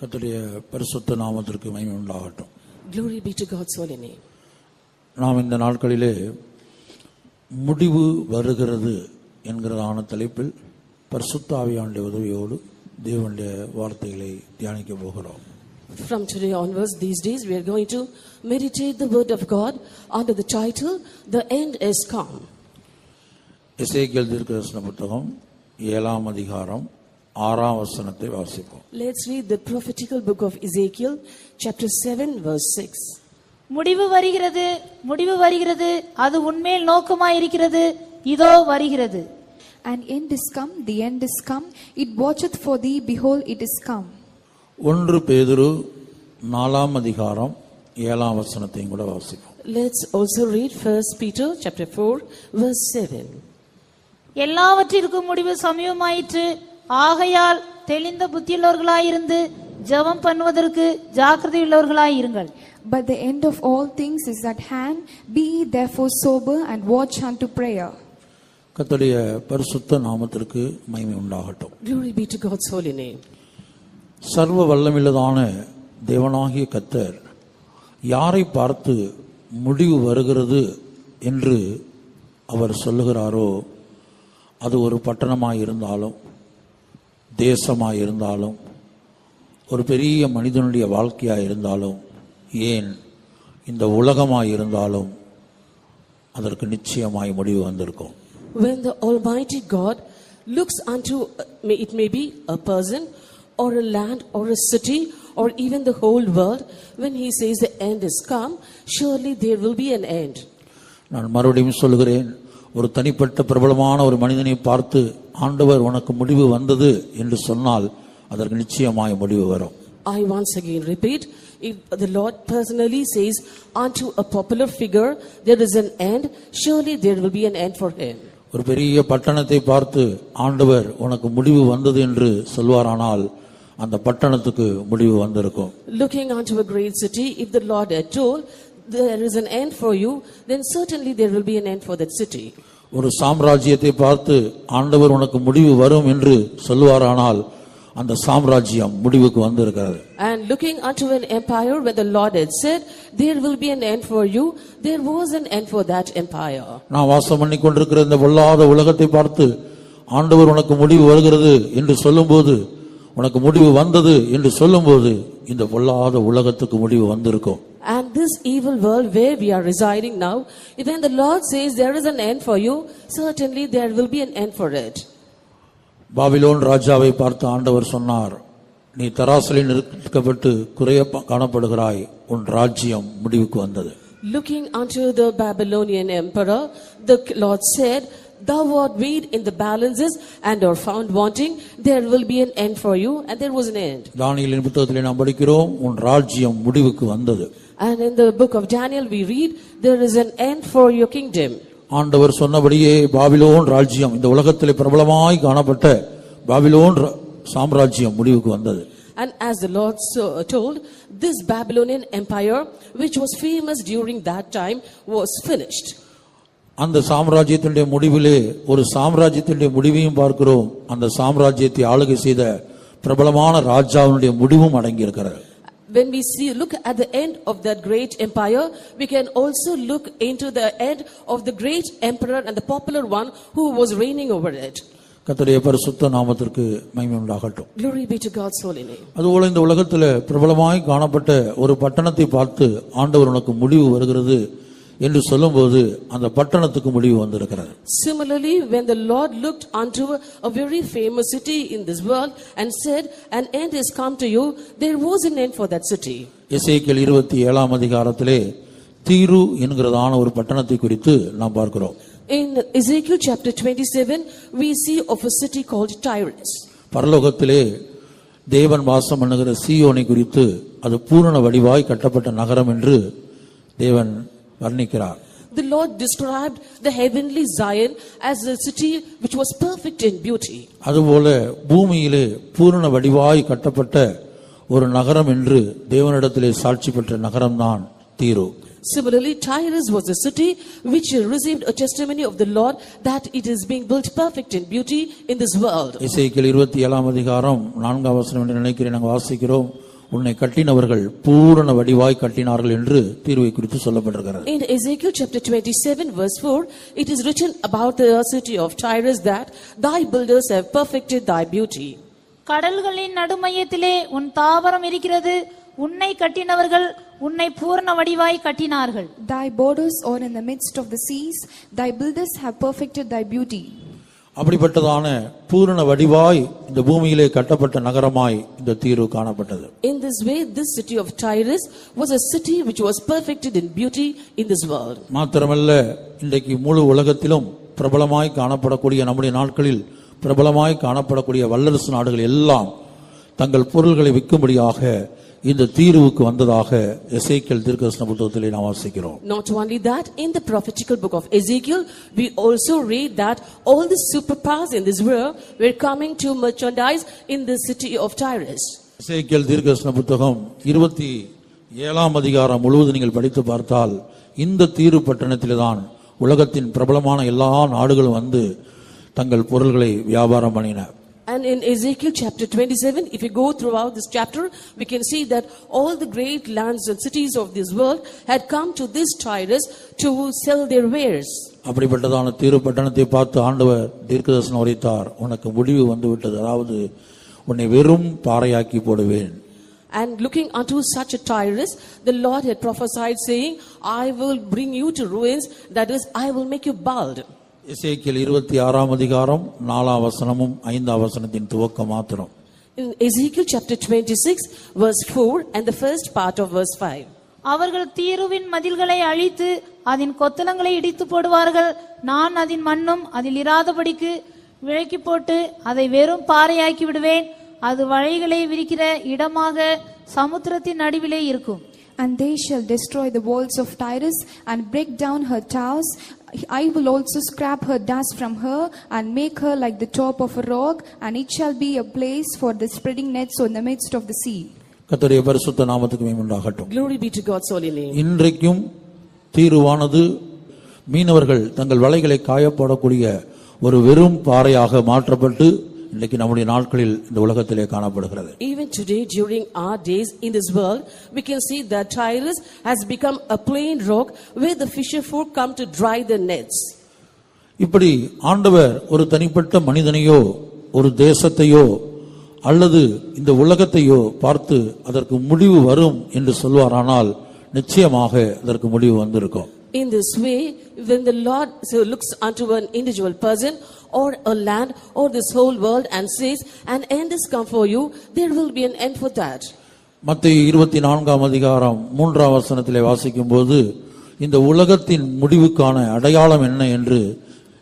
கர்த்தருடைய பரிசுத்த நாமத்திற்கு மகிமை உண்டாகட்டும் Glory be to God's holy name. நாம் இந்த நாட்களிலே முடிவு வருகிறது என்கிறதான தலைப்பில் பரிசுத்த ஆவியானுடைய உதவியோடு தேவனுடைய வார்த்தைகளை தியானிக்க போகிறோம் From today onwards, these days, we are going to meditate the word of God under the title, The End is Come. இசைக்கியல் தீர்க்கதரிசன புத்தகம் ஏழாம் அதிகாரம் ஆறாம் வசனத்தை வாசிப்போம் Let's read the prophetical book of Ezekiel, chapter 7, verse 6. முடிவு வருகிறது முடிவு வருகிறது அது உன்மேல் நோக்கமாயிருக்கிறது இதோ வருகிறது And end is come, the end is come. It watcheth for thee, behold, it is come. ஒன்று பேதுரு நாலாம் அதிகாரம் ஏழாம் வசனத்தையும் கூட வாசிப்போம் Let's also read 1 Peter, chapter 4, verse 7. எல்லாவற்றிற்கும் முடிவு சமயமாயிற்று ஆகையால் தெளிந்த புத்தியுள்ளவர்களாயிருந்து ஜெபம் பண்ணுவதற்கு ஜாக்கிரதையுள்ளவர்களாயிருங்கள் But the end of all things is at hand. Be ye therefore sober and watch unto prayer. கர்த்தருடைய பரிசுத்த நாமத்திற்கு மகிமை உண்டாகட்டும் Glory be to God's holy name. சர்வ வல்லமில்லதான தேவனாகிய கத்தர் யாரை பார்த்து முடிவு வருகிறது என்று அவர் சொல்லுகிறாரோ அது ஒரு பட்டணமாய் இருந்தாலும் தேசமாய் இருந்தாலும் ஒரு பெரிய மனிதனுடைய வாழ்க்கையாய் இருந்தாலும் ஏன் இந்த உலகமாய் இருந்தாலும் அதற்கு நிச்சயமாய் முடிவு வந்திருக்கும் When the Almighty God looks unto, uh, may- it may be a person or a land or a city or even the whole world, when He says the end is come, surely there will be an end. நான் மறுபடியும் சொல்கிறேன் ஒரு தனிப்பட்ட பிரபலமான ஒரு மனிதனை பார்த்து ஆண்டவர் உனக்கு முடிவு வந்தது என்று சொன்னால் அதற்கு நிச்சயமாய் முடிவு வரும் I once again repeat, if the Lord personally says unto a popular figure, there is an end, surely there will be an end for him. ஒரு பெரிய பட்டணத்தை பார்த்து ஆண்டவர் உனக்கு முடிவு வந்தது என்று சொல்வாரானால் அந்த பட்டணத்துக்கு முடிவு வந்திருக்கும் Looking unto a great city, if the Lord had told, there is an end for you, then certainly there will be an end for that city. ஒரு சாம்ராஜ்யத்தை பார்த்து ஆண்டவர் உனக்கு முடிவு வரும் என்று சொல்வாரானால் அந்த சாம்ராஜ்யம் முடிவுக்கு வந்திருக்கிறது And looking unto an empire where the Lord had said, There will be an end for you, there was an end for that empire. நான் வாசம் பண்ணி கொண்டிருக்கிற இந்த பொல்லாத உலகத்தை பார்த்து ஆண்டவர் உனக்கு முடிவு வருகிறது என்று சொல்லும்போது உனக்கு முடிவு வந்தது என்று சொல்லும்போது இந்த பொல்லாத உலகத்துக்கு முடிவு வந்திருக்கும் And this evil world where we are residing now, when the Lord says there is an end for you, certainly there will be an end for it. Babylon ராஜாவை பார்த்து ஆண்டவர் சொன்னார் நீ தராசிலே நிற்கப்பட்டு குறைய காணப்படுகிறாய் உன் ராஜ்யம் முடிவுக்கு வந்தது Looking unto the Babylonian emperor, the Lord said, Thou art weighed in the balances and are found wanting, there will be an end for you, and there was an end. தானியலின் புத்தகத்திலே நாம் படிக்கிறோம் உன் ராஜ்யம் முடிவுக்கு வந்தது And in the book of Daniel, we read, There is an end for your kingdom. ஆண்டவர் சொன்னபடியே பாபிலோன் ராஜ்யம் இந்த உலகத்திலே பிரபலமாய் காணப்பட்ட பாபிலோன் சாம்ராஜ்யம் முடிவுக்கு வந்தது. And as the Lord so, told, this Babylonian empire, which was famous during that time, was finished. அந்த சாம்ராஜ்யத்தினுடைய முடிவிலே ஒரு சாம்ராஜ்யத்தினுடைய முடிவையும் பார்க்கிறோம். அந்த சாம்ராஜ்யத்தை ஆளுகை செய்த பிரபலமான ராஜாவினுடைய முடிவும் அடங்கியிருக்கிறது. When we see, look at the end of that great empire, we can also look into the end of the great emperor and the popular one who was reigning over it. கர்த்தருடைய பரிசுத்த நாமத்திற்கு மகிமை உண்டாகட்டும் Glory be to God's holy name. அதுபோல இந்த உலகத்தில் பிரபலமாய் காணப்பட்ட ஒரு பட்டணத்தை பார்த்து ஆண்டவர் உனக்கு முடிவு வருகிறது என்று சொல்லும்போது அந்த பட்டணத்துக்கு முடிவு வந்திருக்கிறது Similarly, when the Lord looked unto a very famous city in this world and said, An end is come to you, there was an end for that city. இருபத்தி ஏழாம் அதிகாரத்திலே தீரு என்கிறதான ஒரு பட்டணத்தை குறித்து நாம் பார்க்கிறோம் In Ezekiel chapter 27, we see of a city called Tyrus. பரலோகத்திலே தேவன் வாசம் பண்ணுகிற சீயோனை குறித்து அது பூரண வடிவாய் கட்டப்பட்ட நகரம் என்று தேவன் வர்ணிக்கிறார் the Lord described the heavenly Zion as a city which was perfect in beauty. அதுபோல பூமியிலே பூரண வடிவாய் கட்டப்பட்ட ஒரு நகரம் என்று தேவனிடத்திலே சாட்சி பெற்ற நகரம்தான் தீரு Similarly, Tyrus was a city which received a testimony of the Lord that it is being built perfect in beauty in this world. இசைக்கியல் இருபத்தி ஏழாம் அதிகாரம் நான்காம் வசனம் என்று நினைக்கிறேன் நாங்கள் வாசிக்கிறோம் உன்னை கட்டினவர்கள் பூரண வடிவாய் கட்டினார்கள் என்று தீர்வை குறித்து சொல்லப்பட்டிருக்கிறது In Ezekiel chapter 27 verse 4, it is written about the city of Tyrus that thy builders have perfected thy beauty. கடல்களின் நடுமையத்திலே உன் தாவரம் இருக்கிறது உன்னை கட்டினவர்கள் உன்னை பூர்ண வடிவாய் கட்டினார்கள் Thy borders are in the midst of the seas, thy builders have perfected thy beauty. அப்படிப்பட்டதான பூரண வடிவாய் இந்த பூமியிலே கட்டப்பட்ட நகரமாய் இந்த தீர்வு காணப்பட்டது In this way, this city of Tyrus was a city which was perfected in beauty in this world. மாத்திரமல்ல இன்றைக்கு முழு உலகத்திலும் பிரபலமாய் காணப்படக்கூடிய நம்முடைய நாட்களில் பிரபலமாய் காணப்படக்கூடிய வல்லரசு நாடுகள் எல்லாம் தங்கள் பொருள்களை விற்கும்படியாக இந்த தீர்வுக்கு வந்ததாக எசேக்கியல் தீர்க்கதரிசன புத்தகத்திலே நாம் வாசிக்கிறோம் Not only that, in the prophetical book of Ezekiel, we also read that all the superpowers in this world were coming to merchandise in the city of Tyrus. Ezekiel தீர்க்கதரிசன புத்தகம் இருபத்தி ஏழாம் அதிகாரம் முழுவதும் நீங்கள் படித்து பார்த்தால் இந்த தீர்வு பட்டணத்திலே தான் உலகத்தின் பிரபலமான எல்லா நாடுகளும் வந்து தங்கள் பொருள்களை வியாபாரம் பண்ணின And in Ezekiel chapter 27, if you go throughout this chapter, we can see that all the great lands and cities of this world had come to this Tyrus to sell their wares. அப்படிப்பட்டதான தீர்வு பட்டணத்தை பார்த்து ஆண்டவர் தீர்க்கதர்சனம் உரைத்தார் உனக்கு முடிவு வந்து விட்டது அதாவது உன்னை வெறும் பாறையாக்கி போடுவேன் And looking unto such a Tyrus, the Lord had prophesied saying, I will bring you to ruins, that is, I will make you bald. இசைக்கியல் இருபத்தி ஆறாம் அதிகாரம் நாலாம் வசனமும் ஐந்தாம் வசனத்தின் துவக்கம் மாத்திரம் In Ezekiel chapter 26, verse 4, and the first part of verse 5. அவர்கள் தீருவின் மதில்களை அழித்து அதன் கொத்தளங்களை இடித்து போடுவார்கள் நான் அதன் மண்ணும் அதில் இராதபடிக்கு விலக்கி போட்டு அதை வெறும் பாறையாக்கி விடுவேன் அது வழிகளை விரிக்கிற இடமாக சமுத்திரத்தின் நடுவிலே இருக்கும் And they shall destroy the walls of Tyrus and break down her towers. I will also scrap her dust from her and make her like the top of a rock, and it shall be a place for the spreading nets in the midst of the sea. கர்த்தருடைய பரிசுத்த நாமத்துக்கு மேம்புண்டாகட்டும் Glory be to God's holy name. இன்றைக்கும் தீர்வானது மீனவர்கள் தங்கள் வலைகளை காயப்படக்கூடிய ஒரு வெறும் பாறையாக மாற்றப்பட்டு இன்றைக்கு நம்முடைய நாட்களில் இந்த உலகத்திலே காணப்படுகிறது Even today, during our days in this world, we can see that Tyrus has become a plain rock where the fisher folk come to dry their nets. இப்படி ஆண்டவர் ஒரு தனிப்பட்ட மனிதனையோ ஒரு தேசத்தையோ அல்லது இந்த உலகத்தையோ பார்த்து அதற்கு முடிவு வரும் என்று சொல்வாரானால் நிச்சயமாக அதற்கு முடிவு வந்திருக்கும் In this way, when the Lord so looks unto an individual person or a land or this whole world and says, An end is come for you, there will be an end for that. மத்திய இருபத்தி நான்காம் அதிகாரம் மூன்றாம் வசனத்திலே வாசிக்கும் போது இந்த உலகத்தின் முடிவுக்கான அடையாளம் என்ன என்று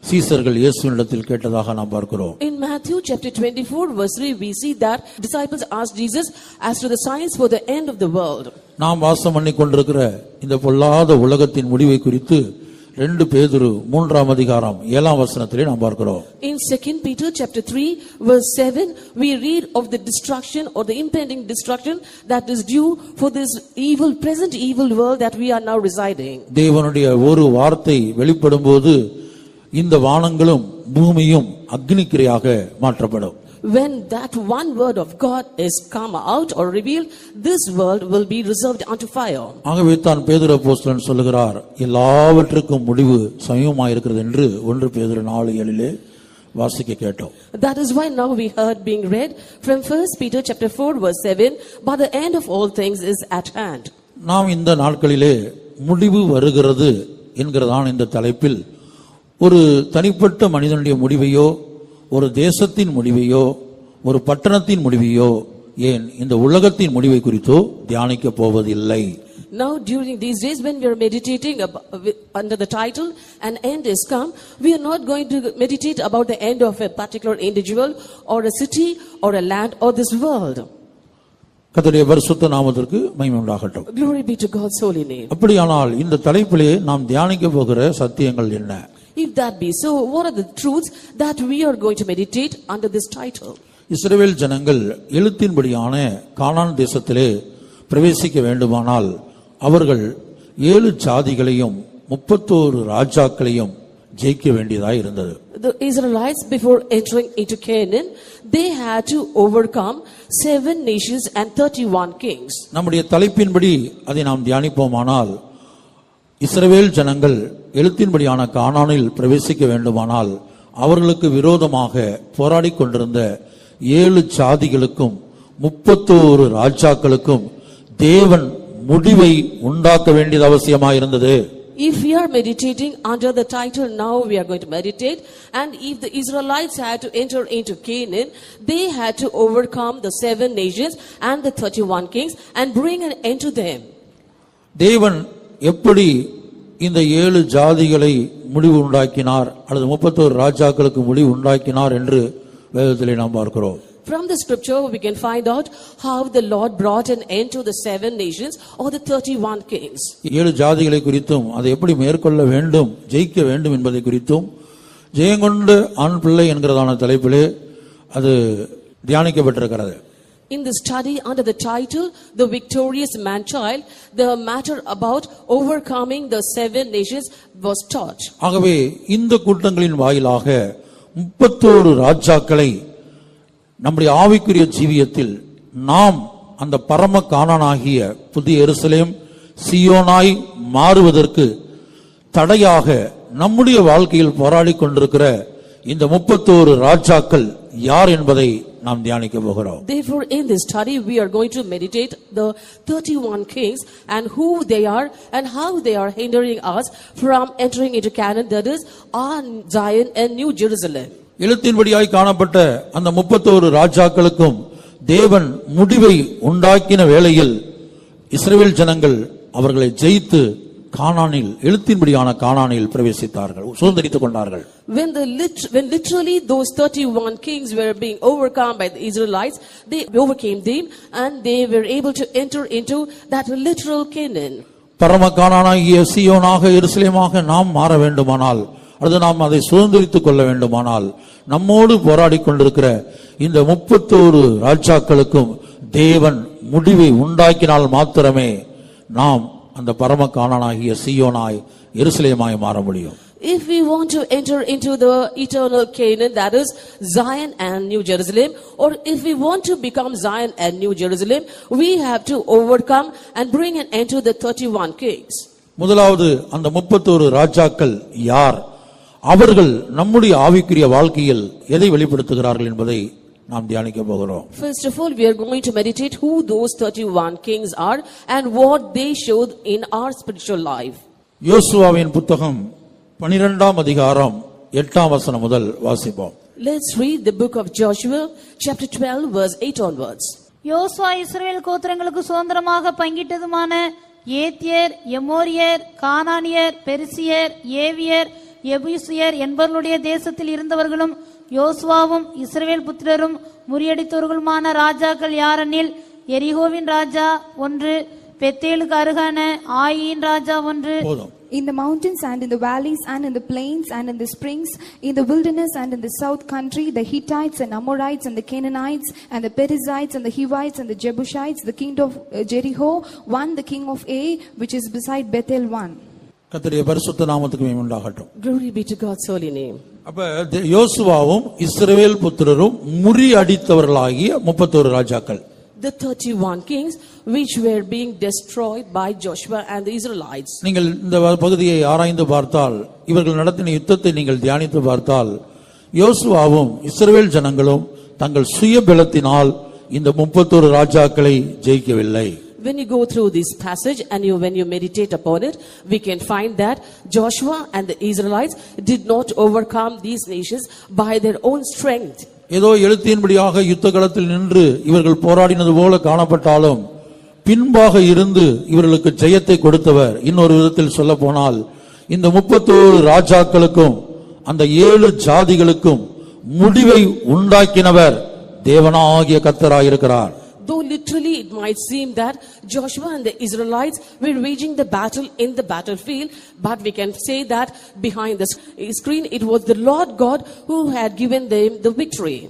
சீசர்கள் இயேசுவினிடத்தில் கேட்டதாக நாம் பார்க்கிறோம் In Matthew chapter 24, verse 3, we see that disciples asked Jesus as to the signs for the end of the world. நாம் வாசம் பண்ணி கொண்டிருக்கிற இந்த பொல்லாத உலகத்தின் முடிவை குறித்து ரெண்டு பேதுரு மூன்றாம் அதிகாரம் ஏழாம் வசனத்திலே நாம் பார்க்கிறோம் In 2 Peter chapter 3, verse 7, we read of the destruction or the impending destruction that is due for this evil, present evil world that we are now residing. தேவனுடைய ஒரு வார்த்தை வெளிப்படும்போது இந்த வானங்களும் பூமியும் அக்னிக்கிரையாக மாற்றப்படும் When that one word of God is come out or revealed, this world will be reserved unto fire. ஆகவே தான் பேதுரு அப்போஸ்தலன் சொல்லுகிறார் எல்லாவற்றுக்கும் முடிவு சமயமாயிருக்கிறது என்று ஒன்று பேதுரு நாலு ஏழிலே வாசிக்க கேட்டோம் That is why now we heard being read from 1 Peter chapter 4 verse 7, but the end of all things is at hand. நாம் இந்த நாட்களிலே முடிவு வருகிறது என்கிறதான இந்த தலைப்பில் ஒரு தனிப்பட்ட மனிதனுடைய முடிவையோ ஒரு தேசத்தின் முடிவையோ ஒரு பட்டணத்தின் முடிவையோ ஏன் இந்த உலகத்தின் முடிவை குறித்தோ தியானிக்க போவதில்லை Now, during these days, when we are meditating under the title "An End is Come," we are not going to meditate about the end of a particular individual or a city or a land or this world. கர்த்தருடைய பரிசுத்த நாமத்திற்கு மகிமை உண்டாகட்டும் Glory be to God's holy name. அப்படியானால் இந்த தலைப்பிலே நாம் தியானிக்க போகிற சத்தியங்கள் என்ன If that be so, what are the truths that we are going to meditate under this title? இஸ்ரவேல் ஜனங்கள் எழுத்தின்படியான கானான் தேசத்திலே பிரவேசிக்க வேண்டுமானால் அவர்கள் ஏழு ஜாதிகளையும் முப்பத்தோரு ராஜாக்களையும் ஜெயிக்க வேண்டியதாய் இருந்தது The Israelites, before entering into Canaan, they had to overcome seven nations and 31 kings. நம்முடைய தலைப்பின்படி அதை நாம் தியானிப்போமானால் இஸ்ரவேல் ஜனங்கள் எழுத்தின்படியான கானானில் பிரவேசிக்க வேண்டுமானால் அவர்களுக்கு விரோதமாக போராடிக் கொண்டிருந்த ஏழு ஜாதிகளுக்கும் முப்பத்தோரு ராஜாக்களுக்கும் தேவன் முடிவை உண்டாக்க வேண்டியது அவசியமாயிருந்தது If we are meditating under the title now we are going to meditate and if the Israelites had to enter into Canaan, they had to overcome the seven nations and the 31 kings and bring an end to them. தேவன் எப்படி இந்த ஏழு ஜாதிகளை முடிவு உண்டாக்கினார் அல்லது முப்பத்தோரு ராஜாக்களுக்கு முடிவு உண்டாக்கினார் என்று வேதத்திலே நாம் பார்க்கிறோம் From the scripture we can find out how the Lord brought an end to the seven nations or the 31 kings. ஏழு ஜாதிகளை குறித்தும் அதை எப்படி மேற்கொள்ள வேண்டும் ஜெயிக்க வேண்டும் என்பதை குறித்தும் ஜெயங்கொண்ட ஆண் பிள்ளை என்கிறதான தலைப்பிலே அது தியானிக்கப்பட்டிருக்கிறது In the study under the title, The Victorious Man Child, the matter about overcoming the seven nations was taught. ஆகவே இந்த கூட்டங்களின் வாயிலாக முப்பத்தோரு ராஜாக்களை நம்முடைய ஆவிக்குரிய ஜீவியத்தில் நாம் அந்த பரம காணனாகிய புதிய எருசலேம் சியோனாய் மாறுவதற்கு தடையாக நம்முடைய வாழ்க்கையில் போராடி கொண்டிருக்கிற இந்த முப்பத்தோரு ராஜாக்கள் யார் என்பதை நாம் தியானிக்க போகிறோம் Therefore, in this study, we are going to meditate the 31 kings and who they are and how they are hindering us from entering into Canaan, that is, on Zion and New Jerusalem. எழுத்தின்படியாய் காணப்பட்ட அந்த முப்பத்தோரு ராஜாக்களுக்கும் தேவன் முடிவை உண்டாக்கின வேளையில் இஸ்ரவேல் ஜனங்கள் அவர்களை ஜெயித்து கானானில் எழுத்தின்படியான கானானில் பிரவேசித்தார்கள் சுதந்திரித்துக் கொண்டார்கள் When the when literally those 31 kings were being overcome by the Israelites, they overcame them and they were able to enter into that literal Canaan. பரம கானானாகிய சியோனாக எருசலேமாக நாம் மாற வேண்டுமானால் அல்லது நாம் அதை சுதந்திரித்துக் கொள்ள வேண்டுமானால் நம்மோடு போராடிக் கொண்டிருக்கிற இந்த முப்பத்தோரு ராஜாக்களுக்கும் தேவன் முடிவை உண்டாக்கினால் மாத்திரமே நாம் அந்த பரம கானானாகிய சியோனாய் எருசலேமாய் மாற முடியும் If we want to enter into the eternal Canaan, that is Zion and New Jerusalem, or if we want to become Zion and New Jerusalem, we have to overcome and bring an end to the 31 kings. முதலாவது அந்த முப்பத்தோரு ராஜாக்கள் யார் அவர்கள் நம்முடைய ஆவிக்குரிய வாழ்க்கையில் எதை வெளிப்படுத்துகிறார்கள் என்பதை நாம் தியானிக்க போகிறோம் First of all, we are going to meditate who those 31 kings are and what they showed in our spiritual life. யோசுவாவின் புத்தகம் பனிரெண்டாம் அதிகாரம் எட்டாம் வசனம் முதல் வாசிப்போம் Let's read the book of Joshua, chapter 12, verse 8 onwards. யோசுவா இஸ்ரவேல் கோத்திரங்களுக்கு சுதந்திரமாக பங்கிட்டதுமான ஏத்தியர் எமோரியர் கானானியர் பெருசியர் ஏவியர் எபூசியர் என்பவர்களுடைய தேசத்தில் இருந்தவர்களும் யோசுவாவும் இஸ்ரவேல் புத்திரரும் முறியடித்தவர்களுமான ராஜாக்கள் யாரெனில் எரிகோவின் ராஜா ஒன்று பெத்தேலுக்கு அருகான ஆயின் ராஜா ஒன்று போதும் In the mountains and in the valleys and in the plains and in the springs, in the wilderness and in the south country, the Hittites and Amorites and the Canaanites and the Perizzites and the Hivites and the Jebusites, the king of uh, Jericho, one the king of A, which is beside Bethel one. கர்த்தருடைய பரிசுத்த நாமத்துக்கு மகிமை உண்டாகட்டும் Glory be to God's holy name. அப்ப யோசுவாவும் இஸ்ரவேல் புத்திரரும் முறியடித்தவர்களாகிய முப்பத்தோரு ராஜாக்கள் The 31 kings which were being destroyed by Joshua and the Israelites. நீங்கள் இந்த பகுதியை ஆராய்ந்து பார்த்தால் இவர்கள் நடத்தின யுத்தத்தை நீங்கள் தியானித்து பார்த்தால் யோசுவாவும் இஸ்ரவேல் ஜனங்களும் தங்கள் சுய பலத்தினால் இந்த முப்பத்தோரு ராஜாக்களை ஜெயிக்கவில்லை When you go through this passage and you, when you meditate upon it, we can find that Joshua and the Israelites did not overcome these nations by their own strength. ஏதோ எழுத்தின்படியாக யுத்த களத்தில் நின்று இவர்கள் போராடினது போல காணப்பட்டாலும் பின்பாக இருந்து இவர்களுக்கு ஜெயத்தை கொடுத்தவர் இன்னொரு விதத்தில் சொல்ல போனால் இந்த முப்பத்தோரு ராஜாக்களுக்கும் அந்த ஏழு ஜாதிகளுக்கும் முடிவை உண்டாக்கினவர் தேவனாகிய கர்த்தராயிருக்கிறார் Though lit- literally it might seem that Joshua and the Israelites were waging the battle in the battlefield, but we can say that behind the screen it was the Lord God who had given them the victory.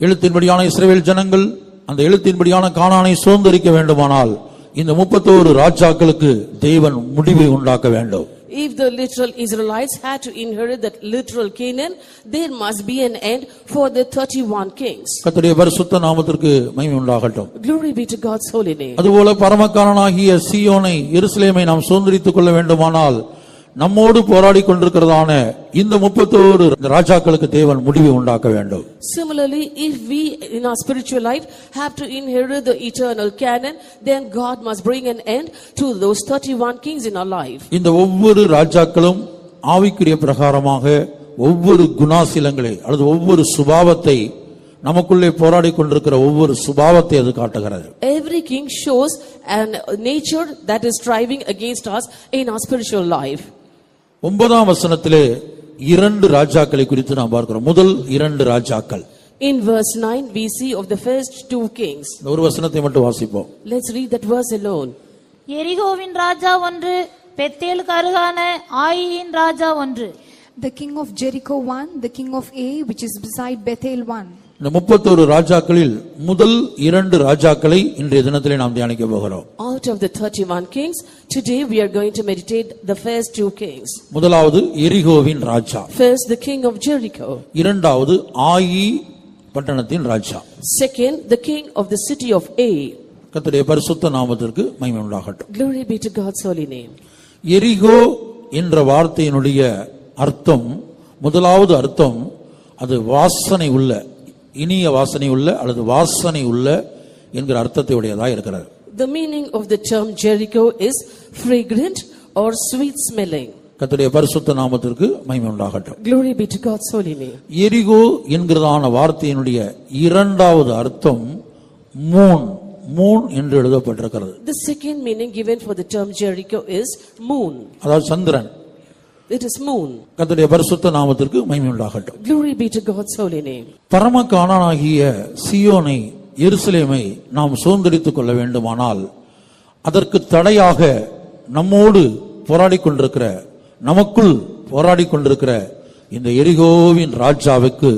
எழுத்தின்படியான இஸ்ரவேல் ஜனங்கள் அந்த எழுத்தின்படியான கானானை சுதந்திரிக்க வேண்டுமானால் இந்த முப்பத்தோரு ராஜாக்களுக்கு தேவன் முடிவை உண்டாக்க வேண்டும் If the literal Israelites had to inherit that literal Canaan, there must be an end for the 31 kings. கர்த்தருடைய பரிசுத்த நாமத்திற்கு மகிமை உண்டாகட்டும் Glory be to God's holy name. அதுபோல பரமக்காரனாகிய சீயோனை எருசலேமை நாம் சுதந்திரித்துக் கொள்ள வேண்டுமானால் நம்மோடு போராடி கொண்டிருக்கிறதான இந்த முப்பத்தோரு ராஜாக்களுக்கு தேவன் முடிவை உண்டாக்க வேண்டும் Similarly, if we in our spiritual life have to inherit the eternal canon, then God must bring an end to those 31 kings in our life. இந்த ஒவ்வொரு ராஜாக்களும் ஆவிக்குரிய பிரகாரமாக ஒவ்வொரு குணாசிலங்களை அல்லது ஒவ்வொரு சுபாவத்தை நமக்குள்ளே போராடி கொண்டிருக்கிற ஒவ்வொரு சுபாவத்தை அது காட்டுகிறது Every king shows an nature that is striving against us in our spiritual life. ஒன்பதாம் வசனத்திலே இரண்டு ராஜாக்களை குறித்து நாம் பார்க்கிறோம் முதல் இரண்டு ராஜாக்கள் In verse 9, we see of the first two kings. ஒரு வசனத்தை மட்டும் வாசிப்போம் Let's read that verse alone. எரிகோவின் ராஜா ஒன்று பெத்தேலுக்கு அருகான ஆயியின் ராஜா ஒன்று The king of Jericho one, the king of A, which is beside Bethel one. இந்த முப்பத்தோரு ராஜாக்களில் முதல் இரண்டு ராஜாக்களை இன்றைய தினத்திலே நாம் தியானிக்க போகிறோம் Out of the 31 kings, today we are going to meditate the first two kings. முதலாவது எரிகோவின் ராஜா First, the king of Jericho. இரண்டாவது ஆயி பட்டணத்தின் ராஜா Second, the king of the city of A. கர்த்தருடைய பரிசுத்த நாமத்திற்கு மகிமை உண்டாகட்டும் Glory be to God's holy name. எரிகோ என்ற வார்த்தையினுடைய அர்த்தம் முதலாவது அர்த்தம் அது வாசனை உள்ள இனிய வாசனை உள்ள அல்லது வாசனை உள்ள என்கிற அர்த்தத்தை உடையதா இருக்கிறது The meaning of the term Jericho is fragrant or sweet smelling. கர்த்தருடைய பரிசுத்த நாமத்திற்கு மகிமை உண்டாகட்டும் Glory be to God's holy name. எரிகோ என்கிறதான வார்த்தையினுடைய இரண்டாவது அர்த்தம் மூன் மூன் என்று எழுதப்பட்டிருக்கிறது The second meaning given for the term Jericho is moon. அதாவது சந்திரன் It is moon. கர்த்தருடைய பரிசுத்த நாமத்திற்கு மகிமை உண்டாகட்டும் Glory be to God's holy name. பரம காணானாகிய சியோனை எருசலேமை நாம் சுதந்திரித்துக் கொள்ள வேண்டுமானால் அதற்கு தடையாக நம்மோடு போராடி கொண்டிருக்கிற நமக்குள் போராடி கொண்டிருக்கிற இந்த எரிகோவின் ராஜாவுக்கு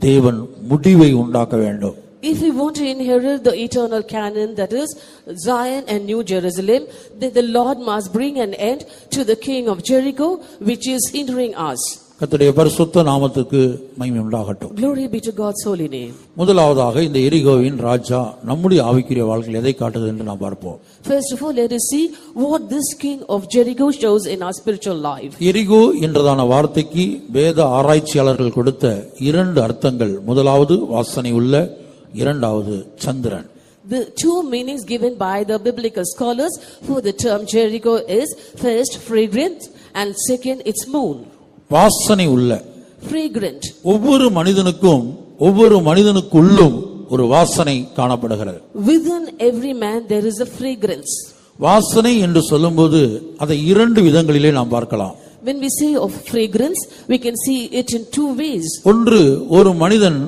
தேவன் முடிவை உண்டாக்க வேண்டும் If we want to inherit the eternal canon, that is Zion and New Jerusalem, then the Lord must bring an end to the king of Jericho, which is hindering us. கர்த்தருடைய பரிசுத்த நாமத்துக்கு மகிமை உண்டாகட்டும் Glory be to God's holy name. முதலாவதாக இந்த எரிகோவின் ராஜா நம்முடைய ஆவிக்குரிய வாழ்க்கையில் எதை காட்டுகிறது என்று நாம் பார்ப்போம் First of all, let us see what this king of Jericho shows in our spiritual life. எரிகோ என்றதான வார்த்தைக்கு வேத ஆராய்ச்சியாளர்கள் கொடுத்த இரண்டு அர்த்தங்கள் முதலாவது வாசனை உள்ள இரண்டாவது சந்திரன் The two meanings given by the biblical scholars for the term Jericho is first fragrant and second it's moon. வாசனை உள்ள Fragrant. ஒவ்வொரு மனிதனுக்கும் ஒவ்வொரு மனிதனுக்குள்ளும் ஒரு வாசனை காணப்படுகிறது Within every man there is a fragrance. வாசனை என்று சொல்லும்போது அதை இரண்டு விதங்களிலே நாம் பார்க்கலாம் When we say of fragrance, we can see it in two ways. ஒன்று ஒரு மனிதன்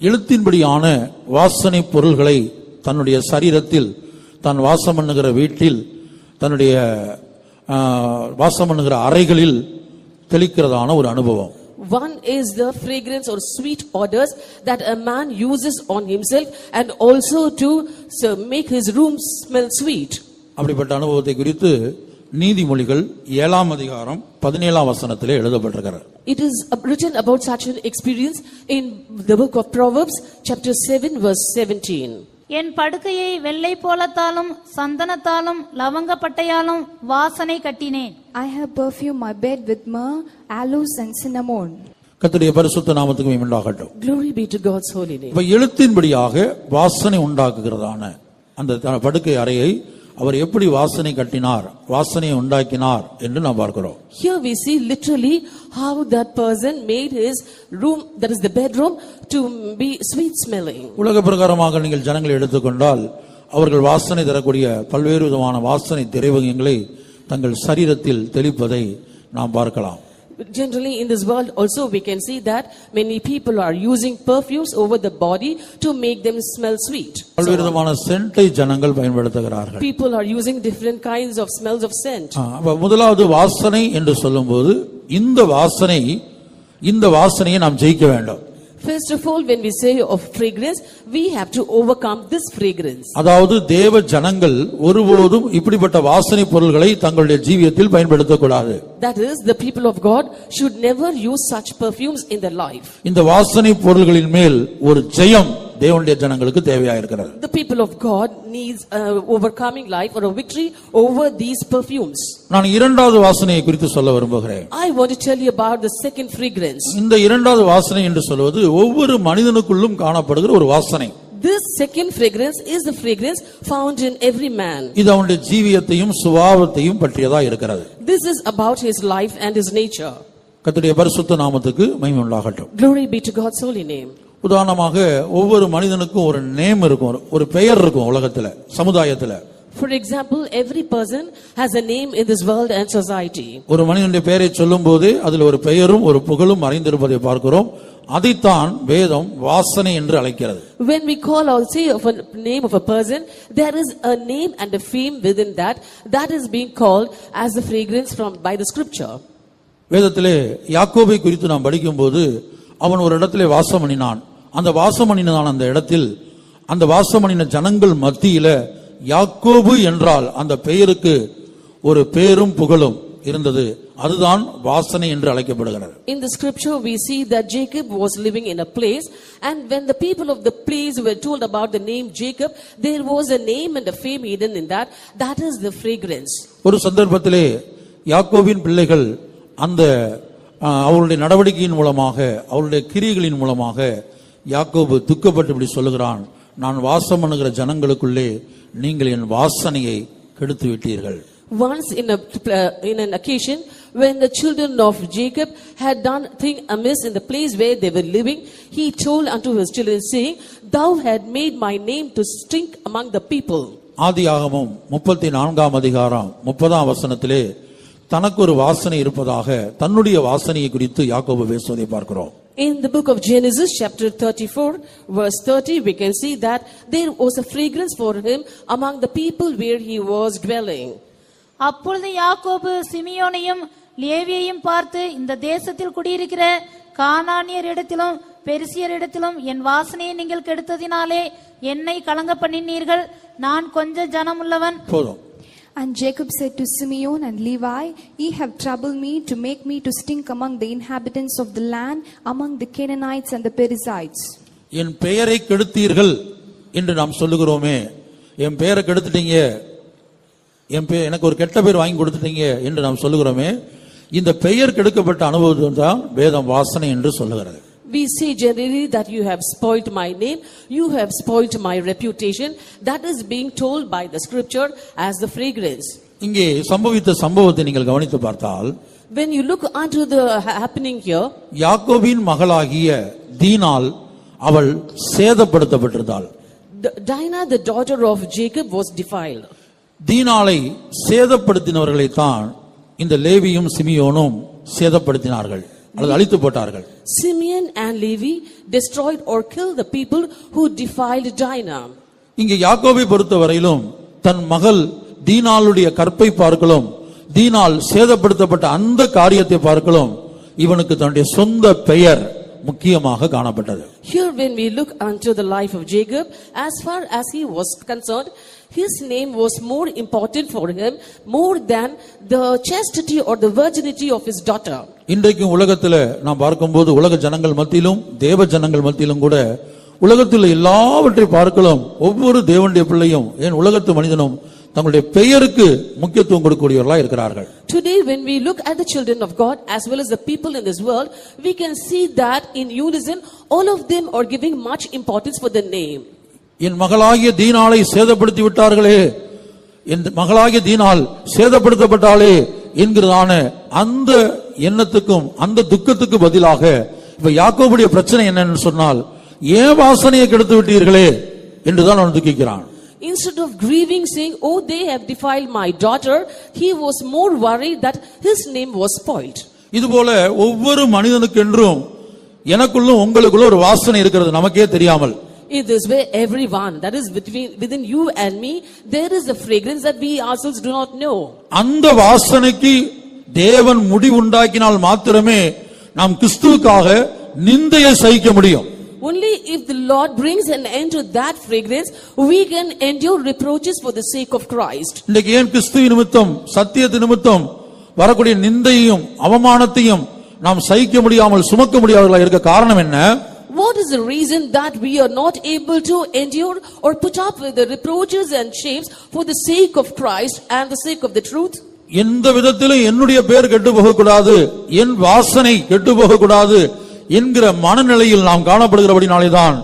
எழுத்தின்படியான வாசனை பொருள்களை தன்னுடைய சரீரத்தில் தான் வாசம் பண்ணுகிற வீட்டில் தன்னுடைய வாசம் பண்ணுகிற அறைகளில் தெளிக்கிறதான ஒரு அனுபவம் One is the fragrance or sweet odors that a man uses on himself and also to so, make his room smell sweet. அப்படிப்பட்ட அனுபவத்தை குறித்து நீதிமொழிகள் ஏழாம் அதிகாரம் பதினேழாம் வசனத்திலே எழுதப்பட்டிருக்கிறது It is written about such an experience in the book of Proverbs, chapter 7, verse 17. என் படுக்கையை வெள்ளை போலத்தாலும் சந்தனத்தாலும் லவங்கப்பட்டையாலும் வாசனை கட்டினேன் I have perfumed my bed with myrrh, aloes, and cinnamon. கர்த்தருடைய பரிசுத்த நாமத்துக்கு மகிமை உண்டாகட்டும் Glory be to God's holy name. இப்ப எழுத்தின்படியாக வாசனை உண்டாக்குகிறதான அந்த த- படுக்கை அறையை அவர் எப்படி வாசனை கட்டினார் வாசனையை உண்டாக்கினார் என்று நாம் பார்க்கிறோம் Here we see literally how that person made his room, that is the bedroom, to be sweet smelling. உலக பிரகாரமாக நீங்கள் ஜனங்களை எடுத்துக்கொண்டால் அவர்கள் வாசனை தரக்கூடிய பல்வேறு விதமான வாசனை திரைவகங்களை தங்கள் சரீரத்தில் தெளிப்பதை நாம் பார்க்கலாம் Generally, in this world also, we can see that many people are using perfumes over the body to make them smell sweet. பல்வேறு விதமான சென்ட்டை ஜனங்கள் பயன்படுத்துகிறார்கள் People are using different kinds of smells of scent. அப்ப முதலாவது வாசனை என்று சொல்லும்போது இந்த வாசனை இந்த வாசனையை நாம் ஜெயிக்க வேண்டும் First of all, when we say of fragrance, we have to overcome this fragrance. அதாவது தேவ ஜனங்கள் ஒருபோதும் இப்படிப்பட்ட வாசனை பொருள்களை தங்களுடைய ஜீவியத்தில் பயன்படுத்தக்கூடாது That is, the people of God should never use such perfumes in their life. இந்த வாசனை பொருள்களின் மேல் ஒரு ஜெயம் தேவனுடைய ஜனங்களுக்கு தேவையாயிருக்கிறது The people of God needs uh, overcoming life or a victory over these perfumes. நான் இரண்டாவது வாசனையை குறித்து சொல்ல விரும்புகிறேன் I want to tell you about the second fragrance. இந்த இரண்டாவது வாசனை என்று சொல்வது ஒவ்வொரு மனிதனுக்குள்ளும் காணப்படுகிற ஒரு வாசனை This second fragrance is the fragrance found in every man. இது அவனுடைய ஜீவியத்தையும் சுபாவத்தையும் பற்றியதா இருக்கிறது This is about his life and his nature. கர்த்தருடைய பரிசுத்த நாமத்துக்கு மகிமை உண்டாகட்டும் Glory be to God's holy name. உதாரணமாக ஒவ்வொரு மனிதனுக்கும் ஒரு நேம் இருக்கும் ஒரு- பெயர் இருக்கும் உலகத்துல சமுதாயத்துல For example, every person has a name in this world and society. ஒரு மனிதனுடைய பெயரை சொல்லும் போது அதில் ஒரு பெயரும் ஒரு புகழும் மறைந்திருப்பதை பார்க்கிறோம் அதைத்தான் வேதம் வாசனை என்று அழைக்கிறது When we call or say of a name of a person, there is a name and a fame within that that is being called as the fragrance from by the scripture. வேதத்திலே யாக்கோபை குறித்து நாம் படிக்கும்போது அவன் ஒரு இடத்திலே வாசம் பண்ணினான் அந்த வாசம் பண்ணினான் அந்த இடத்தில் அந்த வாசம் பண்ணின ஜனங்கள் மத்தியில யாக்கோபு என்றால் அந்த பெயருக்கு ஒரு பேரும் புகழும் இருந்தது அதுதான் வாசனை என்று அழைக்கப்படுகிறது In the scripture, we see that Jacob was living in a place, and when the people of the place were told about the name Jacob, there was a name and a fame hidden in that. That is the fragrance. ஒரு சந்தர்ப்பத்திலே யாக்கோபின் பிள்ளைகள் அந்த அவருடைய நடவடிக்கையின் மூலமாக அவருடைய கிரியைகளின் மூலமாக யாக்கோபு துக்கப்பட்டு இப்படி சொல்லுகிறான் நான் வாசம் பண்ணுகிற ஜனங்களுக்குள்ளே நீங்கள் என் வாசனையை கெடுத்து விட்டீர்கள் Once in, a, uh, in an occasion, when the children of Jacob had done thing amiss in the place where they were living, he told unto his children, saying, Thou had made my name to stink among the people. ஆதியாகமம் முப்பத்தி நான்காம் அதிகாரம் முப்பதாம் வசனத்திலே தனக்கு ஒரு வாசனை இருப்பதாக தன்னுடைய வாசனையை குறித்து யாக்கோபு பேசுவதை பார்க்கிறோம். In the book of Genesis, chapter 34, verse 30, we can see that there was a fragrance for him among the people where he was dwelling. அப்பொழுது யாக்கோபு சிமியோனையும் லேவியையும் பார்த்து இந்த தேசத்தில் குடியிருக்கிற கானானியர் இடத்திலும் பெரிசியர் இடத்திலும் என் வாசனையை நீங்கள் கெடுத்ததினாலே என்னை கலங்க பண்ணினீர்கள். நான் கொஞ்ச ஜனமுள்ளவன். போதும். And Jacob said to Simeon and Levi, Ye have troubled me to make me to stink among the inhabitants of the land, among the Canaanites and the Perizzites. என் பெயரை கெடுத்தீர்கள் என்று நாம் சொல்லுகிறோமே என் பெயரை கெடுத்துட்டீங்க என் பெயர் எனக்கு ஒரு கெட்ட பேர் வாங்கி கொடுத்துட்டீங்க என்று நாம் சொல்லுகிறோமே இந்த பெயர் கெடுக்கப்பட்ட அனுபவம் தான் வேதம் வாசனை என்று சொல்லுகிறது We say generally that you have spoilt my name, you have spoilt my reputation. That is being told by the scripture as the fragrance. இங்கே சம்பவித்த சம்பவத்தை நீங்கள் கவனித்து பார்த்தால் When you look unto the ha- happening here, யாக்கோபின் மகளாகிய தீனாள் அவள் சேதப்படுத்தப்பட்டிருந்தாள் Dinah, the daughter of Jacob, was defiled. தீனாளை சேதப்படுத்தினவர்களைத்தான் இந்த லேவியும் சிமியோனும் சேதப்படுத்தினார்கள் அல்லது அழித்து போட்டார்கள் Simeon and Levi destroyed or killed the people who defiled Dinah. இங்கே யாக்கோபை பொறுத்தவரையிலும் தன் மகள் தீனாளுடைய கற்பை பார்க்கலாம் தீனால் சேதப்படுத்தப்பட்ட அந்த காரியத்தை பார்க்கலாம் இவனுக்கு தன்னுடைய சொந்த பெயர் முக்கியமாக காணப்பட்டது Here, when we look unto the life of Jacob, as far as he was concerned, his name was more important for him more than the chastity or the virginity of his daughter. இன்றைக்கும் உலகத்துல நாம் பார்க்கும்போது உலக ஜனங்கள் மத்தியிலும் தேவ ஜனங்கள் மத்தியிலும் கூட உலகத்தில் எல்லாவற்றை பார்க்கலாம் ஒவ்வொரு தேவனுடைய பிள்ளையும் ஏன் உலகத்து மனிதனும் தங்களுடைய பெயருக்கு முக்கியத்துவம் கொடுக்கக்கூடியவர்களா இருக்கிறார்கள் Today, when we look at the children of God as well as the people in this world, we can see that in unison, all of them are giving much importance for the name. என் மகளாகிய தீனாளை சேதப்படுத்தி விட்டார்களே என் மகளாகிய தீனால் சேதப்படுத்தப்பட்டாளே என்கிறதான அந்த எண்ணத்துக்கும் அந்த துக்கத்துக்கு பதிலாக இப்ப யாக்கோபுடைய பிரச்சனை என்னன்னு சொன்னால் ஏன் வாசனையை கெடுத்து விட்டீர்களே என்றுதான் அவன் துக்கிக்கிறான். Instead of grieving, saying, Oh, they have defiled my daughter, he was more worried that his name was spoiled. இதுபோல ஒவ்வொரு மனிதனுக்கென்றும் எனக்குள்ளும் உங்களுக்குள்ள ஒரு வாசனை இருக்கிறது நமக்கே தெரியாமல். In this way, everyone, that is between, within you and me, there is a fragrance that we ourselves do not know. அந்த வாசனைக்கு தேவன் முடிவுண்டாக்கினால் மாத்திரமே நாம் கிறிஸ்துவுக்காக நிந்தையை சகிக்க முடியும் Only if the Lord brings an end to that fragrance, we can endure reproaches for the sake of Christ. இன்றைக்கு ஏன் கிறிஸ்துவ நிமித்தம் சத்தியத்து நிமித்தம் வரக்கூடிய நிந்தையையும் அவமானத்தையும் நாம் சகிக்க முடியாமல் சுமக்க முடியாதவர்களாக இருக்க காரணம் என்ன What is the reason that we are not able to endure or put up with the reproaches and shames for the sake of Christ and the sake of the truth? எந்த விதத்திலும் என்னுடைய பேர் கெட்டு போகக்கூடாது என் வாசனை கெட்டு போகக்கூடாது என்கிற மனநிலையில் நாம் காணப்படுகிறபடினாலேதான்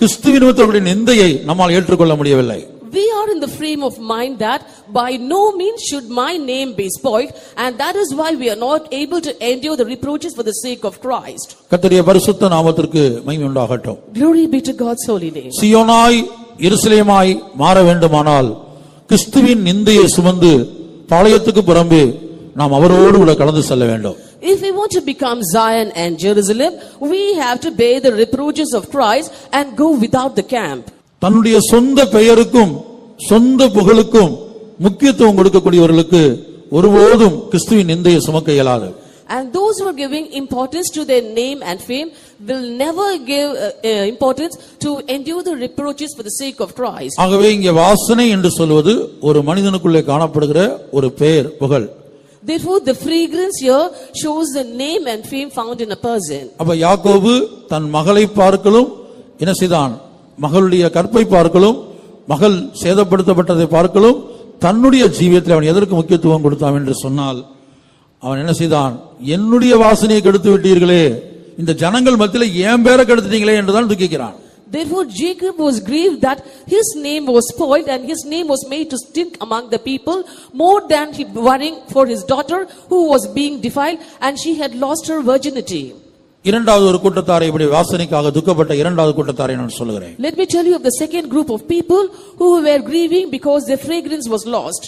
கிறிஸ்துவின் நிமித்தங்களுடைய நிந்தையை நம்மால் ஏற்றுக்கொள்ள முடியவில்லை We are in the frame of mind that by no means should my name be spoiled, and that is why we are not able to endure the reproaches for the sake of Christ. கர்த்தருடைய பரிசுத்த நாமத்திற்கு மகிமை உண்டாகட்டும் Glory be to God's holy name. சியோனாய் எருசலேமாய் மாற வேண்டுமானால் கிறிஸ்துவின் நிந்தையை சுமந்து பாளையத்துக்கு புறம்பே நாம் அவரோடு கூட கலந்து செல்ல வேண்டும் If we want to become Zion and Jerusalem, we have to bear the reproaches of Christ and go without the camp. தன்னுடைய சொந்த பெயருக்கும் சொந்த புகழுக்கும் முக்கியத்துவம் கொடுக்கக்கூடியவர்களுக்கு ஒருபோதும் கிறிஸ்துவின் நிந்தையை சுமக்க இயலாது And those who are giving importance to their name and fame will never give uh, uh, importance to endure the reproaches for the sake of Christ. ஆகவே இங்கே வாசனை என்று சொல்வது ஒரு மனிதனுக்குள்ளே காணப்படுகிற ஒரு பெயர் புகழ் Therefore, the fragrance here shows the name and fame found in a person. அப்ப யாக்கோபு தன் மகளை பார்க்கலும் என்ன செய்தான் மகளுடைய கற்பை பார்க்கலும் மகள் சேதப்படுத்தப்பட்டதை பார்க்கலும் தன்னுடைய ஜீவியத்தில் அவன் எதற்கு முக்கியத்துவம் கொடுத்தான் என்று சொன்னால் அவன் என்ன செய்தான் என்னுடைய வாசனையை கெடுத்து விட்டீர்களே இந்த ஜனங்கள் மத்தியில் என் பேரை கெடுத்துட்டீங்களே என்றுதான் துக்கிக்கிறான் Therefore, Jacob was grieved that his name was spoiled and his name was made to stink among the people more than he worrying for his daughter who was being defiled and she had lost her virginity. இரண்டாவது ஒரு கூட்டத்தாரை இப்படி வாசனைக்காக துக்கப்பட்ட இரண்டாவது கூட்டத்தாரை நான் சொல்லுகிறேன் Let me tell you of the second group of people who were grieving because their fragrance was lost.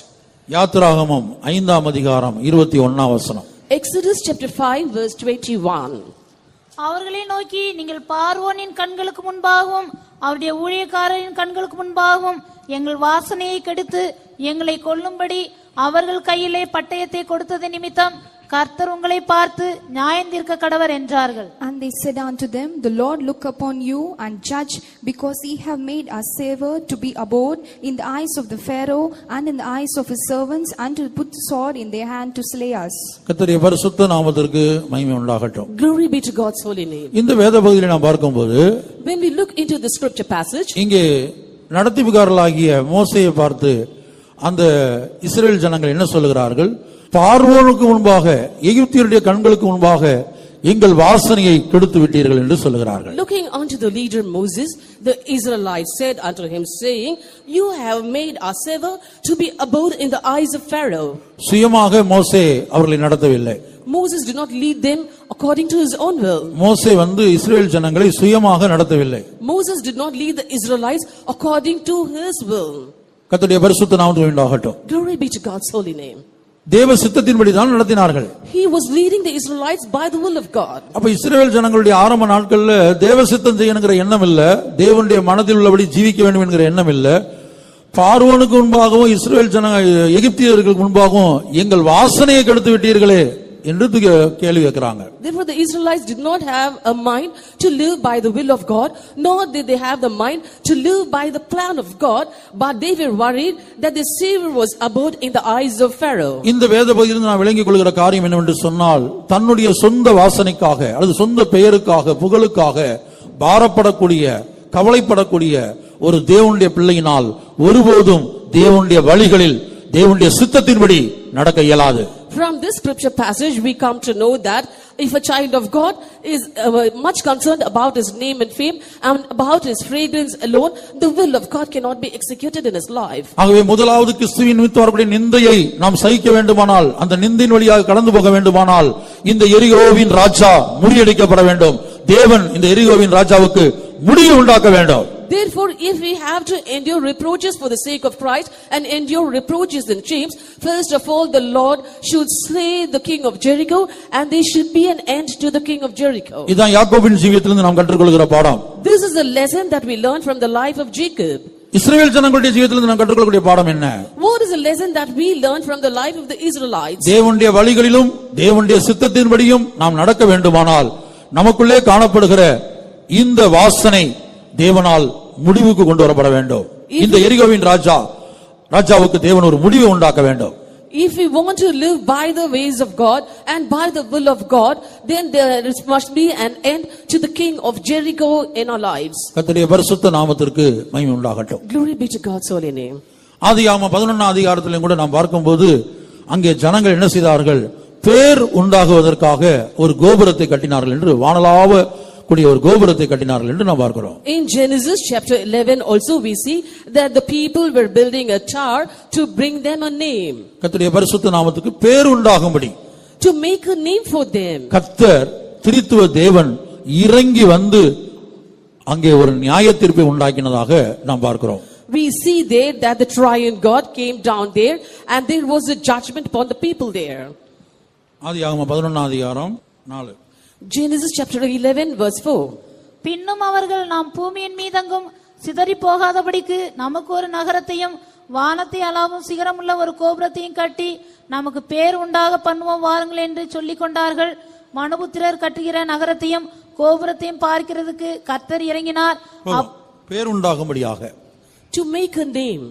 யாத்திராகமம் ஐந்தாம் அதிகாரம் இருபத்தி ஒன்னாம் வசனம் Exodus chapter 5 verse 21. அவர்களை நோக்கி நீங்கள் பார்வோனின் கண்களுக்கு முன்பாகவும் அவருடைய ஊழியக்காரரின் கண்களுக்கு முன்பாகவும் எங்கள் வாசனையை கெடுத்து எங்களை கொல்லும்படி அவர்கள் கையிலே பட்டயத்தை கொடுத்தது நிமித்தம் கர்த்தர் உங்களை பார்த்து நியாயந்தீர்க்க கடவர் என்றார்கள் And they said unto them, The Lord look upon you and judge, because ye have made us savor to be abhorred in the eyes of the Pharaoh and in the eyes of his servants, and to put the sword in their hand to slay us. கர்த்தருடைய பரிசுத்த நாமத்திற்கு மகிமை உண்டாகட்டும் Glory be to God's holy name. இந்த வேத பகுதியில் நாம் பார்க்கும்போது When we look into the scripture passage, இங்கே நடத்திப்புகாரர்களாகிய மோசையை பார்த்து அந்த இஸ்ரேல் ஜனங்கள் என்ன சொல்லுகிறார்கள் பார்வோனுக்கு முன்பாக எகிப்தியருடைய கண்களுக்கு முன்பாக எங்கள் வாசனையை கெடுத்து விட்டீர்கள் என்று சொல்லுகிறார்கள் looking unto the leader Moses, the Israelites said unto him, saying, You have made us ever to be abode in the eyes of Pharaoh. சுயமாக மோசே அவர்களை நடத்தவில்லை Moses did not lead them according to his own will. மோசே வந்து Israel ஜனங்களை சுயமாக நடத்தவில்லை Moses did not lead the Israelites according to his will. கர்த்தருடைய பரிசுத்த நாமத்துக்கு உண்டாகட்டும் Glory be to God's holy name. தேவ சித்தத்தின்படி தான் நடத்தினார்கள். He was leading the Israelites by the will of God. அப்ப இஸ்ரேல் ஜனங்களுடைய ஆரம்ப நாட்கள்ல தேவ சித்தம் செய்யணுங்கிற எண்ணம் இல்ல தேவனுடைய மனதில் உள்ளபடி ஜீவிக்க வேண்டும் என்கிற எண்ணம் இல்ல. பார்வோனுக்கு முன்பாகவும் இஸ்ரேல் ஜன எகிப்தியர்களுக்கு முன்பாகவும் எங்கள் வாசனையை கெடுத்து விட்டீர்களே. என்று கேள்வி கேட்கிறாங்க Therefore, the Israelites did not have a mind to live by the will of God, nor did they have the mind to live by the plan of God, but they were worried that the Savior was abode in the eyes of Pharaoh. இந்த வேத பகுதியிலிருந்து நான் விளங்கிக் கொள்கிற காரியம் என்னவென்று சொன்னால் தன்னுடைய சொந்த வாசனைக்காக அல்லது சொந்த பெயருக்காக புகழுக்காக பாரப்படக்கூடிய கவலைப்படக்கூடிய ஒரு தேவனுடைய பிள்ளையினால் ஒருபோதும் தேவனுடைய வழிகளில் தேவனுடைய சித்தத்தின்படி நடக்க இயலாது From this scripture passage, we come to know that if a child of God is uh, much concerned about his name and fame and about his fragrance alone, the will of God cannot be executed in his life. ஆகவே முதலாவது கிறிஸ்துவின் நிமித்தம் வரக்கூடிய நிந்தையை நாம் சகிக்க வேண்டுமானால் அந்த நிந்தையின் வழியாக கடந்து போக வேண்டுமானால் இந்த எரிகோவின் ராஜா முறியடிக்கப்பட வேண்டும் தேவன் இந்த எரிகோவின் ராஜாவுக்கு முடிவு உண்டாக்க வேண்டும் Therefore, if we have to endure reproaches for the sake of Christ and endure reproaches and shames, first of all, the Lord should slay the king of Jericho, and there should be an end to the king of Jericho. இதுதான் யாக்கோபின் ஜீவியத்திலிருந்து நாம் கற்றுக்கொள்கிற பாடம் This is a lesson that we learn from the life of Jacob. இஸ்ரவேல் ஜனங்களுடைய ஜீவியத்திலிருந்து நாம் கற்றுக்கொள்ளக்கூடிய பாடம் என்ன What is a lesson that we learn from the life of the Israelites? தேவனுடைய வழிகளிலும் தேவனுடைய சித்தத்தின்படியும் நாம் நடக்க வேண்டுமானால் நமக்குள்ளே காணப்படுகிற இந்த வாசனை தேவனால் முடிவுக்கு கொண்டு வரப்பட வேண்டும் இந்த எரிகோவின் ராஜா ராஜாவுக்கு தேவன் ஒரு முடிவை உண்டாக்க வேண்டும் If we want to live by the ways of God and by the will of God, then there must be an end to the king of Jericho in our lives. கர்த்தருடைய பரிசுத்த நாமத்திற்கு மகிமை உண்டாகட்டும் Glory be to God's holy name. ஆதியாகமம் பதினொன்னாம் அதிகாரத்திலும் கூட நாம் பார்க்கும்போது அங்கே ஜனங்கள் என்ன செய்தார்கள் பேர் உண்டாகுவதற்காக ஒரு கோபுரத்தை கட்டினார்கள் என்று வானலாவ கூடிய ஒரு கோபுரத்தை கட்டினார்கள் என்று நாம் பார்க்கிறோம் In Genesis chapter 11 also we see that the people were building a tower to bring them a name, கர்த்தருடைய பரிசுத்த நாமத்துக்கு பேர் உண்டாகும்படி to make a name for them. கர்த்தர் திரித்துவ தேவன் இறங்கி வந்து அங்கே ஒரு நியாய தீர்ப்பை உண்டாக்கினதாக நாம் பார்க்கிறோம் We see there that the triune God came down there and there was a judgment upon the people there. ஆதியாகமம் பதினொன்னாம் அதிகாரம் நாலு Genesis chapter 11 verse 4. பின்னும் அவர்கள் நாம் பூமியின் மீதெங்கும் சிதறி போகாதபடிக்கு நமக்கு ஒரு நகரத்தையும் வானத்தை அளவும் சிகரமுள்ள ஒரு கோபுரத்தையும் கட்டி நமக்கு பேர் உண்டாக பண்ணுவோம் வாருங்கள் என்று சொல்லிக் கொண்டார்கள் மனுபுத்திரர் கட்டுகிற நகரத்தையும் கோபுரத்தையும் பார்க்கிறதுக்கு கர்த்தர் இறங்கினார் அப்- பேர் உண்டாகும்படியாக To make a name.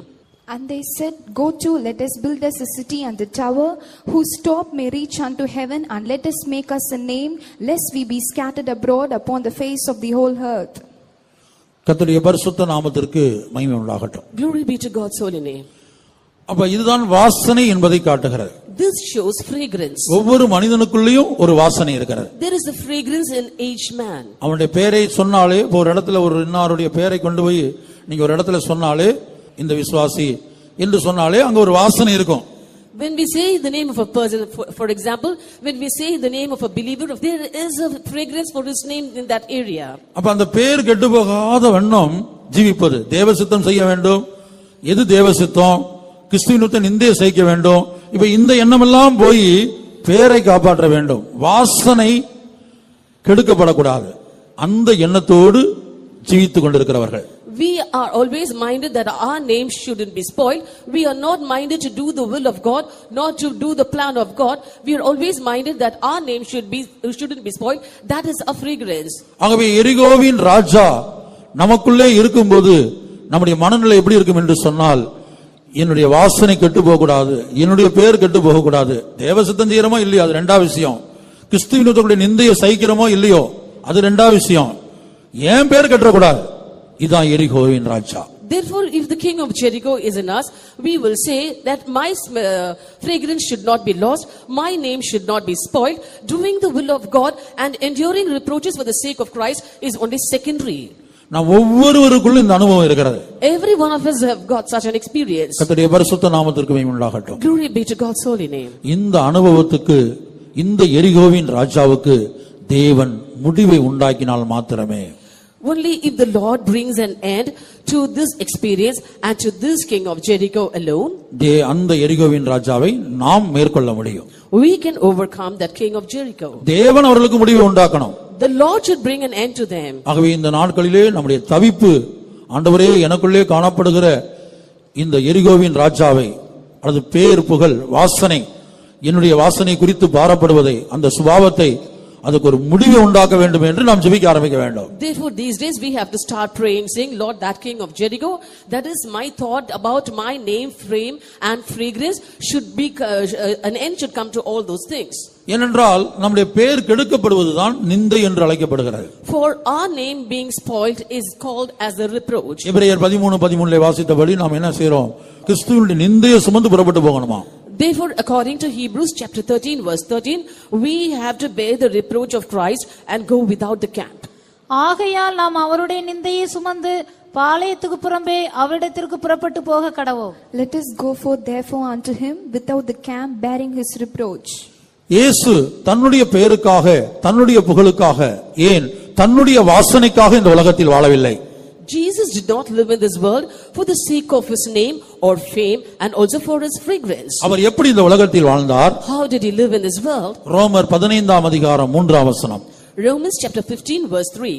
And they said, Go to, let us build us a city and a tower, whose top may reach unto heaven, and let us make us a name, lest we be scattered abroad upon the face of the whole earth. கர்த்தருடைய பரிசுத்த நாமத்திற்கு மகிமை உண்டாகட்டும் Glory be to God's holy name. அப்ப இதுதான் வாசனை என்பதை காட்டுகிறது This shows fragrance. ஒவ்வொரு மனிதனுக்குள்ளேயும் ஒரு வாசனை இருக்கிறது There is a fragrance in each man. அவனுடைய பெயரை சொன்னாலே இப்போ ஒரு இடத்துல ஒரு இன்னாருடைய பெயரை கொண்டு போய் நீங்க ஒரு இடத்துல சொன்னாலே இந்த விசுவாசி என்று சொன்னாலே அங்க ஒரு வாசனை இருக்கும். When we say the name of a person, for, for example, when we say the name of a believer, there is a fragrance for his name in that area. அப்ப அந்த பேர் கெட்டு போகாத வண்ணம் ஜீவிப்பது. தேவ சித்தம் செய்ய வேண்டும். எது தேவ சித்தம் கிறிஸ்துவத்தை நிந்தைய செய்ய வேண்டும். இப்ப இந்த எண்ணமெல்லாம் போய் பேரை காப்பாற்ற வேண்டும். வாசனை கெடுக்கப்படக்கூடாது. அந்த எண்ணத்தோடு ஜீவித்துக் கொண்டிருக்கிறவர்கள். We are always minded that our name shouldn't be spoiled. We are not minded to do the will of God, not to do the plan of God. We are always minded that our name should be shouldn't be spoiled. That is a fragrance. ஆகவே எரிகோவின் ராஜா நமக்குள்ளே இருக்கும்போது நம்முடைய மனநிலை எப்படி இருக்கும் என்று சொன்னால் என்னுடைய வாசனை கெட்டு போகக்கூடாது என்னுடைய பேர் கெட்டு போகக்கூடாது தேவ சித்தம் செய்யறோமோ இல்லையோ அது ரெண்டாவது விஷயம் கிறிஸ்துவனுடைய நிந்தையை சகிக்கிறோமோ இல்லையோ அது ரெண்டாவது விஷயம் ஏன் பேர் கட்டக்கூடாது இதான் எரிகோவின் ராஜா Therefore, if the king of Jericho is in us, we will say that my uh, fragrance should not be lost, my name should not be spoiled. Doing the will of God and enduring reproaches for the sake of Christ is only secondary. நாம் ஒவ்வொருவருக்குள்ளும் இந்த அனுபவம் இருக்கிறது Every one of us have got such an experience. கர்த்தருடைய பரிசுத்த நாமத்திற்கு மகிமை உண்டாகட்டும் Glory be to God's holy name. இந்த அனுபவத்துக்கு இந்த எரிகோவின் ராஜாவுக்கு தேவன் முடிவை உண்டாக்கினால் மாத்திரமே Only if the Lord brings an end to this experience and to this king of Jericho alone, தே அந்த எரிகோவின் ராஜாவை நாம் மேற்கொள்ள முடியும் we can overcome that king of Jericho. தேவன் அவர்களுக்கு முடிவை உண்டாக்கணும் The Lord should bring an end to them. ஆகவே இந்த நாட்களிலே நம்முடைய தவிப்பு ஆண்டவரே எனக்குள்ளே காணப்படுகிற இந்த எரிகோவின் ராஜாவை அல்லது பேர் புகழ் வாசனை என்னுடைய வாசனை குறித்து பாரப்படுவதை அந்த சுபாவத்தை அதுக்கு ஒரு முடிவை உண்டாக்க வேண்டும் என்று நாம் ஜெபிக்க ஆரம்பிக்க வேண்டும் Therefore, these days we have to start praying, saying, Lord, that king of Jericho, that is my thought about my name, frame, and fragrance should be, uh, an end should come to all those things. ஏனென்றால் நம்முடைய பேர் கெடுக்கப்படுவதுதான் நிந்தை என்று அழைக்கப்படுகிறது For our name being spoiled is called as a reproach. எபிரேயர் பதிமூணு பதிமூணுல வாசித்தபடி நாம் என்ன செய்றோம் கிறிஸ்துவனுடைய நிந்தையை சுமந்து புறப்பட்டு போகணுமா Therefore, according to Hebrews chapter 13, verse 13, we have to bear the reproach of Christ and go without the camp. ஆகையால் நாம் அவருடைய நிந்தையை சுமந்து பாளையத்துக்கு புறம்பே அவரிடத்திற்கு புறப்பட்டு போக கடவோம் Let us go forth therefore unto him without the camp, bearing his reproach. இயேசு தன்னுடைய பெயருக்காக தன்னுடைய புகழுக்காக ஏன் தன்னுடைய வாசனைக்காக இந்த உலகத்தில் வாழவில்லை Jesus did not live in this world for the sake of his name or fame and also for his fragrance. அவர் எப்படி இந்த உலகத்தில் வாழ்ந்தார் How did he live in this world? ரோமர் பதினைந்தாம் அதிகாரம் மூன்றாம் வசனம் Romans chapter 15 verse 3.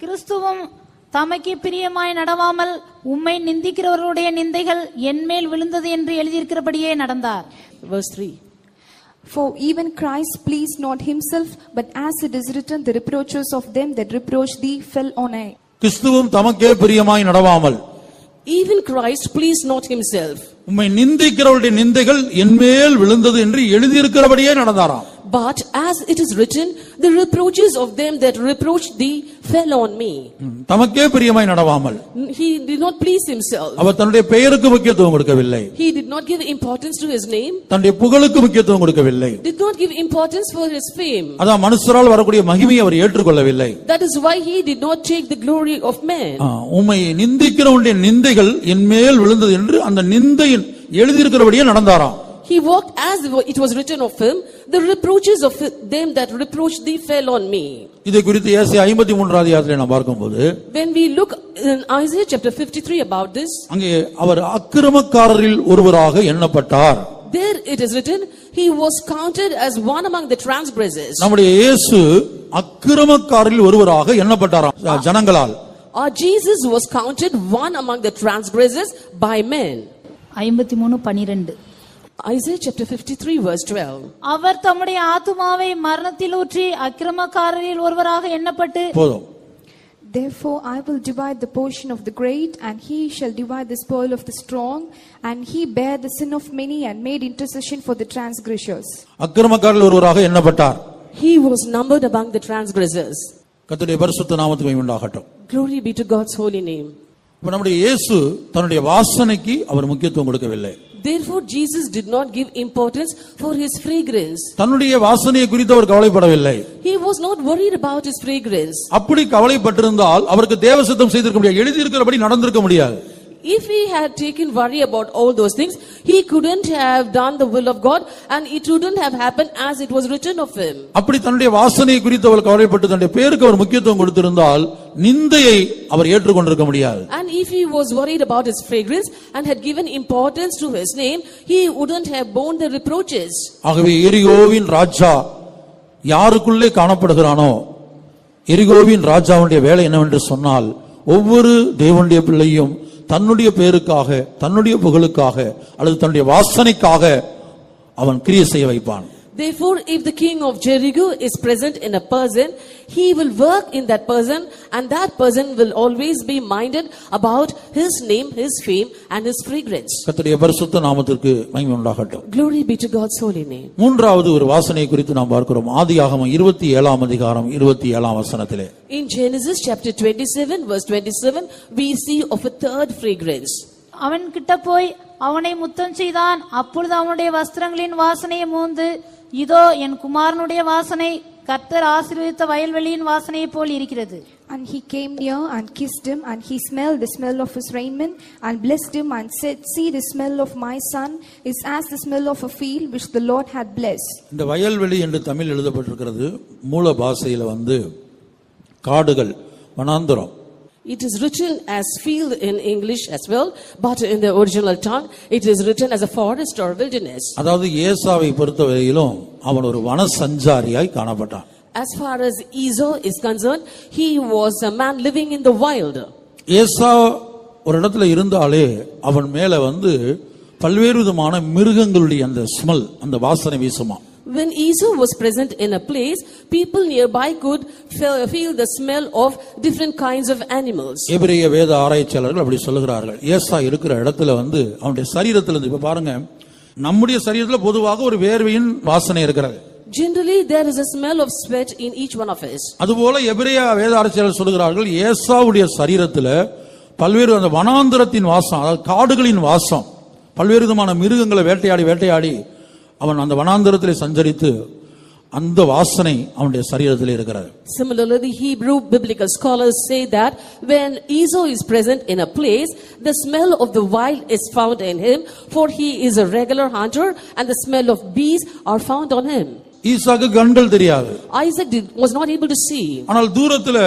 கிறிஸ்துவும் தமக்கு பிரியமாய் நடவாமல் உம்மை நிந்திக்கிறவர்களுடைய நிந்தைகள் என்மேல் விழுந்தது என்று எழுதியிருக்கிறபடியே நடந்தார் Verse 3. For even Christ pleased not himself, but as it is written, the reproaches of them that reproach thee fell on I. கிறிஸ்துவும் தமக்கே பிரியமாய் நடவாமல். Even Christ pleased not himself, உம்மை நிந்திக்கிறவருடைய நிந்தைகள் என்மேல் விழுந்தது என்று எழுதியிருக்கிறபடியே நடந்தாராம். but as it is written, the reproaches of them that reproached thee fell on me. ம், தமக்கே பிரியமாய் நடவாமல் He did not please himself. அவர் தன்னுடைய பெயருக்கு முக்கியத்துவம் கொடுக்கவில்லை He did not give importance to his name, தன்னுடைய புகழுக்கு முக்கியத்துவம் கொடுக்கவில்லை did not give importance for his fame. அதான் மனுஷரால் வரக்கூடிய மகிமையை அவர் ஏற்றுக்கொள்ளவில்லை That is why he did not take the glory of man. ஆ, உம்மை நிந்திக்கிறவனுடைய நிந்தைகள் என்மேல் விழுந்தது என்று அந்த நிந்தையின் எழுதியிருக்கிறபடியே நடந்தாராம் He walked as it was written of him, the reproaches of them that reproached thee fell on me. இதை குறித்து ஏசி ஐம்பத்தி மூன்றாவது அதிகாரத்திலே நாம் பார்க்கும்போது When we look in Isaiah chapter 53 about this, அங்கே அவர் அக்கிரமக்காரரில் ஒருவராக எண்ணப்பட்டார் there it is written, he was counted as one among the transgressors. நம்முடைய இயேசு அக்கிரமக்காரரில் ஒருவராக எண்ணப்பட்டாராம் ஜ- ஜனங்களால் Our Jesus was counted one among the transgressors by men. ஐம்பத்தி மூணு பனிரெண்டு Isaiah chapter 53 verse 12. அவர் தம்முடைய ஆத்துமாவை மரணத்தில் ஊற்றி அக்கிரமக்காரரில் ஒருவராக எண்ணப்பட்டு போதும் Therefore I will divide the portion of the great, and he shall divide the spoil of the strong, and he bare the sin of many and made intercession for the transgressors. அக்கிரமக்காரரில் ஒருவராக எண்ணப்பட்டார் He was numbered among the transgressors. கர்த்தருடைய பரிசுத்த நாமத்துக்கு உண்டாகட்டும் Glory be to God's holy name. இப்ப நம்முடைய இயேசு தன்னுடைய வாசனைக்கு அவர் முக்கியத்துவம் கொடுக்கவில்லை Therefore, Jesus did not give importance for his fragrance. தன்னுடைய வாசனையை குறித்து அவர் கவலைப்படவில்லை He was not worried about his fragrance. அப்படி கவலைப்பட்டிருந்தால் அவருக்கு தேவசித்தம் செய்திருக்க முடியாது எழுதியிருக்கிறபடி நடந்திருக்க முடியாது If he had taken worry about all those things, he couldn't have done the will of God and it wouldn't have happened as it was written of him. அப்படி தன்னுடைய வாசனையை குறித்து அவர் கவலைப்பட்டு தன்னுடைய பேருக்கு அவர் முக்கியத்துவம் கொடுத்திருந்தால் நிந்தையை அவர் ஏற்றுக்கொண்டிருக்க முடியாது And if he was worried about his fragrance and had given importance to his name, he wouldn't have borne the reproaches. ஆகவே எரிகோவின் ராஜா யாருக்குள்ளே காணப்படுகிறானோ எரிகோவின் ராஜாவுடைய வேலை என்னவென்று சொன்னால் ஒவ்வொரு தேவனுடைய பிள்ளையும் தன்னுடைய பேருக்காக தன்னுடைய புகழுக்காக அல்லது தன்னுடைய வாசனைக்காக அவன் கிரியை செய்ய வைப்பான். Therefore, if the king of Jericho is present in a person, he will work in that person, and that person will always be minded about his name, his fame, and his fragrance. கர்த்தருடைய பரிசுத்த நாமத்திற்கு மகிமை உண்டாகட்டும் Glory be to God's holy name. மூன்றாவது ஒரு வாசனையை குறித்து நாம் பார்க்கிறோம் ஆதியாகமம் இருபத்தி ஏழாம் அதிகாரம் இருபத்தி ஏழாம் வசனத்திலே In Genesis chapter 27, verse 27, we see of a third fragrance. அவன் கிட்ட போய் அவனை முத்தம் செய்தான் அப்பொழுது அவனுடைய வஸ்திரங்களின் வாசனையை மூந்து இதோ என் குமாரனுடைய வாசனை கர்த்தர் ஆசீர்வதித்த வயல்வெளியின் வாசனையைப் போல் இருக்கிறது And he came near and kissed him, and he smelled the smell of his raiment, and blessed him, and said, See, the smell of my son is as the smell of a field which the Lord had blessed. இந்த வயல்வெளி என்று தமிழ் எழுதப்பட்டிருக்கிறது மூல பாஷையில வந்து காடுகள் வனாந்தரம் It is written as field in English as well, but in the original tongue, it is written as a forest or wilderness. அதாவது ஏசாவை பொறுத்தவரையிலும் அவன் ஒரு வன சஞ்சாரியாய் காணப்பட்டான் As far as Esau is concerned, he was a man living in the wild. ஏசா ஒரு இடத்துல இருந்தாலே அவன் மேல வந்து பல்வேறு விதமான மிருகங்களுடைய அந்த ஸ்மெல் அந்த வாசனை வீசுமா When Esau was present in a place, people nearby could fe- feel the smell of different kinds of animals. எபிரிய வேத ஆராய்ச்சியாளர்கள் அப்படி சொல்லுகிறார்கள் ஏசா இருக்கிற இடத்துல வந்து அவனுடைய சரீரத்துல இருந்து இப்ப பாருங்க நம்முடைய சரீரத்துல பொதுவாக ஒரு வேர்வையின் வாசனை இருக்கிறது Generally, there is a smell of sweat in each one of us. அதுபோல எபிரேய வேத ஆராய்ச்சியாளர் சொல்லுகிறார்கள் ஏசாவுடைய சரீரத்துல பல்வேறு அந்த வனாந்திரத்தின் வாசம் அதாவது காடுகளின் வாசம் பல்வேறு விதமான மிருகங்களை வேட்டையாடி வேட்டையாடி அவன் அந்த வனாந்திரத்திலே சஞ்சரித்து அந்த வாசனை அவனுடைய சரீரத்திலே இருக்கிறது Similarly, the Hebrew biblical scholars say that when Esau is present in a place, the smell of the wild is found in him, for he is a regular hunter, and the smell of bees are found on him. ஈசாக்கு கண்கள் தெரியாது Isaac did, was not able to see. ஆனால் தூரத்துல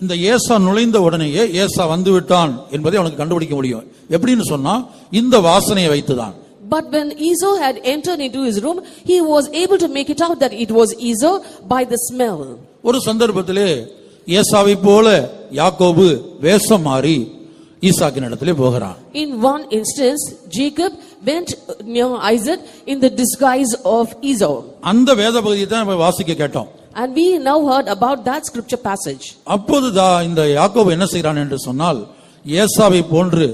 இந்த ஏசா நுழைந்த உடனேயே ஏசா வந்து விட்டான் என்பதை அவனுக்கு கண்டுபிடிக்க முடியும் எப்படின்னு சொன்னா இந்த வாசனையை வைத்துதான் But when Esau had entered into his room, he was able to make it out that it was Esau by the smell. ஒரு சந்தர்ப்பத்திலே ஏசாவை போல யாக்கோபு வேஷம் மாறி ஈசாக்கின் இடத்திலே போகிறான் In one instance, Jacob went near Isaac in the disguise of Esau. அந்த வேத பகுதியை தான் நம்ம வாசிக்க கேட்டோம் And we now heard about that scripture passage. அப்போது தா- இந்த யாக்கோபு என்ன செய்கிறான் என்று சொன்னால் ஏசாவை போன்று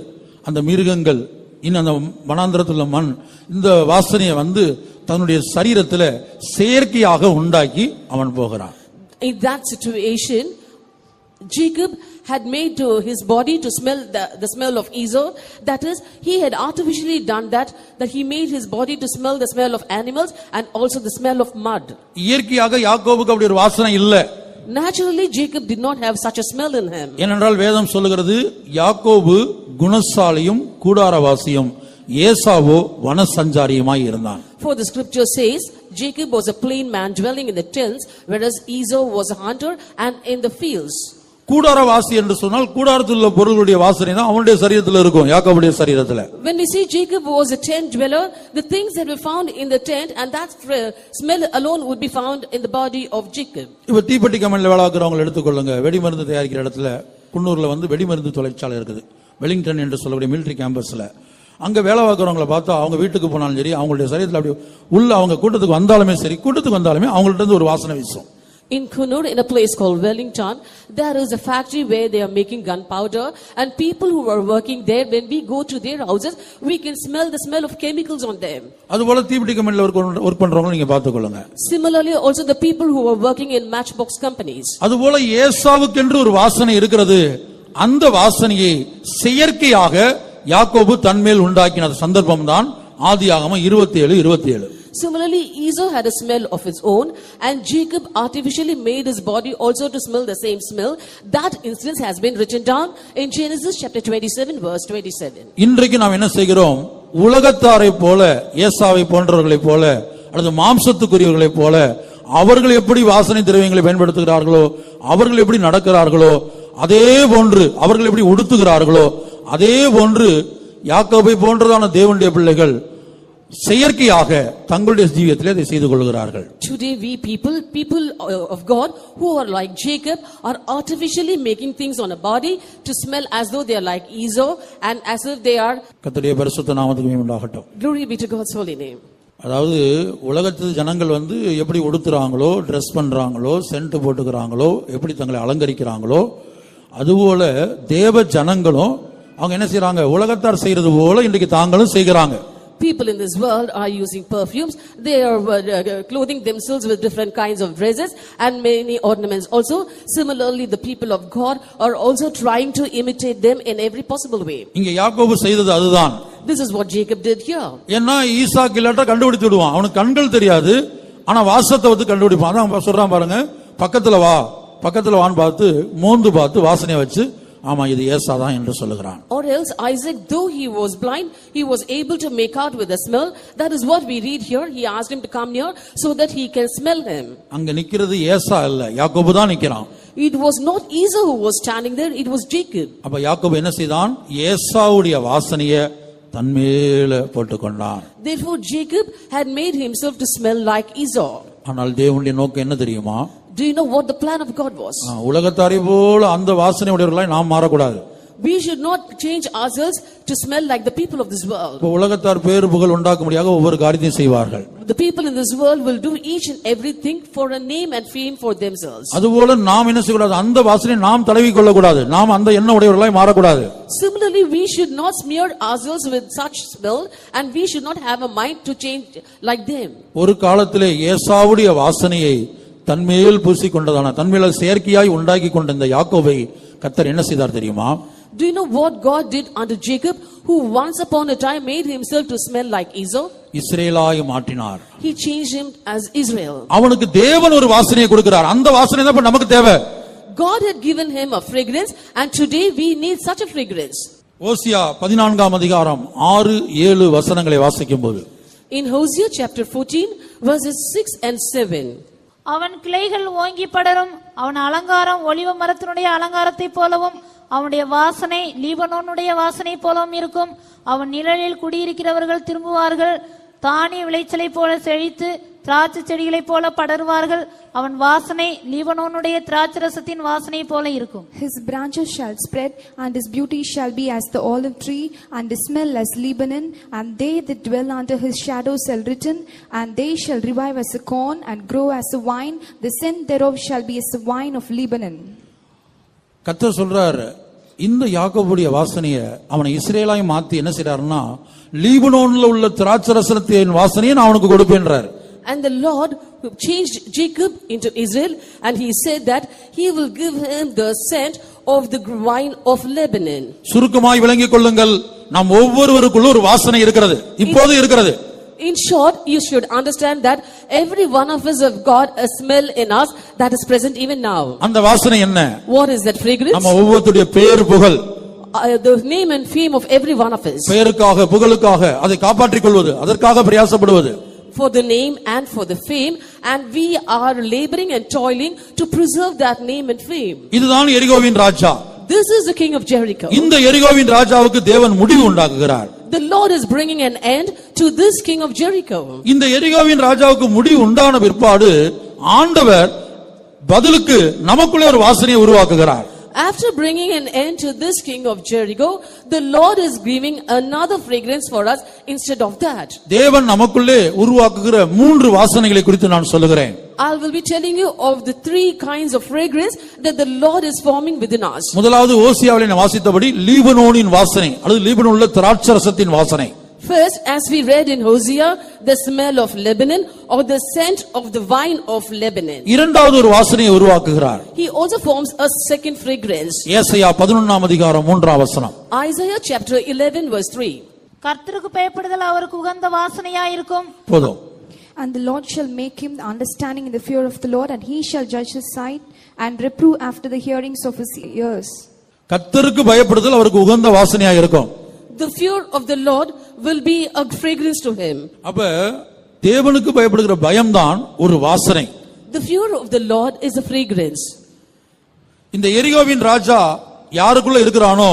அந்த மிருகங்கள் இன்னும் அந்த வனாந்திரத்தில் உள்ள மண் இந்த வாசனையை வந்து தன்னுடைய சரீரத்துல செயற்கையாக உண்டாக்கி அவன் போகிறான் In that situation, Jacob had made to his body to smell the, the smell of Esau. That is, he had artificially done that, that he made his body to smell the smell of animals and also the smell of mud. இயற்கையாக யாக்கோபுக்கு அப்படி ஒரு வாசனை இல்லை Naturally, Jacob did not have such a smell in him. ஏனென்றால் வேதம் சொல்லுகிறது யாக்கோபு குணசாலியும் கூடாரவாசியும் ஏசாவோ வனசஞ்சாரியுமாய் இருந்தான் For the scripture says, Jacob was a plain man dwelling in the tents, whereas Esau was a hunter and in the fields. கூடாரவாசி என்று சொன்னால் கூடாரத்தில் உள்ள பொருளுடைய வாசனை தான் அவனுடைய சரீரத்தில் இருக்கும் யாக்கோபுடைய சரீரத்தில். When we say Jacob was a tent dweller, the things that were found in the tent and that smell alone would be found in the body of Jacob. இப்ப தீப்பெட்டி கம்பெனியில் வேலை பார்க்குறவங்க எடுத்துக்கொள்ளுங்க. வெடிமருந்து தயாரிக்கிற இடத்துல குன்னூர்ல வந்து வெடிமருந்து தொழிற்சாலை இருக்குது. வெலிங்டன் என்று சொல்லக்கூடிய மிலிட்டரி கேம்பஸ்ல அங்க வேலை பார்க்குறவங்கள பார்த்தா அவங்க வீட்டுக்கு போனாலும் சரி அவங்களுடைய சரீரத்தில் அப்படி உள்ள அவங்க கூட்டத்துக்கு வந்தாலுமே சரி கூட்டத்துக்கு வந்தாலுமே அவங்கள்ட்ட இருந்து ஒரு வாசனை வீசும். In Kunur, in a place called Wellington, there is a factory where they are making gunpowder and people who are working there, when we go to their houses, we can smell the smell of chemicals on them. அதுபோல தீப்பெட்டி கம்பெனியில் work பண்றவங்க நீங்க பார்த்துக்கொள்ளுங்க Similarly, also the people who are working in matchbox companies. அதுபோல ஏசாவுக்கென்று ஒரு வாசனை இருக்கிறது அந்த வாசனையை செயற்கையாக யாக்கோபு தன்மேல் உண்டாக்கின சந்தர்ப்பம் தான் ஆதியாகமம் இருபத்தி ஏழு இருபத்தி ஏழு Similarly, Esau had a smell of his own, and Jacob artificially made his body also to smell the same smell. That instance has been written down in Genesis chapter 27, verse 27. இன்றைக்கு நாம் என்ன செய்கிறோம் உலகத்தாரை போல ஏசாவை போன்றவர்களைப் போல அல்லது மாம்சத்துக்குரியவர்களைப் போல அவர்கள் எப்படி வாசனை திரவியங்களை பயன்படுத்துகிறார்களோ அவர்கள் எப்படி நடக்கிறார்களோ அதே போன்று அவர்கள் எப்படி உடுத்துகிறார்களோ அதே போன்று யாக்கோபை போன்றதான தேவனுடைய பிள்ளைகள் செயற்கையாக தங்களுடைய ஜீவியத்திலே அதை செய்து கொள்கிறார்கள் Today, we people, people uh, of God who are like Jacob, are artificially making things on a body to smell as though they are like Esau and as if they are. கர்த்தருடைய பரிசுத்த நாமத்துக்கு உண்டாகட்டும் Glory be to God's holy name. அதாவது உலகத்து ஜனங்கள் வந்து எப்படி உடுத்துறாங்களோ dress பண்றாங்களோ சென்ட் போட்டுக்கிறாங்களோ எப்படி தங்களை அலங்கரிக்கிறாங்களோ அதுபோல தேவ ஜனங்களும் அவங்க என்ன செய்றாங்க உலகத்தார் செய்யறது போல இன்றைக்கு தாங்களும் செய்கிறாங்க People in this world are using perfumes. They are uh, uh, clothing themselves with different kinds of dresses and many ornaments. Also, similarly, the people of God are also trying to imitate them in every possible way. இங்க யாக்கோபு செய்தது அதுதான் This is what Jacob did here. ஏன்னா ஈசாக்கு இல்லாட்டா கண்டுபிடித்து விடுவான் அவனுக்கு கண்கள் தெரியாது ஆனா வாசத்தை வந்து கண்டுபிடிப்பான் அதான் சொல்றான் பாருங்க பக்கத்துல வா பக்கத்துல வான்னு பார்த்து மோந்து பார்த்து வாசனையை வச்சு ஆமா இது ஏசாதான் என்று சொல்லுகிறான் Or else Isaac, though he was blind, he was able to make out with the smell. That is what we read here. He asked him to come near so that he can smell him. அங்க நிக்கிறது ஏசா இல்ல யாக்கோபு தான் நிக்கிறான் It was not Esau who was standing there, it was Jacob. அப்ப யாக்கோபு என்ன செய்தான் ஏசாவுடைய வாசனைய தன்மேல போட்டுக்கொண்டான் Therefore Jacob had made himself to smell like Esau. ஆனால் தேவனுடைய நோக்கம் என்ன தெரியுமா Do you know what the plan of God was? ஆ, உலகத்தாரை போல அந்த வாசனை உடையவர்களாய் நாம் மாறக்கூடாது We should not change ourselves to smell like the people of this world. இப்ப உலகத்தார் பேரு புகழ் உண்டாக்கும்படியாக ஒவ்வொரு காரியத்தையும் செய்வார்கள் The people in this world will do each and everything for a name and fame for themselves. அதுபோல நாம் என்ன செய்யக்கூடாது அந்த வாசனை நாம் தடவி கொள்ளக்கூடாது நாம் அந்த எண்ண உடையவர்களாய் மாறக்கூடாது Similarly, we should not smear ourselves with such smell and we should not have a mind to change like them. ஒரு காலத்திலே ஏசாவுடைய வாசனையை தன்மேல் பூசிக்கொண்டதான தன்மேல செயற்கையாய் உண்டாக்கி கொண்ட இந்த யாக்கோவை கத்தர் என்ன செய்தார் தெரியுமா Do you know what God did unto Jacob, who once upon a time made himself to smell like Esau? இஸ்ரேலாய் மாற்றினார் He changed him as Israel. அவனுக்கு தேவன் ஒரு வாசனையை கொடுக்கிறார் அந்த வாசனை தான் இப்ப நமக்கு தேவை God had given him a fragrance, and today we need such a fragrance. ஓசியா பதினான்காம் அதிகாரம் ஆறு ஏழு வசனங்களை வாசிக்கும் போது In Hosea chapter 14, verses 6 and 7. அவன் கிளைகள் ஓங்கி படரும். அவன் அலங்காரம் ஒளிவ மரத்தினுடைய அலங்காரத்தைப் போலவும் அவனுடைய வாசனை லீபனோனுடைய வாசனை போலவும் இருக்கும். அவன் நிழலில் குடியிருக்கிறவர்கள் திரும்புவார்கள். தானிய விளைச்சலைப் போல செழித்து திராட்சை செடிகளைப் போல படருவார்கள் அவன் வாசனை லீபனோனுடைய திராட்சரசத்தின் வாசனை போல இருக்கும் His branches shall spread, and his beauty shall be as the olive tree, and his smell as Lebanon. And they that dwell under his shadow shall return, and they shall revive as a corn, and grow as a vine. The scent thereof shall be as the wine of Lebanon. கர்த்தர் சொல்றாரு இந்த யாக்கோபுடைய வாசனைய அவனை இஸ்ரேலாய் மாத்தி என்ன செய்றாருன்னா லீபனோன்ல உள்ள திராட்சரசனத்தின் வாசனையை நான் அவனுக்கு கொடுப்பேன்றார் And the Lord changed Jacob into Israel, and he said that he will give him the scent of the wine of Lebanon. சுருக்கமாய் விளங்கிக் கொள்ளுங்கள் நாம் ஒவ்வொருவருக்குள்ள ஒரு வாசனை இருக்கிறது இப்போது இருக்கிறது In short, you should understand that every one of us have got a smell in us that is present even now. அந்த வாசனை என்ன What is that fragrance? நம்ம ஒவ்வொருத்தருடைய பெயர் புகழ் Uh, the name and fame of every one of us. பெயருக்காக புகழுக்காக அதை காப்பாற்றிக் கொள்வது அதற்காக பிரயாசப்படுவது For the name and for the fame, and we are laboring and toiling to preserve that name and fame. இதுதான் எரிகோவின் ராஜா This is the king of Jericho. இந்த எரிகோவின் ராஜாவுக்கு தேவன் முடிவு உண்டாக்குகிறார் The Lord is bringing an end to this king of Jericho. இந்த எரிகோவின் ராஜாவுக்கு முடிவு உண்டான பிற்பாடு ஆண்டவர் பதிலுக்கு நமக்குள்ளே ஒரு வாசனையை உருவாக்குகிறார் After bringing an end to this king of Jericho, the Lord is giving another fragrance for us instead of that. தேவன் நமக்குள்ளே உருவாக்குகிற மூன்று வாசனைகளை குறித்து நான் சொல்லுகிறேன் I will be telling you of the three kinds of fragrance that the Lord is forming within us. முதலாவது ஓசியாவிலே வாசித்தபடி லீபனோனின் வாசனை அல்லது லீபனோனில் திராட்சரசத்தின் வாசனை First, as we read in Hosea, the smell of Lebanon or the scent of the vine of Lebanon. இரண்டாவது ஒரு வாசனையை உருவாக்குகிறார் He also forms a second fragrance. ஏசையா பதினொன்னாம் அதிகாரம் மூன்றாம் வசனம் Isaiah chapter 11 verse 3. கர்த்தருக்கு பயப்படுதல் அவருக்கு உகந்த வாசனையா இருக்கும் போதும் And the Lord shall make him the understanding in the fear of the Lord, and he shall judge his sight, and reprove after the hearings of his ears. கர்த்தருக்கு பயப்படுதல் அவருக்கு உகந்த வாசனையா இருக்கும் The fear of the Lord will be a fragrance to him. அப்ப தேவனுக்கு பயப்படுகிற பயம்தான் ஒரு வாசனை The fear of the Lord is a fragrance. இந்த எரிகோவின் ராஜா யாருக்குள்ள இருக்கிறானோ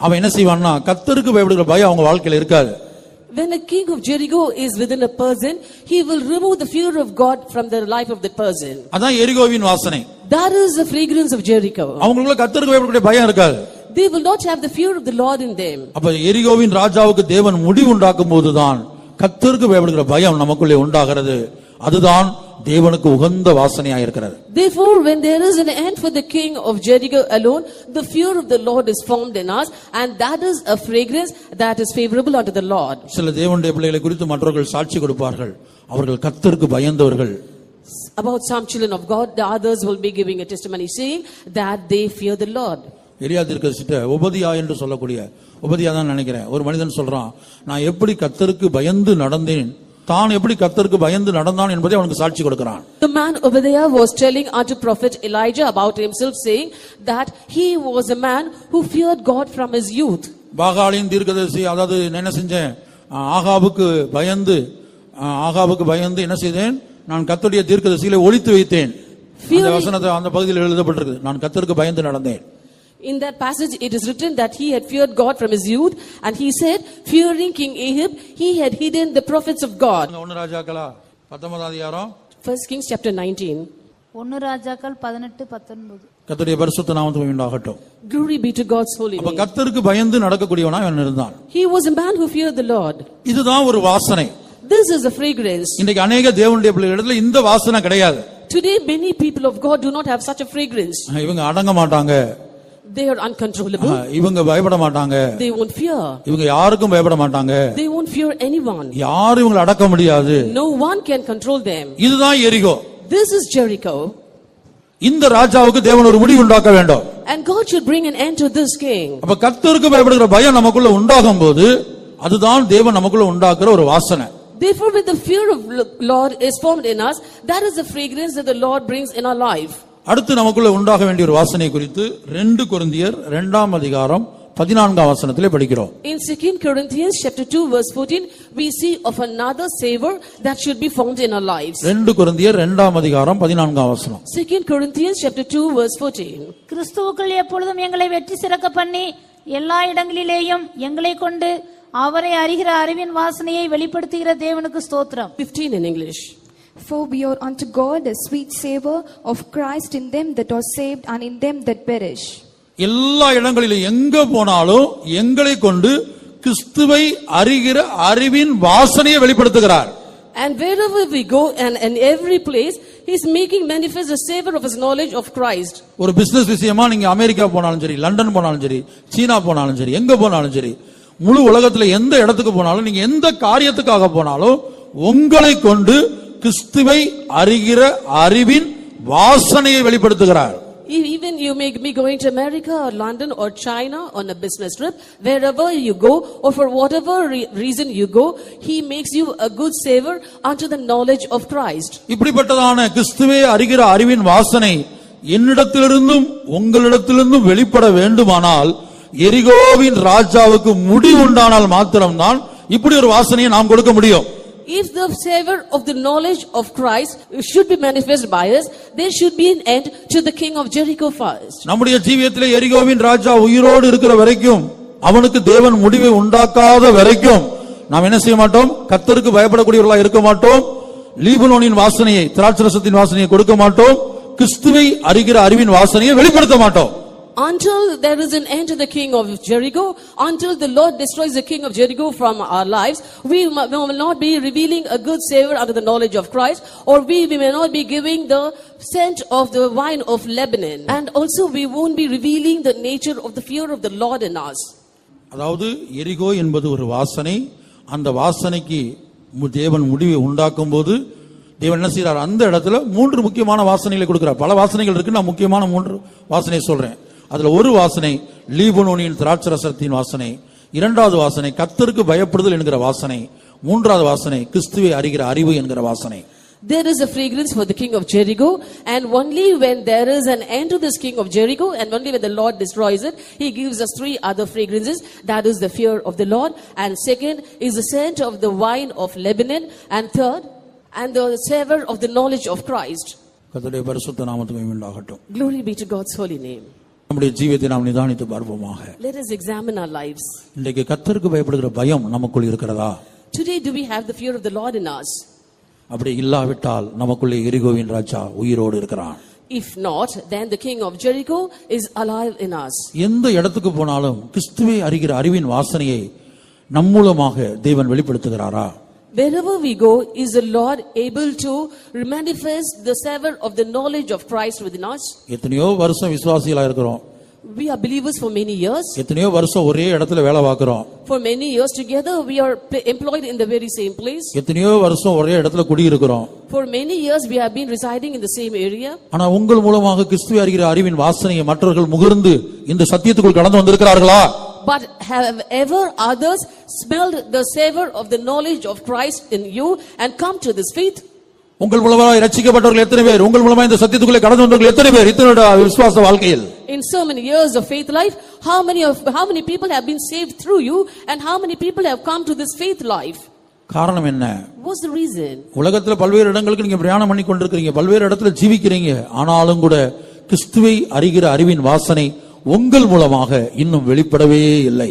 அவன் என்ன செய்வான்னா கர்த்தருக்கு பயப்படுகிற பயம் அவங்க வாழ்க்கையில இருக்காது When a king of Jericho is within a person, he will remove the fear of God from the life of that person. அதான் எரிகோவின் வாசனை That is the fragrance of Jericho. அவங்களுக்குள்ள கர்த்தருக்கு பயப்படக்கூடிய பயம் இருக்காது They will not have the fear of the Lord in them. அப்ப எரிகோவின் ராஜாவுக்கு தேவன் முடிவு உண்டாக்கும் போதுதான் கர்த்தருக்கு பயப்படுகிற பயம் நமக்குள்ளே உண்டாகிறது அதுதான் தேவனுக்கு உகந்த வாசனையா இருக்கிறது Therefore, when there is an end for the king of Jericho alone, the fear of the Lord is formed in us, and that is a fragrance that is favorable unto the Lord. சில தேவனுடைய பிள்ளைகளை குறித்து மற்றவர்கள் சாட்சி கொடுப்பார்கள் அவர்கள் கர்த்தருக்கு பயந்தவர்கள் About some children of God, the others will be giving a testimony saying that they fear the Lord. எரியா தீர்க்கதரிசிட்ட உபதியா என்று சொல்லக்கூடிய உபதியா தான் நினைக்கிறேன். ஒரு மனிதன் சொல்றான் நான் எப்படி கர்த்தருக்கு பயந்து நடந்தேன்? தான் எப்படி கர்த்தருக்கு பயந்து நடந்தான் என்பதை அவனுக்கு சாட்சி கொடுக்கிறான். The man Obadiah was telling unto prophet Elijah about himself, saying that he was a man who feared God from his youth. பாகாலின் தீர்க்கதரிசி அதாவது என்ன செஞ்சேன்? ஆ, ஆகாபுக்கு பயந்து ஆ, ஆகாபுக்கு பயந்து என்ன செய்தேன்? நான் கர்த்தருடைய தீர்க்கதரிசிகளை ஒழித்து வைத்தேன். அந்த வசனத்தை அந்த பகுதியில் எழுதப்பட்டிருக்கு நான் கர்த்தருக்கு பயந்து நடந்தேன். In that passage, it is written that he had feared God from his youth, and he said, fearing King Ahab, he had hidden the prophets of God. ஒன்னு ராஜாக்களா பத்தொன்பதாம் அதிகாரம் First Kings chapter 19. ஒன்னு ராஜாக்கள் பதினெட்டு பத்தொன்பது கர்த்தருடைய பரிசுத்த நாமத்துக்கு உண்டாகட்டும் Glory be to God's holy அப்ப name. கர்த்தருக்கு பயந்து நடக்கக்கூடியவனா அவன் இருந்தான் He was a man who feared the Lord. இதுதான் ஒரு வாசனை This is a fragrance. இன்றைக்கு அநேக தேவனுடைய பிள்ளைகளிடத்துல இந்த வாசனை கிடையாது Today, many people of God do not have such a fragrance. இவங்க அடங்க மாட்டாங்க They are uncontrollable. இவங்க பயப்பட மாட்டாங்க They won't fear. இவங்க யாருக்கும் பயப்பட மாட்டாங்க They won't fear anyone. யாரும் இவங்களை அடக்க முடியாது No one can control them. இதுதான் எரிகோ This is Jericho. இந்த ராஜாவுக்கு தேவன் ஒரு முடிவு உண்டாக்க வேண்டும் And God should bring an end to this king. அப்ப கர்த்தருக்கு பயப்படுகிற பயம் நமக்குள்ள உண்டாகும் போது அதுதான் தேவன் நமக்குள்ள உண்டாக்குற ஒரு வாசனை Therefore, when the fear of Lo- Lord is formed in us, that is the fragrance that the Lord brings in our life. அடுத்து நமக்குள்ள உண்டாக வேண்டிய ஒரு வாசனை குறித்து ரெண்டு கொரிந்தியர் இரண்டாம் அதிகாரம் பதினான்காம் வசனத்திலே படிக்கிறோம் In 2 Corinthians chapter 2 verse 14, we see of another savor that should be found in our lives. ரெண்டு குருந்தியர் இரண்டாம் அதிகாரம் பதினான்காம் வசனம் 2 Corinthians chapter 2 verse 14. கிறிஸ்துவுக்குள் எப்பொழுதும் எங்களை வெற்றி சிறக்க பண்ணி எல்லா இடங்களிலேயும் எங்களை கொண்டு அவரை அறிகிற அறிவின் வாசனையை வெளிப்படுத்துகிற தேவனுக்கு ஸ்தோத்திரம் 15 in English. For we are unto God a sweet savor of Christ in them that are saved and in them that perish. எல்லா இடங்களிலும் எங்க போனாலும் எங்களை கொண்டு கிறிஸ்துவை அறிகிற அறிவின் வாசனையை வெளிப்படுத்துகிறார் And wherever we go and in every place, He's making manifest the savor of His knowledge of Christ. ஒரு பிசினஸ் விஷயமா நீங்க அமெரிக்கா போனாலும் சரி லண்டன் போனாலும் சரி சீனா போனாலும் சரி எங்க போனாலும் சரி முழு உலகத்துல எந்த இடத்துக்கு போனாலும் நீங்க எந்த காரியத்துக்காக போனாலும் உங்களை கொண்டு கிறிஸ்துவை அறிகிற அறிவின் வாசனையை வெளிப்படுத்துகிறார் E- Even you may be going to America or London or China on a business trip, wherever you go or for whatever re- reason you go, He makes you a good savor unto the knowledge of Christ. இப்படிப்பட்டதான கிறிஸ்துவை அறிகிற அறிவின் வாசனை என்னிடத்திலிருந்தும் உங்களிடத்திலிருந்தும் வெளிப்பட வேண்டுமானால் எரிகோவின் ராஜாவுக்கு முடிவு உண்டானால் மாத்திரம்தான் இப்படி ஒரு வாசனையை நாம் கொடுக்க முடியும் If the savor of the knowledge of Christ should be manifest by us, there should be an end to the king of Jericho first. நம்முடைய ஜீவியத்திலே எரிகோவின் ராஜா உயிரோடு இருக்கிற வரைக்கும் அவனுக்கு தேவன் முடிவை உண்டாக்காத வரைக்கும் நாம் என்ன செய்ய மாட்டோம்? கத்தருக்கு பயப்படக்கூடியவர்களா இருக்க மாட்டோம். லீபனோனின் வாசனையை திராட்சரசத்தின் வாசனையை கொடுக்க மாட்டோம். கிறிஸ்துவை அறிகிற அறிவின் வாசனையை வெளிப்படுத்த மாட்டோம். Until there is an end to the king of Jericho, until the Lord destroys the king of Jericho from our lives, we we will not be revealing a good savor under the knowledge of Christ, or we, we may not be giving the scent of the wine of Lebanon. And also we won't be revealing the nature of the fear of the Lord in us. அதாவது எரிகோ என்பது ஒரு வாசனை அந்த வாசனைக்கு தேவன் முடிவை உண்டாக்கும் போது தேவன் என்ன செய்கிறார் அந்த இடத்துல மூன்று முக்கியமான வாசனைகளை கொடுக்கிறார் பல வாசனைகள் இருக்கு நான் முக்கியமான மூன்று வாசனை சொல்றேன் அதுல ஒரு வாசனை லீபனோனியின் திராட்சரசத்தின் வாசனை இரண்டாவது வாசனை கத்தருக்கு பயப்படுதல் என்கிற வாசனை மூன்றாவது வாசனை கிறிஸ்துவை அறிகிற அறிவு என்கிற வாசனை There is a fragrance for the king of Jericho, and only when there is an end to this king of Jericho, and only when the Lord destroys it, he gives us three other fragrances. That is the fear of the Lord, and second is the scent of the wine of Lebanon, and third, and the savor of the knowledge of Christ. கர்த்தருடைய பரிசுத்த நாமத்துக்கு உண்டாகட்டும் Glory be to God's holy name. நம்முடைய ஜீவியத்தை நாம் நிதானித்து பார்ப்போமாக Let us examine our lives. இன்றைக்கு கத்தருக்கு பயப்படுகிற பயம் நமக்குள் இருக்கிறதா Today, do we have the fear of the Lord in us? அப்படி இல்லாவிட்டால் நமக்குள்ளே எரிகோவின் ராஜா உயிரோடு இருக்கிறான் If not, then the king of Jericho is alive in us. எந்த இடத்துக்கு போனாலும் கிறிஸ்துவை அறிகிற அறிவின் வாசனையை நம் மூலமாக தேவன் வெளிப்படுத்துகிறாரா Wherever we go, is the Lord able to manifest the savor of the knowledge of Christ within us? எத்தனையோ வருஷம் விசுவாசிகளா இருக்கிறோம் We are believers for many years. எத்தனையோ வருஷம் ஒரே இடத்துல வேலை பார்க்கிறோம் For many years together, we are p- employed in the very same place. எத்தனையோ வருஷம் ஒரே இடத்துல குடியிருக்கிறோம் For many years, we have been residing in the same area. ஆனா உங்கள் மூலமாக கிறிஸ்துவை அறிகிற அறிவின் வாசனையை மற்றவர்கள் முகர்ந்து இந்த சத்தியத்துக்குள் கடந்து வந்திருக்கிறார்களா But have ever others smelled the savor of the knowledge of Christ in you and come to this faith? உங்கள் மூலமாக ரட்சிக்கப்பட்டவர்கள் எத்தனை பேர் உங்கள் மூலமாக இந்த சத்தியத்துக்குள்ளே கடந்து வந்தவர்கள் எத்தனை பேர் இத்தனை விசுவாச வாழ்க்கையில் In so many years of faith life, how many of how many people have been saved through you, and how many people have come to this faith life? காரணம் என்ன What's the reason? உலகத்துல பல்வேறு இடங்களுக்கு நீங்க பிரயாணம் பண்ணி கொண்டிருக்கிறீங்க பல்வேறு இடத்துல ஜீவிக்கிறீங்க ஆனாலும் கூட கிறிஸ்துவை அறிகிற அறிவின் வாசனை உங்கள் மூலமாக இன்னும் வெளிப்படவே இல்லை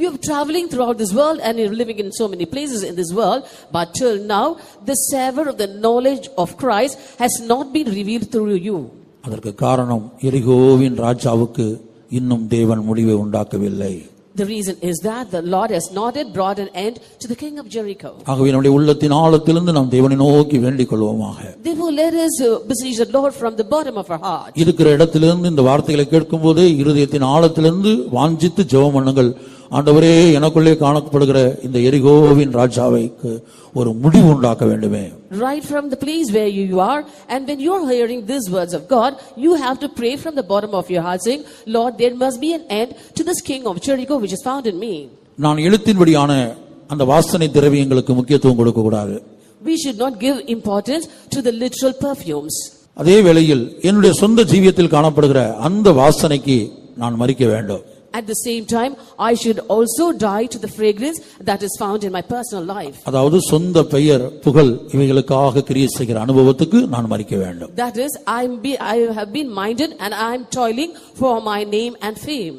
You're traveling throughout this world and you're living in so many places in this world, but till now, the savor of the knowledge of Christ has not been revealed through you. அதற்கு காரணம் எரிகோவின் ராஜாவுக்கு இன்னும் தேவன் முடிவை உண்டாக்கவில்லை The reason is that the Lord has not yet brought an end to the king of Jericho. ஆகவே நம்முடைய உள்ளத்தின் ஆழத்திலிருந்து நாம் தேவனை நோக்கி வேண்டிக் கொள்வோமாக Therefore, let us uh, beseech the Lord from the bottom of our heart. இருக்கிற இடத்திலிருந்து இந்த வார்த்தைகளை கேட்கும் போதே இருதயத்தின் ஆழத்திலிருந்து வாஞ்சித்து ஜெபம் பண்ணுங்கள் ஆண்டவரே எனக்குள்ளே காணப்படுகிற இந்த எரிகோவின் ராஜாவைக்கு ஒரு முடிவு உண்டாக்க வேண்டுமே Right from the place where you are, and when you're hearing these words of God, you have to pray from the bottom of your heart, saying, Lord, there must be an end to this king of Jericho which is found in me. நான் எழுத்தின்படியான அந்த வாசனை திரவியங்களுக்கு முக்கியத்துவம் கொடுக்க கூடாது We should not give importance to the literal perfumes. அதே வேளையில் என்னுடைய சொந்த ஜீவியத்தில் காணப்படுகிற அந்த வாசனைக்கு நான் மறிக்க வேண்டும் At the same time, I should also die to the fragrance that is found in my personal life. அதாவது சொந்த பெயர் புகழ் இவைகளுக்காக கிரியை செய்கிற அனுபவத்துக்கு நான் மறிக்க வேண்டும் That is, I'm be, I have been minded and I'm toiling for my name and fame.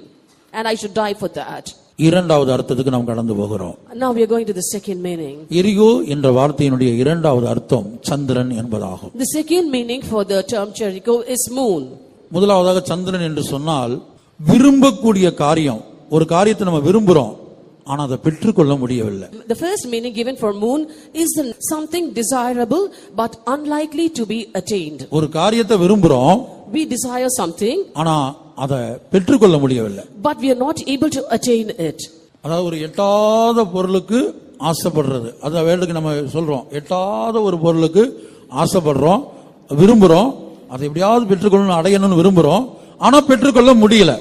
And I should die for that. இரண்டாவது அர்த்தத்துக்கு நாம் கடந்து போகிறோம் Now we are going to the second meaning. எரிகோ என்ற வார்த்தையினுடைய இரண்டாவது அர்த்தம் சந்திரன் என்பதாகும் The second meaning for the term Jericho is moon. முதலாவதாக சந்திரன் என்று சொன்னால் விரும்பக்கூடிய காரியம். ஒரு காரியத்தை நம்ம விரும்புறோம் ஆனா அதை பெற்றுக்கொள்ள முடியவில்லை. The first meaning given for moon is something desirable but unlikely to be attained. ஒரு காரியத்தை விரும்புறோம் We desire something ஆனா அதை பெற்றுக்கொள்ள முடியவில்லை. but we are not able to attain it. அதாவது ஒரு எட்டாத பொருளுக்கு ஆசைப்படுறது. அத வேண்டுக்கு நம்ம சொல்றோம். எட்டாத ஒரு பொருளுக்கு ஆசைப்படுறோம் விரும்புறோம் அதை எப்படியாவது பெற்றுக்கொள்ளணும் அடையணும்னு விரும்புறோம் ஆனா பெற்றுக்கொள்ள முடியல.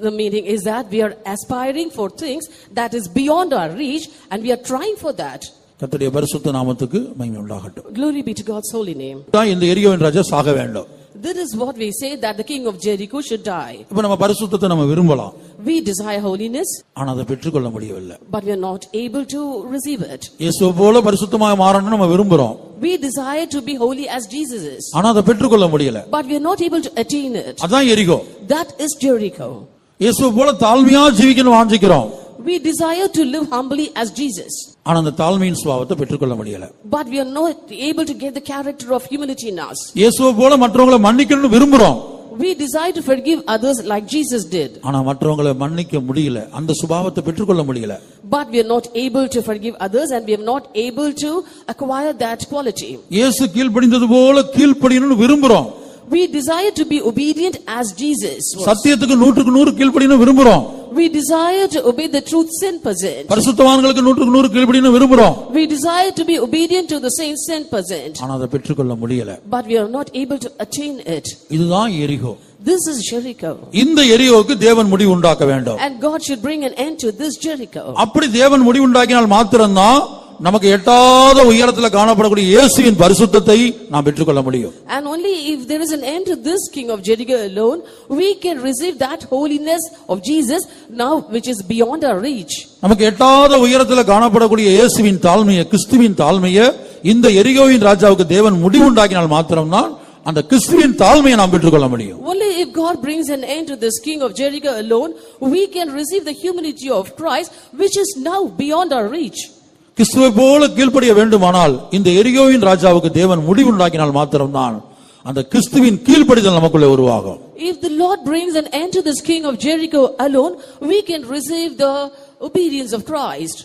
The meaning is that we are aspiring for things that is beyond our reach and we are trying for that. கர்த்தருடைய பரிசுத்த நாமத்துக்கு மகிமை உண்டாகட்டும் Glory be to God's holy name. தான் இந்த எரியோவின் ராஜா சாக வேண்டும் This is what we say that the king of Jericho should die. இப்ப நம்ம பரிசுத்தத்தை நம்ம விரும்பலாம் We desire holiness, ஆனா அதை பெற்றுக்கொள்ள முடியவில்லை but we are not able to receive it. இயேசுவை போல பரிசுத்தமாக மாறணும்னு நம்ம விரும்புறோம் We desire to be holy as Jesus is, ஆனா அதை பெற்றுக்கொள்ள முடியல but we are not able to attain it. அதான் எரிகோ That is Jericho. இயேசுவை போல தாழ்மையா ஜீவிக்கணும் வாஞ்சிக்கிறோம் We desire to live humbly as Jesus, ஆனா அந்த தாழ்மையின் சுபாவத்தை பெற்றுக்கொள்ள முடியல but we are not able to get the character of humility in us. இயேசுவை போல மற்றவங்களை மன்னிக்கணும்னு விரும்புறோம் We desire to forgive others like Jesus did, ஆனா மற்றவங்களை மன்னிக்க முடியல அந்த சுபாவத்தை பெற்றுக்கொள்ள முடியல but we are not able to forgive others and we are not able to acquire that quality. இயேசு கீழ்ப்படிந்தது போல கீழ்ப்படியணும்னு விரும்புறோம் We desire to be obedient as Jesus was. சத்தியத்துக்கு நூற்றுக்கு நூறு கீழ்ப்படியணும் விரும்புறோம் We desire to obey the truth sin percent. பரிசுத்தவான்களுக்கு நூற்றுக்கு நூறு கீழ்ப்படியணும் விரும்புறோம் We desire to be obedient to the saints sin percent. ஆனா அதை பெற்றுக்கொள்ள முடியல But we are not able to attain it. இதுதான் எரிகோ This is Jericho. இந்த எரியோவுக்கு தேவன் முடிவு உண்டாக்க வேண்டும் And God should bring an end to this Jericho. அப்படி தேவன் முடிவு உண்டாக்கினால் மாத்திரம்தான் நமக்கு எட்டாத உயரத்துல காணப்படக்கூடிய இயேசுவின் பரிசுத்தத்தை நாம் பெற்றுக்கொள்ள முடியும் And only if there is an end to this king of Jericho alone, we can receive that holiness of Jesus now which is beyond our reach. நமக்கு எட்டாத உயரத்துல காணப்படக்கூடிய இயேசுவின் தாழ்மையை கிறிஸ்துவின் தாழ்மையை இந்த எரிகோவின் ராஜாவுக்கு தேவன் முடிவு உண்டாக்கினால் மாத்திரம்தான் அந்த கிறிஸ்துவின் தாழ்மையை நாம் பெற்றுக்கொள்ள முடியும் Only if God brings an end to this king of Jericho alone, we can receive the humility of Christ which is now beyond our reach. கிறிஸ்துவை போல கீழ்ப்படிய வேண்டுமானால் இந்த எரிகோவின் ராஜாவுக்கு தேவன் முடிவு உண்டாக்கினால் மாத்திரம்தான் அந்த கிறிஸ்துவின் கீழ்ப்படிதல் நமக்குள்ளே உருவாகும் If the Lord brings an end to this king of Jericho alone, we can receive the obedience of Christ.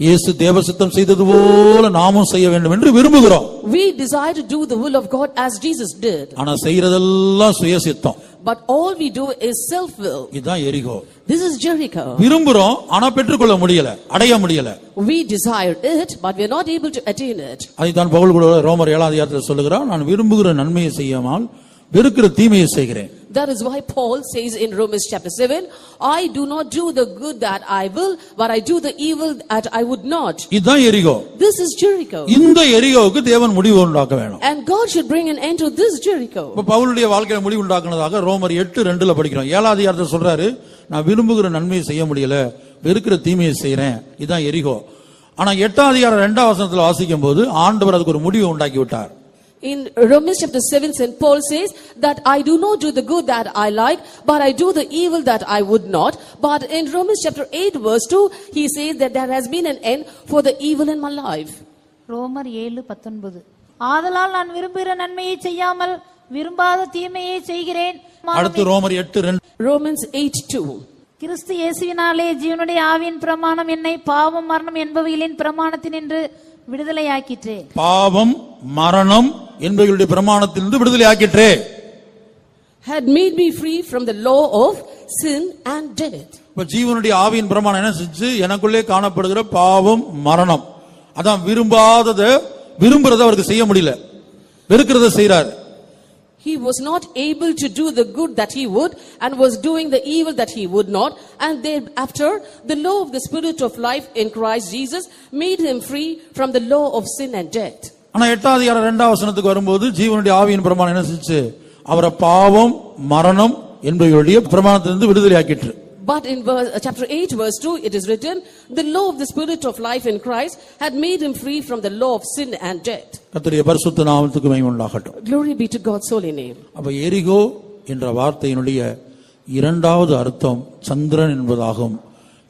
இயேசு தேவசித்தம் செய்தது போல நாமும் செய்ய வேண்டும் என்று விரும்புகிறோம் We desire to do the will of God as Jesus did. ஆனா செய்யறதெல்லாம் சுயசித்தம் But all we do is self-will. இதுதான் எரிகோ This is Jericho. விரும்புறோம் ஆனா பெற்றுக்கொள்ள முடியல அடைய முடியல We desire it, but we are not able to attain it. அதைத்தான் பவுல் கூட ரோமர் ஏழாம் அதிகாரத்தில் சொல்லுகிறார் நான் விரும்புகிற நன்மையை செய்யாமல் வெறுக்கிற தீமையை செய்கிறேன் That is why Paul says in Romans chapter 7, I do not do the good that I will, but I do the evil that I would not. இதுதான் எரிகோ This is Jericho. இந்த எரிகோவுக்கு தேவன் முடிவு உண்டாக்க வேணும் And God should bring an end to this Jericho. இப்ப பவுலுடைய வாழ்க்கையில முடிவு உண்டாக்குனதாக ரோமர் எட்டு ரெண்டுல படிக்கிறோம் அதிகாரத்தில் சொல்றாரு நான் விரும்புகிற நன்மையை செய்ய முடியல வெறுக்கிற தீமையை செய்யறேன் இதுதான் எரிகோ ஆனா எட்டாம் அதிகாரம் ரெண்டாம் வசனத்துல வாசிக்கும் போது ஆண்டவர் அதுக்கு ஒரு முடிவை உண்டாக்கி விட்டார் In Romans chapter 7, St. Paul says that I do not do the good that I like, but I do the evil that I would not. But in Romans chapter 8, verse 2, he says that there has been an end for the evil in my life. ரோமர் ஏழு பத்தொன்பது ஆதலால் நான் விரும்புகிற நன்மையை செய்யாமல் விரும்பாத தீமையை செய்கிறேன் அடுத்து ரோமர் எட்டு ரெண்டு Romans 8 2. கிறிஸ்து இயேசுவினாலே ஜீவனுடைய ஆவியின் பிரமாணம் என்னை பாவம் மரணம் என்பவைகளின் பிரமாணத்தினின்று விடுதலையாக்கிற்றே பாவம் மரணம் என்பவர்களுடைய பிரமாணத்திலிருந்து விடுதலை ஆக்கிற்றே Had made me free from the law of sin and death. இப்ப ஜீவனுடைய ஆவியின் பிரமாணம் என்ன செஞ்சு எனக்குள்ளே காணப்படுகிற பாவம் மரணம். அதான் விரும்பாதத விரும்புறத அவருக்கு செய்ய முடியல. வெறுக்கிறத செய்றாரு. He was not able to do the good that he would and was doing the evil that he would not. And thereafter, the law of the Spirit of life in Christ Jesus made him free from the law of sin and death. ஆனா எட்டாவது அதிகாரம் ரெண்டாம் வசனத்துக்கு வரும்போது ஜீவனுடைய ஆவியின் பிரமாணம் என்ன செஞ்சு அவரை பாவம் மரணம் என்பவர்களுடைய பிரமாணத்திலிருந்து விடுதலை ஆக்கிற்று But in verse, uh, chapter 8, verse 2, it is written, The law of the Spirit of life in Christ had made him free from the law of sin and death. கர்த்தருடைய பரிசுத்த நாமத்துக்கு மகிமை உண்டாகட்டும் Glory be to God's holy name. அப்ப எரிகோ என்ற வார்த்தையினுடைய இரண்டாவது அர்த்தம் சந்திரன் என்பதாகும்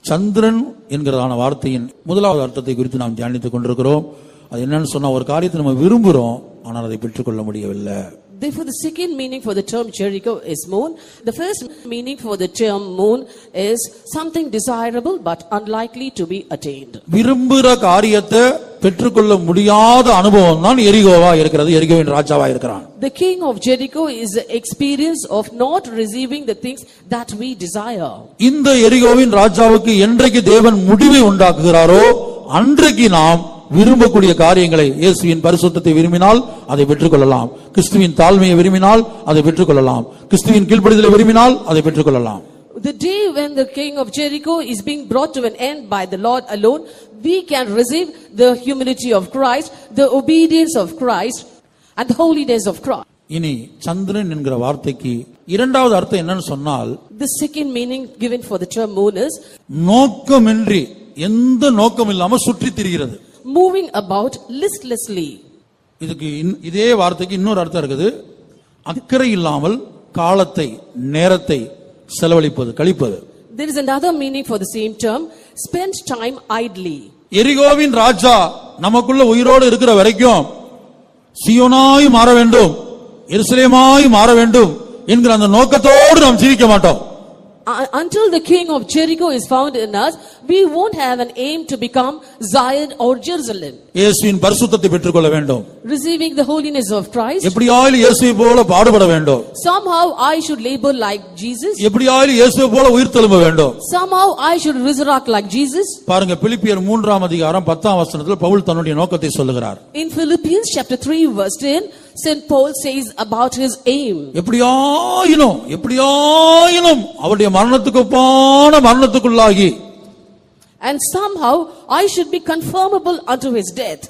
சந்திரன் என்கிறதான வார்த்தையின் முதலாவது அர்த்தத்தை குறித்து நாம் தியானித்துக் கொண்டிருக்கிறோம் அது என்னன்னு சொன்னா ஒரு காரியத்தை நம்ம விரும்புகிறோம் ஆனால் அதை பெற்றுக்கொள்ள முடியவில்லை Therefore, the second meaning for the term Jericho is moon. The first meaning for the term moon is something desirable but unlikely to be attained. விரும்புகிற காரியத்தை பெற்றுக்கொள்ள முடியாத அனுபவம் தான் எரிகோவா இருக்கிறது எரிகோவின் ராஜாவா இருக்கிறான் The king of Jericho is the experience of not receiving the things that we desire. இந்த எரிகோவின் ராஜாவுக்கு என்றைக்கு தேவன் முடிவை உண்டாக்குகிறாரோ அன்றைக்கு நாம் விரும்பக்கூடிய காரியங்களை இயேசுவின் பரிசுத்தத்தை விரும்பினால் அதை பெற்றுக்கொள்ளலாம் கிறிஸ்துவின் தாழ்மையை விரும்பினால் அதை பெற்றுக்கொள்ளலாம் கிறிஸ்துவின் கீழ்ப்படிதலை விரும்பினால் அதை பெற்றுக்கொள்ளலாம் The day when the king of Jericho is being brought to an end by the Lord alone, we can receive the humility of Christ, the obedience of Christ, and the holiness of Christ. இனி சந்திரன் என்கிற வார்த்தைக்கு இரண்டாவது அர்த்தம் என்னன்னு சொன்னால் The second meaning given for the term moon is நோக்கமின்றி எந்த நோக்கம் இல்லாம சுற்றி திரிகிறது moving about listlessly. இதுக்கு இதே வார்த்தைக்கு இன்னொரு அர்த்தம் இருக்குது அக்கறை இல்லாமல் காலத்தை நேரத்தை செலவழிப்பது கழிப்பது There is another meaning for the same term spend time idly. எரிகோவின் ராஜா நமக்குள்ள உயிரோடு இருக்கிற வரைக்கும் சியோனாய் மாற வேண்டும் எருசலேமாய் மாற வேண்டும் என்கிற அந்த நோக்கத்தோடு நாம் ஜீவிக்க மாட்டோம் Uh, Until the king of Jericho is found in us, we won't have an aim to become Zion or Jerusalem. இயேசுவின் பரிசுத்தத்தை பெற்றுக்கொள்ள வேண்டும் Receiving the holiness of Christ, எப்படியாயிலும் இயேசுவை போல பாடுபட வேண்டும் somehow I should labor like Jesus, எப்படியாயிலும் இயேசுவை போல உயிர் தெழும்ப வேண்டும் somehow I should resurrect like Jesus. பாருங்க பிலிப்பியர் மூன்றாம் அதிகாரம் பத்தாம் வசனத்தில் பவுல் தன்னுடைய நோக்கத்தை சொல்லுகிறார் In Philippians chapter 3 verse 10, St. Paul says about his aim. எப்படியாயினும் எப்படியாயினும் அவருடைய மரணத்துக்கு ஒப்பான மரணத்துக்குள்ளாகி And somehow I should be conformable unto his death.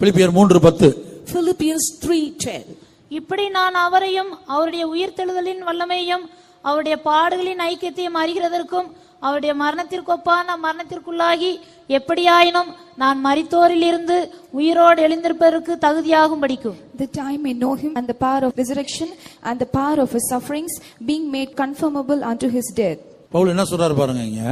பிலிப்பியர் மூன்று பத்து Philippians 3:10. இப்படி நான் அவரையும் அவருடைய உயிர்த்தெழுதலின் வல்லமையும் அவருடைய பாடுகளின் ஐக்கியத்தையும் அறிகிறதற்கும் அவருடைய மரணத்திற்கொப்பான மரணத்திற்குள்ளாகி எப்படியாயினும் நான் மரித்தோரில் இருந்து உயிரோடு எழுந்திருப்பதற்கு தகுதியாகும் படிக்கும் That I may know him and the power of resurrection and the power of his sufferings, being made conformable unto his death. Pavul என்ன சொல்றாரு பாருங்க இங்க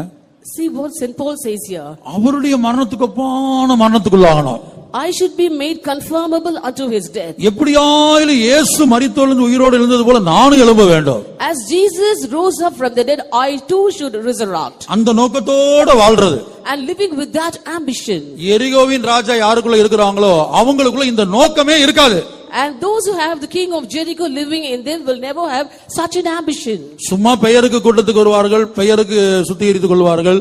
See what St. Paul says here. அவருடைய மரணத்துக்கு ஒப்பான மரணத்துக்குள்ளாகணும் I should be made conformable unto his death. எப்படியாயிலும் இயேசு மரித்தொழுந்து உயிரோடு எழுந்தது போல நானும் எழும்ப வேண்டும் As Jesus rose up from the dead, I too should resurrect. அந்த நோக்கத்தோட வாழ்றது And living with that ambition. எரிகோவின் ராஜா யாருக்குள்ள இருக்கிறாங்களோ அவங்களுக்குள்ள இந்த நோக்கமே இருக்காது And those who have the king of Jericho living in them will never have such an ambition. சும்மா பெயருக்கு கூட்டத்துக்கு வருவார்கள் பெயருக்கு சுத்திகரித்துக் கொள்வார்கள்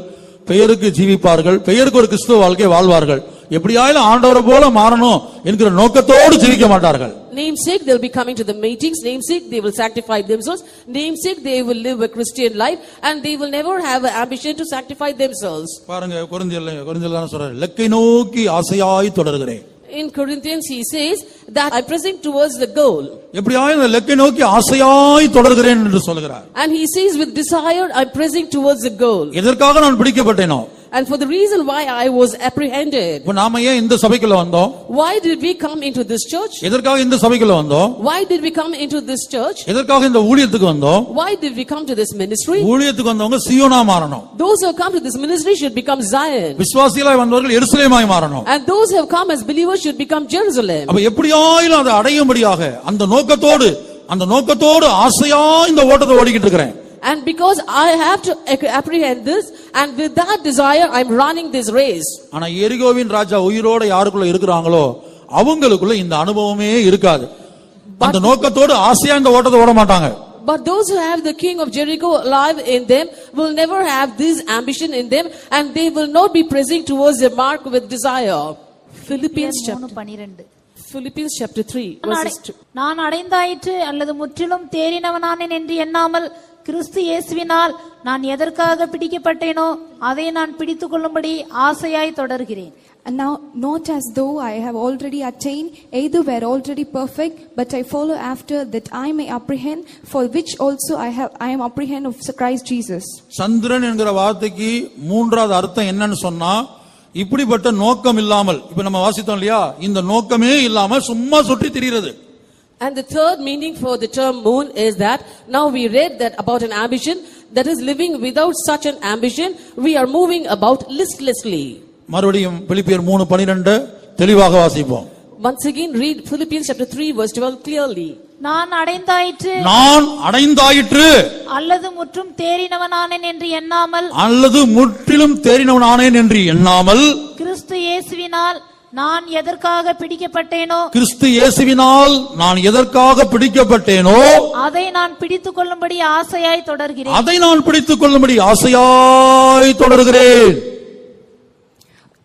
பெயருக்கு ஜீவிப்பார்கள் பெயருக்கு ஒரு கிறிஸ்துவ வாழ்க்கை வாழ்வார்கள் எப்படியாயிலும் ஆண்டவரை போல மாறணும் என்கிற நோக்கத்தோடு ஜீவிக்க மாட்டார்கள் Namesake, they'll be coming to the meetings. Namesake, they will sanctify themselves. Namesake, they will live a Christian life. And they will never have an ambition to sanctify themselves. பாருங்க குறிஞ்சியல் குறிஞ்சியல் தானே சொல்றாரு லக்கை நோக்கி ஆசையாய் தொடர்கிறேன் In Corinthians, he says that I'm pressing towards the goal. எப்படியாயும் இந்த லக்கை நோக்கி ஆசையாய் தொடர்கிறேன் என்று சொல்கிறார் And he says, with desire, I'm pressing towards the goal. எதற்காக நான் பிடிக்கப்பட்டேனோ And for the reason why I was apprehended, இப்ப நாம ஏன் இந்த சபைக்குள்ள வந்தோம் why did we come into this church? எதற்காக இந்த சபைக்குள்ள வந்தோம் Why did we come into this church? எதற்காக இந்த ஊழியத்துக்கு வந்தோம் Why did we come to this ministry? ஊழியத்துக்கு வந்தவங்க சியோனா மாறணும் Those who have come to this ministry should become Zion. விசுவாசிகளாய் வந்தவர்கள் எருசலேமாய் மாறணும் And those who have come as believers should become Jerusalem. அப்ப எப்படியாயிலும் அதை அடையும்படியாக அந்த நோக்கத்தோடு அந்த நோக்கத்தோடு ஆசையா இந்த ஓட்டத்தை ஓடிக்கிட்டு இருக்கிறேன் And because I have to ac- apprehend this, and with that desire, I'm running this race. ஆனா எரிகோவின் ராஜா உயிரோட யாருக்குள்ள இருக்கிறாங்களோ அவங்களுக்குள்ள இந்த அனுபவமே இருக்காது அந்த நோக்கத்தோடு ஆசையா இந்த ஓட்டத்தை ஓட மாட்டாங்க But those who have the king of Jericho alive in them will never have this ambition in them, and they will not be pressing towards the mark with desire. Philippians chapter, பனிரெண்டு Philippians chapter 3, நான் verses அடை- 2. நான் அடைந்தாயிற்று அல்லது முற்றிலும் தேறினவனானேன் என்று எண்ணாமல் கிறிஸ்து இயேசுவினால் நான் எதற்காக பிடிக்கப்பட்டேனோ அதை நான் பிடித்துக் கொள்ளும்படி ஆசையாய் தொடர்கிறேன். And now, not as though I have already attained, either were already perfect, but I follow after that I may apprehend, for which also I have I am apprehend of Christ Jesus. சந்திரன் என்கிற வார்த்தைக்கு மூன்றாவது அர்த்தம் என்னன்னு சொன்னா இப்படிப்பட்ட நோக்கம் இல்லாமல் இப்ப நம்ம வாசித்தோம் இல்லையா? இந்த நோக்கமே இல்லாம சும்மா சுற்றி திரிகிறது And the third meaning for the term moon is that now we read that about an ambition that is living without such an ambition, we are moving about listlessly. மறுபடியும் பிலிப்பியர் மூணு பனிரெண்டு தெளிவாக வாசிப்போம் Once again, read Philippians chapter 3, verse 12 clearly. நான் அடைந்தாயிற்று நான் அடைந்தாயிற்று அல்லது முற்றும் தேறினவனானேன் என்று எண்ணாமல் அல்லது முற்றிலும் தேறினவனானேன் என்று எண்ணாமல் கிறிஸ்து இயேசுவினால் நான் எதற்காக பிடிக்கப்பட்டேனோ? கிறிஸ்து இயேசுவினால் நான் எதற்காக பிடிக்கப்பட்டேனோ? அதை நான் பிடித்துக் கொள்ளும்படி ஆசையாய் தொடர்கிறேன். அதை நான் பிடித்துக் கொள்ளும்படி ஆசையாய் தொடர்கிறேன்.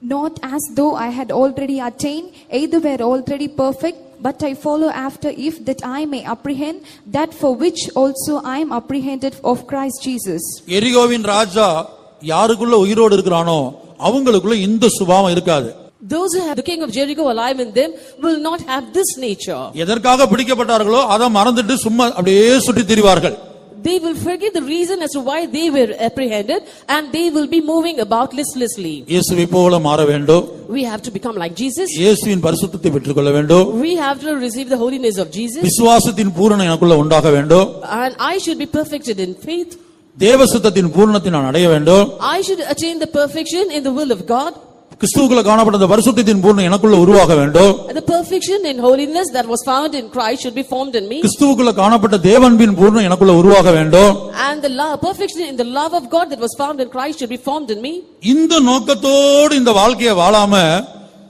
Not as though I had already attained, either were already perfect, but I follow after if that I may apprehend that for which also I am apprehended of Christ Jesus. எரிகோவின் ராஜா யாருக்குள்ள உயிரோடு இருக்கிறானோ அவங்களுக்குள்ள இந்த சுபாவம் இருக்காது. Those who have the king of Jericho alive in them will not have this nature. எதற்காக பிடிக்கப்பட்டார்களோ அதை மறந்துட்டு சும்மா அப்படியே சுற்றி திரிவார்கள் They will forget the reason as to why they were apprehended and they will be moving about listlessly. இயேசுவை போல மாற வேண்டும் We have to become like Jesus. இயேசுவின் பரிசுத்தத்தை பெற்றுக்கொள்ள வேண்டும் We have to receive the holiness of Jesus. விசுவாசத்தின் பூரணம் எனக்குள்ள உண்டாக வேண்டும் And I should be perfected in faith. தேவசுத்தத்தின் பூரணத்தை நான் அடைய வேண்டும் I should attain the perfection in the will of God. கிறிஸ்துவுக்குள்ள காணப்பட்ட அந்த பரிசுத்தத்தின் பூரணம் எனக்குள்ள உருவாக வேண்டும் the perfection in holiness that was found in Christ should be formed in me. கிறிஸ்துவுக்குள்ள காணப்பட்ட தேவன்பின் பூரணம் எனக்குள்ள உருவாக வேண்டும் And the love, perfection in the love of God that was found in Christ should be formed in me. இந்த நோக்கத்தோடு இந்த வாழ்க்கையை வாழாம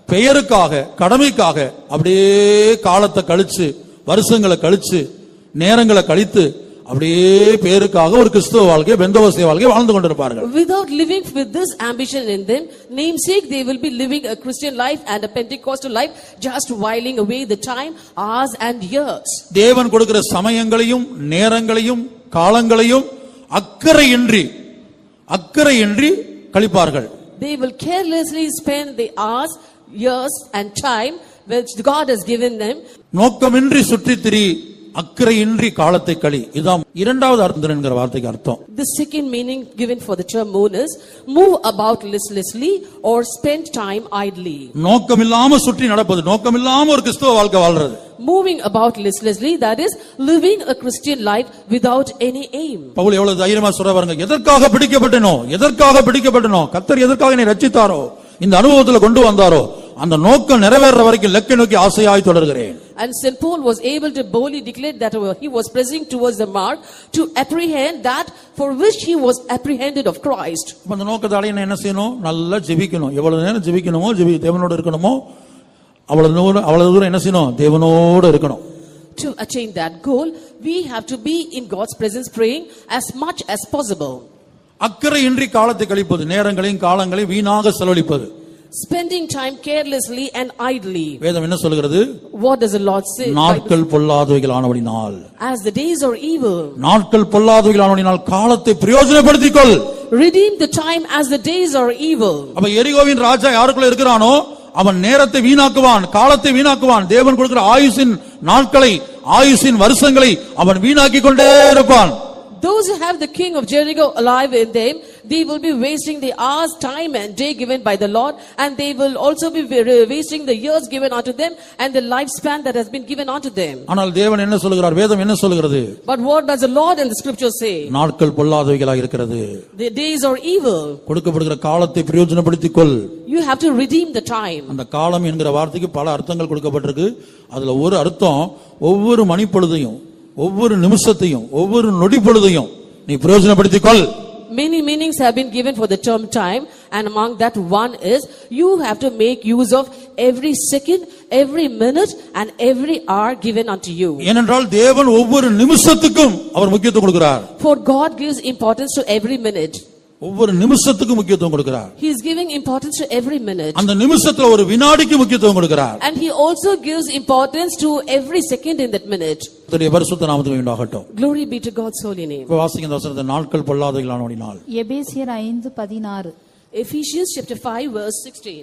பெயருக்காக கடமைக்காக அப்படியே காலத்தை கழிச்சு வருஷங்களை கழிச்சு நேரங்களை கழித்து அப்படியே பேருக்காக ஒரு கிறிஸ்துவ வாழ்க்கை பெந்தவசிய வாழ்க்கை வாழ்ந்து கொண்டிருப்பார்கள் Without living with this ambition in them, namesake they will be living a Christian life and a Pentecostal life, just whiling away the time, hours and years. தேவன் கொடுக்கிற சமயங்களையும் நேரங்களையும் காலங்களையும் அக்கறையின்றி அக்கறையின்றி கழிப்பார்கள் They will carelessly spend the hours, years and time which God has given them. நோக்கமின்றி சுற்றித் திரி அக்கறையின்றி காலத்தை கழி இதான் இரண்டாவது அர்த்தம் என்கிற வார்த்தைக்கு அர்த்தம். The second meaning given for the term moon is move about listlessly or spend time idly. நோக்கமில்லாம சுற்றி நடப்பது. நோக்கமில்லாம ஒரு கிறிஸ்துவ வாழ்க்கை வாழ்றது. Moving about listlessly, that is, living a Christian life without any aim. Pavul எவ்வளவு தைரியமா சொல்ற பாருங்க. எதற்காக பிடிக்கப்பட்டனோ எதற்காக பிடிக்கப்பட்டனோ கத்தர் எதற்காக என்னை ரட்சித்தாரோ இந்த அனுபவத்துல கொண்டு வந்தாரோ அந்த நோக்கம் நிறைவேற வரைக்கும் லெக்கை நோக்கி ஆசையாய் தொடர்கிறேன் And St. Paul was able to boldly declare that he was pressing towards the mark to apprehend that for which he was apprehended of Christ. அப்ப அந்த நோக்கத்தை அடைய நான் என்ன செய்யணும் நல்லா ஜெபிக்கணும் எவ்வளவு நேரம் ஜெபிக்கணுமோ ஜெபி தேவனோட இருக்கணுமோ அவ்வளவு தூரம் அவ்வளவு தூரம் என்ன செய்யணும் தேவனோட இருக்கணும் To attain that goal, we have to be in God's presence praying as much as possible. அக்கறையின்றி காலத்தை கழிப்பது நேரங்களையும் காலங்களையும் வீணாக செலவழிப்பது Spending time carelessly and idly. வேதம் என்ன சொல்கிறது What does the Lord say? நாட்கள் பொல்லாதவைகள் ஆனபடினால் As the days are evil, நாட்கள் பொல்லாதவைகள் ஆனபடினால் காலத்தை பிரயோஜனப்படுத்திக் கொள் redeem the time as the days are evil. அப்ப எரிகோவின் ராஜா யாருக்குள்ள இருக்கிறானோ அவன் நேரத்தை வீணாக்குவான் காலத்தை வீணாக்குவான் தேவன் கொடுக்கிற ஆயுசின் நாட்களை ஆயுசின் வருஷங்களை அவன் வீணாக்கி கொண்டே இருப்பான் Those who have the king of Jericho alive in them, they will be wasting the hours, time and day given by the Lord, and they will also be wa- wasting the years given unto them and the lifespan that has been given unto them. ஆனால் தேவன் என்ன சொல்லுகிறார் வேதம் என்ன சொல்லுகிறது But what does the Lord and the scripture say? நாட்கள் பொல்லாதவைகளாக இருக்கிறது The days are evil. கொடுக்கப்படுகிற காலத்தை பிரயோஜனப்படுத்திக் கொள் You have to redeem the time. அந்த காலம் என்கிற வார்த்தைக்கு பல அர்த்தங்கள் கொடுக்கப்பட்டிருக்கு அதுல ஒரு அர்த்தம் ஒவ்வொரு மணிப்பொழுதையும் ஒவ்வொரு நிமிஷத்தையும் ஒவ்வொரு நொடி பொழுதையும் நீ பிரயோஜனப்படுத்திக் கொள் Many meanings have been given for the term time, and among that one is you have to make use of every second, every minute, and every hour given unto you. ஏனென்றால் தேவன் ஒவ்வொரு நிமிஷத்துக்கும் அவர் முக்கியத்துவம் கொடுக்கிறார் For God gives importance to every minute. ஒவ்வொரு நிமிஷத்துக்கும் முக்கியத்துவம் கொடுக்கிறார் He is giving importance to every minute. அந்த நிமிஷத்துல ஒரு வினாடிக்கு முக்கியத்துவம் கொடுக்கிறார் And he also gives importance to every second in that minute. கர்த்தருடைய பரிசுத்த நாமத்துக்கு உண்டாகட்டும் Glory be to God's holy name. இப்ப வாசிங்க இந்த வசனத்தை நாட்கள் பொல்லாதவர்களானோடினால் எபேசியர் ஐந்து பதினாறு Ephesians chapter 5 verse 16.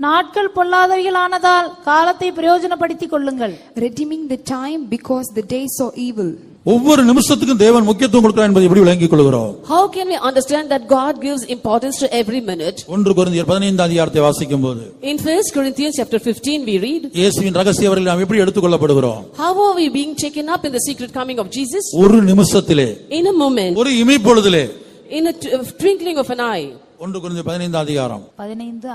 நாட்கள் பொல்லாதவைகளானதால் காலத்தை பிரயோஜனப்படுத்திக் கொள்ளுங்கள் redeeming the time because the days are evil. ஒவ்வொரு நிமிஷத்துக்கும் தேவன் முக்கியத்துவம் கொடுக்கிறார் என்பதை எப்படி விளங்கிக் கொள்கிறோம் How can we understand that God gives importance to every minute? ஒன்று குருந்தியர் பதினைந்து அதிகாரத்தை வாசிக்கும் போது In 1 Corinthians chapter 15 we read, இயேசுவின் ரகசிய வரையில் நாம் எப்படி எடுத்துக்கொள்ளப்படுகிறோம் How are we being taken up in the secret coming of Jesus? ஒரு நிமிஷத்திலே In a moment, ஒரு இமைப்பொழுதிலே in a twinkling of an eye. ஒன்று குருந்தியர் பதினைந்து அதிகாரம் பதினைந்து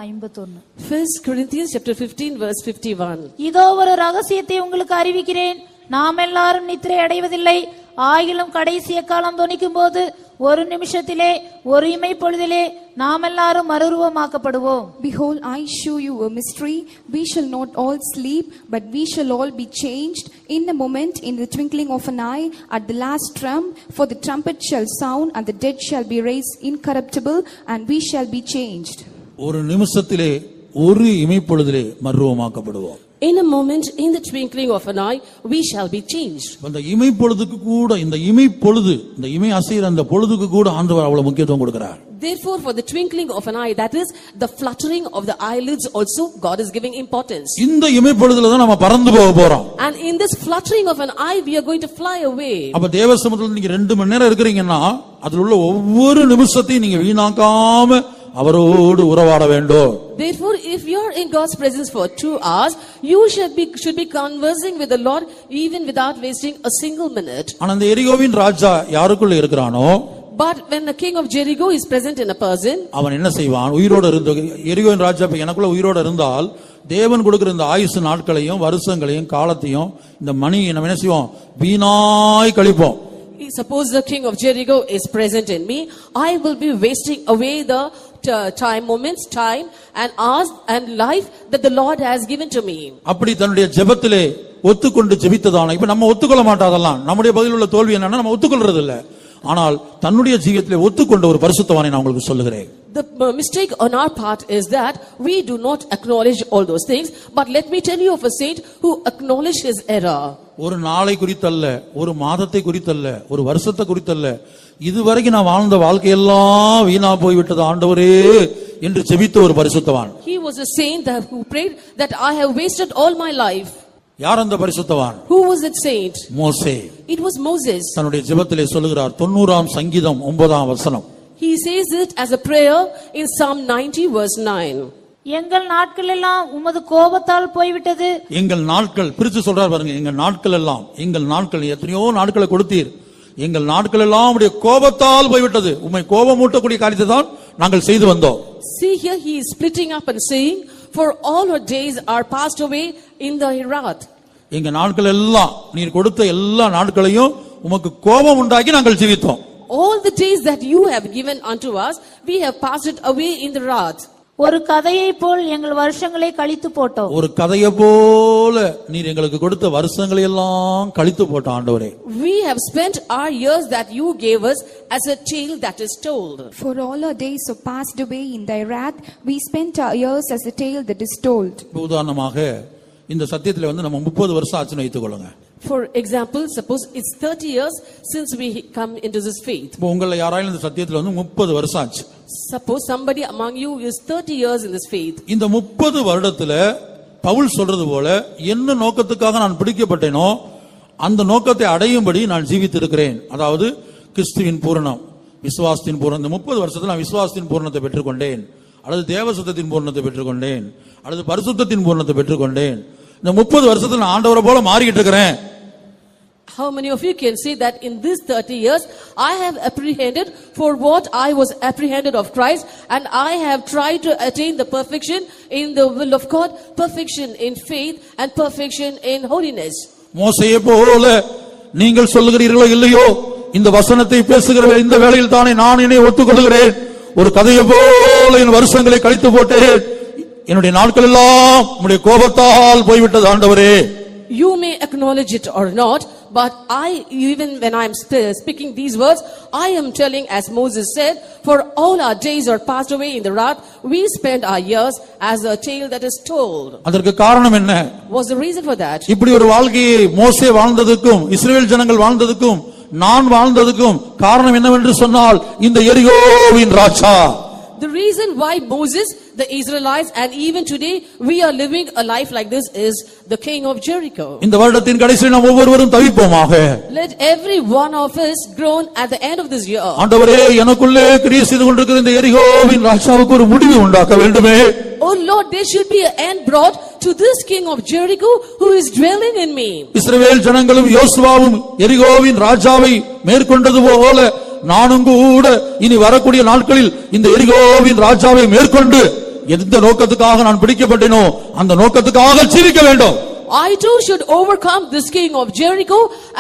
1 Corinthians chapter 15 verse 51. இதோ ஒரு ரகசியத்தை உங்களுக்கு அறிவிக்கிறேன் நாம் எல்லாரும் நித்திரை அடைவதில்லை ஆகிலும் கடைசி காலம் தொனிக்கும் போது ஒரு நிமிஷத்திலே ஒரு இமை பொழுதிலே நாம் எல்லாரும் மறுரூபமாக்கப்படுவோம் Behold, I show you a mystery. We shall not all sleep, but we shall all be changed in a moment, in the twinkling of an eye, at the last trump. For the trumpet shall sound, and the dead shall be raised incorruptible, and we shall be changed. ஒரு நிமிஷத்திலே ஒரு இமைப்பொழுதிலே மர்வமாக்கப்படுவோம் In a moment, in the twinkling of an eye, we shall be changed. அந்த இமைப்பொழுதுக்கு கூட இந்த இமைப்பொழுது இந்த இமை அசைகிற அந்த பொழுதுக்கு கூட ஆண்டவர் அவ்வளவு முக்கியத்துவம் கொடுக்கிறார் Therefore, for the twinkling of an eye, that is the fluttering of the eyelids also, God is giving importance. இந்த இமைப்பொழுதுல தான் நம்ம பறந்து போக போறோம் And in this fluttering of an eye, we are going to fly away. அப்ப தேவசமத்துல நீங்க ரெண்டு மணி நேரம் இருக்கிறீங்கன்னா அதுல உள்ள ஒவ்வொரு நிமிஷத்தையும் நீங்க வீணாக்காம அவரோடு உறவாட வேண்டும் Therefore, if you are in God's presence for two hours, you should be, should be conversing with the Lord even without wasting a single minute. ஆனா இந்த எரிகோவின் ராஜா யாருக்குள்ள இருக்கிறானோ But when the king of Jericho is present in a person, அவன் என்ன செய்வான் உயிரோட இருந்த எரிகோவின் ராஜா இப்ப எனக்குள்ள உயிரோட இருந்தால் தேவன் கொடுக்கிற இந்த ஆயுசு நாட்களையும் வருஷங்களையும் காலத்தையும் இந்த மணியை நம்ம என்ன செய்வோம் வீணாய் கழிப்போம் suppose the king of Jericho is present in me, I will be wasting away the t- time, moments, time, and hours and life that the Lord has given to me. அப்படி தன்னுடைய ஜெபத்திலே ஒத்துக்கொண்டு ஜெபித்ததான இப்ப நம்ம ஒத்துக்கொள்ள மாட்டாதெல்லாம் நம்முடைய பதில் உள்ள தோல்வி என்னன்னா நம்ம ஒத்துக்கொள்றது இல்ல ஆனால் தன்னுடைய ஜீவியத்திலே ஒத்துக்கொண்ட ஒரு பரிசுத்தவானை நான் உங்களுக்கு சொல்லுகிறேன் The uh, mistake on our part is that we do not acknowledge all those things. But let me tell you of a saint who acknowledged his error. ஒரு நாளை குறித்தல்ல ஒரு மாதத்தை குறித்தல்ல ஒரு வருஷத்தை குறித்தல்ல இதுவரைக்கும் நான் வாழ்ந்த வாழ்க்கையெல்லாம் வீணா போய்விட்டது ஆண்டவரே என்று ஜெபித்த ஒரு பரிசுத்தவான் He was a saint that, who prayed that I have wasted all my life. யார் அந்த பரிசுத்தவான் Who was that saint? மோசே It was Moses. தன்னுடைய ஜெபத்திலே சொல்லுகிறார் தொண்ணூறாம் சங்கீதம் ஒன்பதாம் வசனம் He says it as a prayer in Psalm 90 verse 9. எங்கள் நாட்கள் எல்லாம் உமது கோபத்தால் போய்விட்டது எங்கள் நாட்கள் பிரிச்சு சொல்றார் பாருங்க எங்கள் நாட்கள் எல்லாம் எங்கள் நாட்கள் எத்தனையோ நாட்களை கொடுத்தீர் எங்கள் நாட்கள் எல்லாம் உடைய கோபத்தால் போய்விட்டது உண்மை கோபம் ஊட்டக்கூடிய காரியத்தை தான் நாங்கள் செய்து வந்தோம் See here he is splitting up and saying, For all our days are passed away in the wrath. எங்க நாட்கள் எல்லாம் நீர் கொடுத்த எல்லா நாட்களையும் உமக்கு கோபம் உண்டாக்கி நாங்கள் ஜீவித்தோம் All the days that you have given unto us, we have passed it away in the wrath. ஒரு கதையை போல் எங்கள் வருஷங்களை கழித்து போட்டோம் ஒரு கதையை போல நீர் எங்களுக்கு கொடுத்த வருஷங்களை எல்லாம் கழித்து போட்ட ஆண்டவரே We have spent our years that you gave us as a tale that is told. For all our days are passed away in thy wrath, we spent our years as a tale that is told. உதாரணமாக இந்த சத்தியத்துல வந்து நம்ம முப்பது வருஷம் ஆச்சுன்னு வைத்துக் கொள்ளுங்க For example, suppose it's 30 years since we come into this faith. இப்போ உங்களை யாராலும் இந்த சத்தியத்துல வந்து முப்பது வருஷம் ஆச்சு Suppose somebody among you is 30 years in this faith. இந்த முப்பது வருடத்துல பவுல் சொல்றது போல என்ன நோக்கத்துக்காக நான் பிடிக்கப்பட்டேனோ அந்த நோக்கத்தை அடையும்படி நான் ஜீவித்திருக்கிறேன். அதாவது கிறிஸ்துவின் பூரணம் விசுவாசத்தின் பூரணம். இந்த முப்பது வருஷத்துல நான் விசுவாசத்தின் பூரணத்தை பெற்றுக்கொண்டேன். அல்லது தேவசுத்தத்தின் பூரணத்தை பெற்றுக்கொண்டேன். அல்லது பரிசுத்தத்தின் பூரணத்தை பெற்றுக்கொண்டேன். இந்த முப்பது வருஷத்துல நான் ஆண்டவரை போல மாறிக்கிட்டு இருக்கிறேன். How many of you can say that in these 30 years I have apprehended for what I was apprehended of Christ and I have tried to attain the perfection in the will of God, perfection in faith and perfection in holiness. மோசையை போல நீங்கள் சொல்லுகிறீர்களோ இல்லையோ இந்த வசனத்தை பேசுகிற இந்த வேளையில் தானே நான் என்னை ஒத்துக்கொள்கிறேன் ஒரு கதையை போல என் வருஷங்களை கழித்து போட்டேன் என்னுடைய நாட்கள் எல்லாம் உம்முடைய கோபத்தால் போய்விட்டது ஆண்டவரே You may acknowledge it or not, but I, even when I am sp- speaking these words, I am telling as Moses said, for all our days are passed away in the wrath, we spend our years as a tale that is told. அதற்கு காரணம் என்ன What's the reason for that? இப்படி ஒரு வாழ்க்கையை மோசே வாழ்ந்ததுக்கும் Israel ஜனங்கள் வாழ்ந்ததுக்கும் நான் வாழ்ந்ததுக்கும் காரணம் என்னவென்று சொன்னால் இந்த எரிகோவின் ராஜா The reason why Moses, the Israelites, and even today we are living a life like this is the king of Jericho. இந்த வருடத்தின் கடைசியில் நாம் ஒவ்வொருவரும் தவிப்போமாக Let every one of us groan at the end of this year. ஆண்டவரே எனக்குள்ளே கிரியை செய்து கொண்டிருக்கிற இந்த எரிகோவின் ராஜாவுக்கு ஒரு முடிவு உண்டாக்க வேண்டுமே Oh Lord, there should be an end brought to this king of Jericho who is dwelling in me. இஸ்ரவேல் ஜனங்களும் யோசுவாவும் எரிகோவின் ராஜாவை மேற்கொண்டது போல நானும் கூட இனி வரக்கூடிய நாட்களில் இந்த எரிகோவின் ராஜாவை மேற்கொண்டு எந்த நோக்கத்துக்காக நான் பிடிக்கப்பட்டேனோ அந்த நோக்கத்துக்காக ஜீவிக்க வேண்டும். I too should overcome this king of Jericho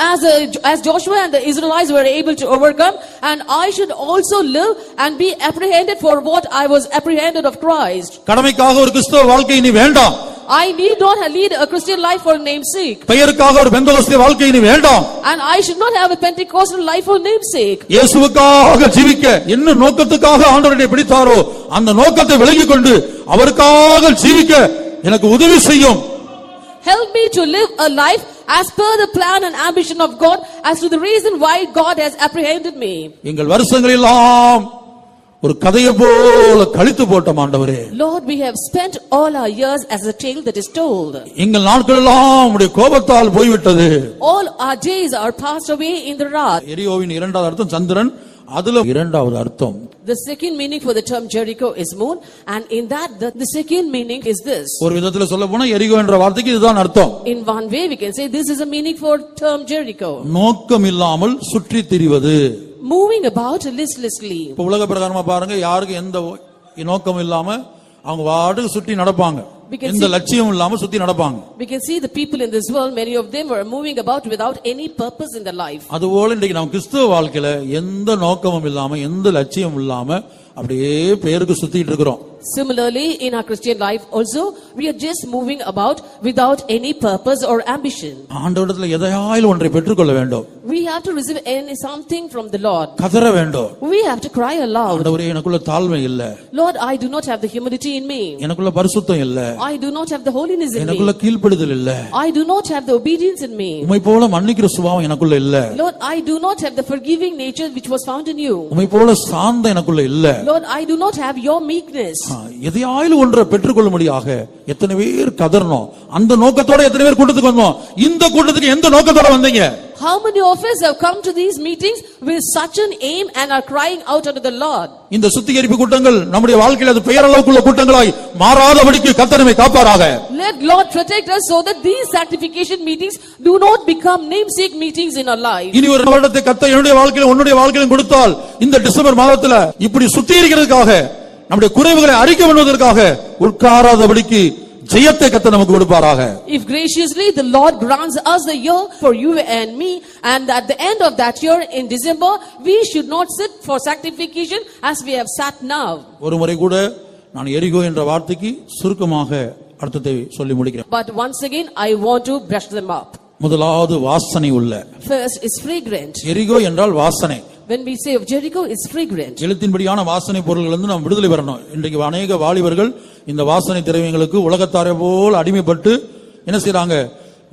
as, a, as Joshua and the Israelites were able to overcome and I should also live and be apprehended for what I was apprehended of Christ. கடமைக்காக ஒரு கிறிஸ்தவ வாழ்க்கை இனி வேண்டாம் I need not lead a Christian life for name's sake பெயருக்காக ஒரு பெந்தகோஸ்தே வாழ்க்கை இனி வேண்டாம் and I should not have a Pentecostal life for name's sake. இயேசுவுக்காக ஜீவிக்க என்ன நோக்கத்துக்காக ஆண்டவரை பிடித்தாரோ அந்த நோக்கத்தை விலகிக் கொண்டு அவருக்காக ஜீவிக்க எனக்கு உதவி செய்யும் Help me to live a life as per the plan and ambition of God as to the reason why God has apprehended me. எங்கள் வருஷங்களெல்லாம் ஒரு கதையை போல கழித்து போட்டோம் ஆண்டவரே Lord, we have spent all our years as a tale that is told. எங்கள் நாட்கள் எல்லாம் உடைய கோபத்தால் போய்விட்டது All our days are passed away in the wrath. எரியோவின் இரண்டாவது அர்த்தம் சந்திரன் அதுல இரண்டாவது அர்த்தம் The second meaning for the term Jericho is moon, and in that, the, the second meaning is this. ஒரு விதத்துல சொல்ல போனா எரிகோ என்ற வார்த்தைக்கு இதுதான் அர்த்தம் In one way, we can say this is a meaning for term Jericho. நோக்கம் இல்லாமல் சுற்றி திரிவது Moving about listlessly. இப்ப உலக பிரகாரமா பாருங்க யாருக்கும் எந்த நோக்கம் இல்லாம அவங்க வாட்டுக்கு சுற்றி நடப்பாங்க எந்த லட்சியம் இல்லாம சுத்தி நடப்பாங்க We can see the people in this world, many of them were moving about without any purpose in their life. அதுபோல இன்றைக்கு நம்ம கிறிஸ்துவ வாழ்க்கையில எந்த நோக்கமும் இல்லாம எந்த லட்சியம் இல்லாம அப்படியே பேருக்கு சுத்திட்டு இருக்கிறோம் Similarly, in our Christian life also, we are just moving about without any purpose or ambition. ஆண்டவரிடத்துல எதையாயிலும் ஒன்றை பெற்றுக்கொள்ள வேண்டும் We have to receive any, something from the Lord. கதற வேண்டும் We have to cry aloud. ஆண்டவரே எனக்குள்ள தாழ்மை இல்ல Lord, I do not have the humility in me. எனக்குள்ள பரிசுத்தம் இல்ல I do not have the holiness in me. எனக்குள்ள கீழ்ப்படுதல் இல்ல I do not have the obedience in me. உமை போல மன்னிக்கிற சுபாவம் எனக்குள்ள இல்ல Lord, I do not have the forgiving nature which was found in you. உமை போல சாந்த எனக்குள்ள இல்ல Lord, I do not have your meekness. எதையாயிலும் ஒன்றை பெற்றுக்கொள்ளும்படியாக எத்தனை பேர் கதறணும் அந்த நோக்கத்தோட எத்தனை பேர் கூட்டத்துக்கு வந்தோம் இந்த கூட்டத்துக்கு எந்த நோக்கத்தோட வந்தீங்க How many of us have come to these meetings with such an aim and are crying out unto the Lord? இந்த சுத்திகரிப்பு கூட்டங்கள் நம்முடைய வாழ்க்கையில் அது பெயரளவுக்குள்ள கூட்டங்களாய் மாறாதபடிக்கு கத்தனமை காப்பாராக Let Lord protect us so that these sanctification meetings do not become namesake meetings in our life. இனி ஒரு வருடத்தை கத்த என்னுடைய வாழ்க்கையில உன்னுடைய வாழ்க்கையிலும் கொடுத்தால் இந்த டிசம்பர் மாதத்துல இப்படி சுத்தி இருக்கிறதுக்காக நம்முடைய குறைவுகளை அறிக்கை பண்ணுவதற்காக உட்காராதபடிக்கு ஜெயத்தை கத்த நமக்கு கொடுப்பாராக If graciously the Lord grants us the year for you and me, and at the end of that year in December, we should not sit for sanctification as we have sat now. ஒரு முறை கூட நான் எரிகோ என்ற வார்த்தைக்கு சுருக்கமாக அர்த்தத்தை சொல்லி முடிக்கிறேன் But once again, I want to brush them up. முதலாவது வாசனை உள்ள First is fragrant. எரிகோ என்றால் வாசனை When we say of Jericho, it's fragrant. எழுத்தின்படியான வாசனை பொருள்கள் நாம் விடுதலை பெறணும் இன்றைக்கு அநேக வாலிபர்கள் இந்த வாசனை திரவியங்களுக்கு உலகத்தாரை போல் அடிமைப்பட்டு என்ன செய்றாங்க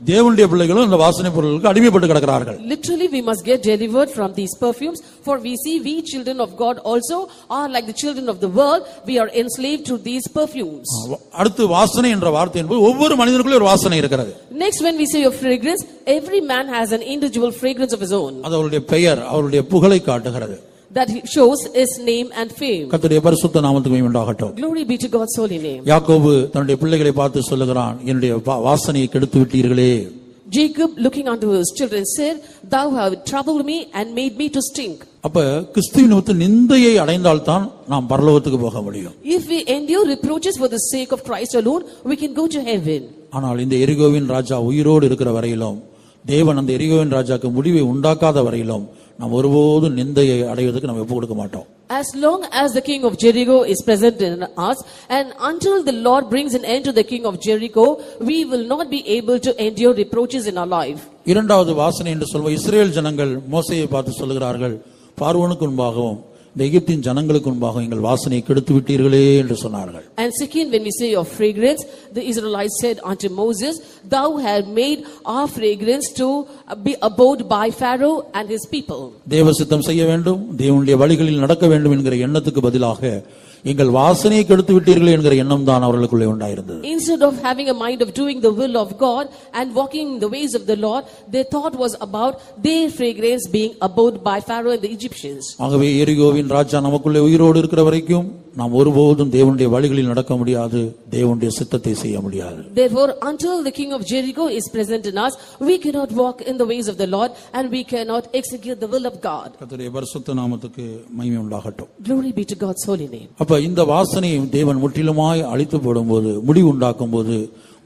தேவனுடைய பிள்ளைகளும் இந்த வாசனை பொருட்களுக்கு அடிமைப்பட்டு கிடக்கிறார்கள் Literally, we must get delivered from these perfumes, for we see we children of God also are like the children of the world. We are enslaved to these perfumes. அடுத்து வாசனை என்ற வார்த்தை என்பது ஒவ்வொரு மனிதனுக்குள்ளே ஒரு வாசனை இருக்கிறது Next, when we say of fragrance, every man has an individual fragrance of his own அது அவருடைய பெயர் அவருடைய புகழை காட்டுகிறது that he shows his name and fame. கர்த்தருடைய பரிசுத்த நாமத்துக்கு மகிமை உண்டாகட்டும் Glory be to God's holy name. யாக்கோபு தன்னுடைய பிள்ளைகளை பார்த்து சொல்லுகிறான் என்னுடைய வா- வாசனையை கெடுத்து விட்டீர்களே Jacob, looking unto his children, said, Thou have troubled me and made me to stink. அப்ப கிறிஸ்துவின் நிமித்த நிந்தையை அடைந்தால்தான் நாம் பரலோகத்துக்கு போக முடியும் If we endure reproaches for the sake of Christ alone, we can go to heaven. ஆனால் இந்த எரிகோவின் ராஜா உயிரோடு இருக்கிற வரையிலும் தேவன் அந்த எரிகோவின் ராஜாக்கு முடிவை உண்டாக்காத வரையிலும் நாம் ஒருபோதும் நிந்தையை அடைவதற்கு நம்ம ஒப்பு கொடுக்க மாட்டோம் As long as the king of Jericho is present in us, and until the Lord brings an end to the king of Jericho, we will not be able to endure reproaches in our life. இரண்டாவது வாசனை என்று சொல்வோம் Israel ஜனங்கள் மோசையை பார்த்து சொல்லுகிறார்கள் பார்வோனுக்கு முன்பாகவும் இந்த எகிப்தின் ஜனங்களுக்கு முன்பாகவும் எங்கள் வாசனையை கெடுத்து விட்டீர்களே என்று சொன்னார்கள் And second, when we say of fragrance, the Israelites said unto Moses, Thou hast made our fragrance to be abode by Pharaoh and his people. தேவ சித்தம் செய்ய வேண்டும் தேவனுடைய வழிகளில் நடக்க வேண்டும் என்கிற எண்ணத்துக்கு பதிலாக எங்கள் வாசனையை கெடுத்து விட்டீர்கள் என்கிற எண்ணம் தான் அவர்களுக்குள்ளே உண்டாயிருந்தது Instead of having a mind of doing the will of God and walking in the ways of the Lord, their thought was about their fragrance being abhorred by Pharaoh and the Egyptians. ஆகவே எரிகோவின் ராஜா நமக்குள்ளே உயிரோடு இருக்கிற வரைக்கும் நாம் ஒருபோதும் தேவனுடைய வழிகளில் நடக்க முடியாது தேவனுடைய சித்தத்தை செய்ய முடியாது Therefore, until the king of Jericho is present in us, we cannot walk in the ways of the Lord and we cannot execute the will of God. கர்த்தருடைய பரிசுத்த நாமத்துக்கு மகிமை உண்டாகட்டும் Glory be to God's holy name. அப்ப இந்த வாசனையை தேவன் முற்றிலுமாய் அழித்து போடும்போது முடிவு உண்டாக்கும் போது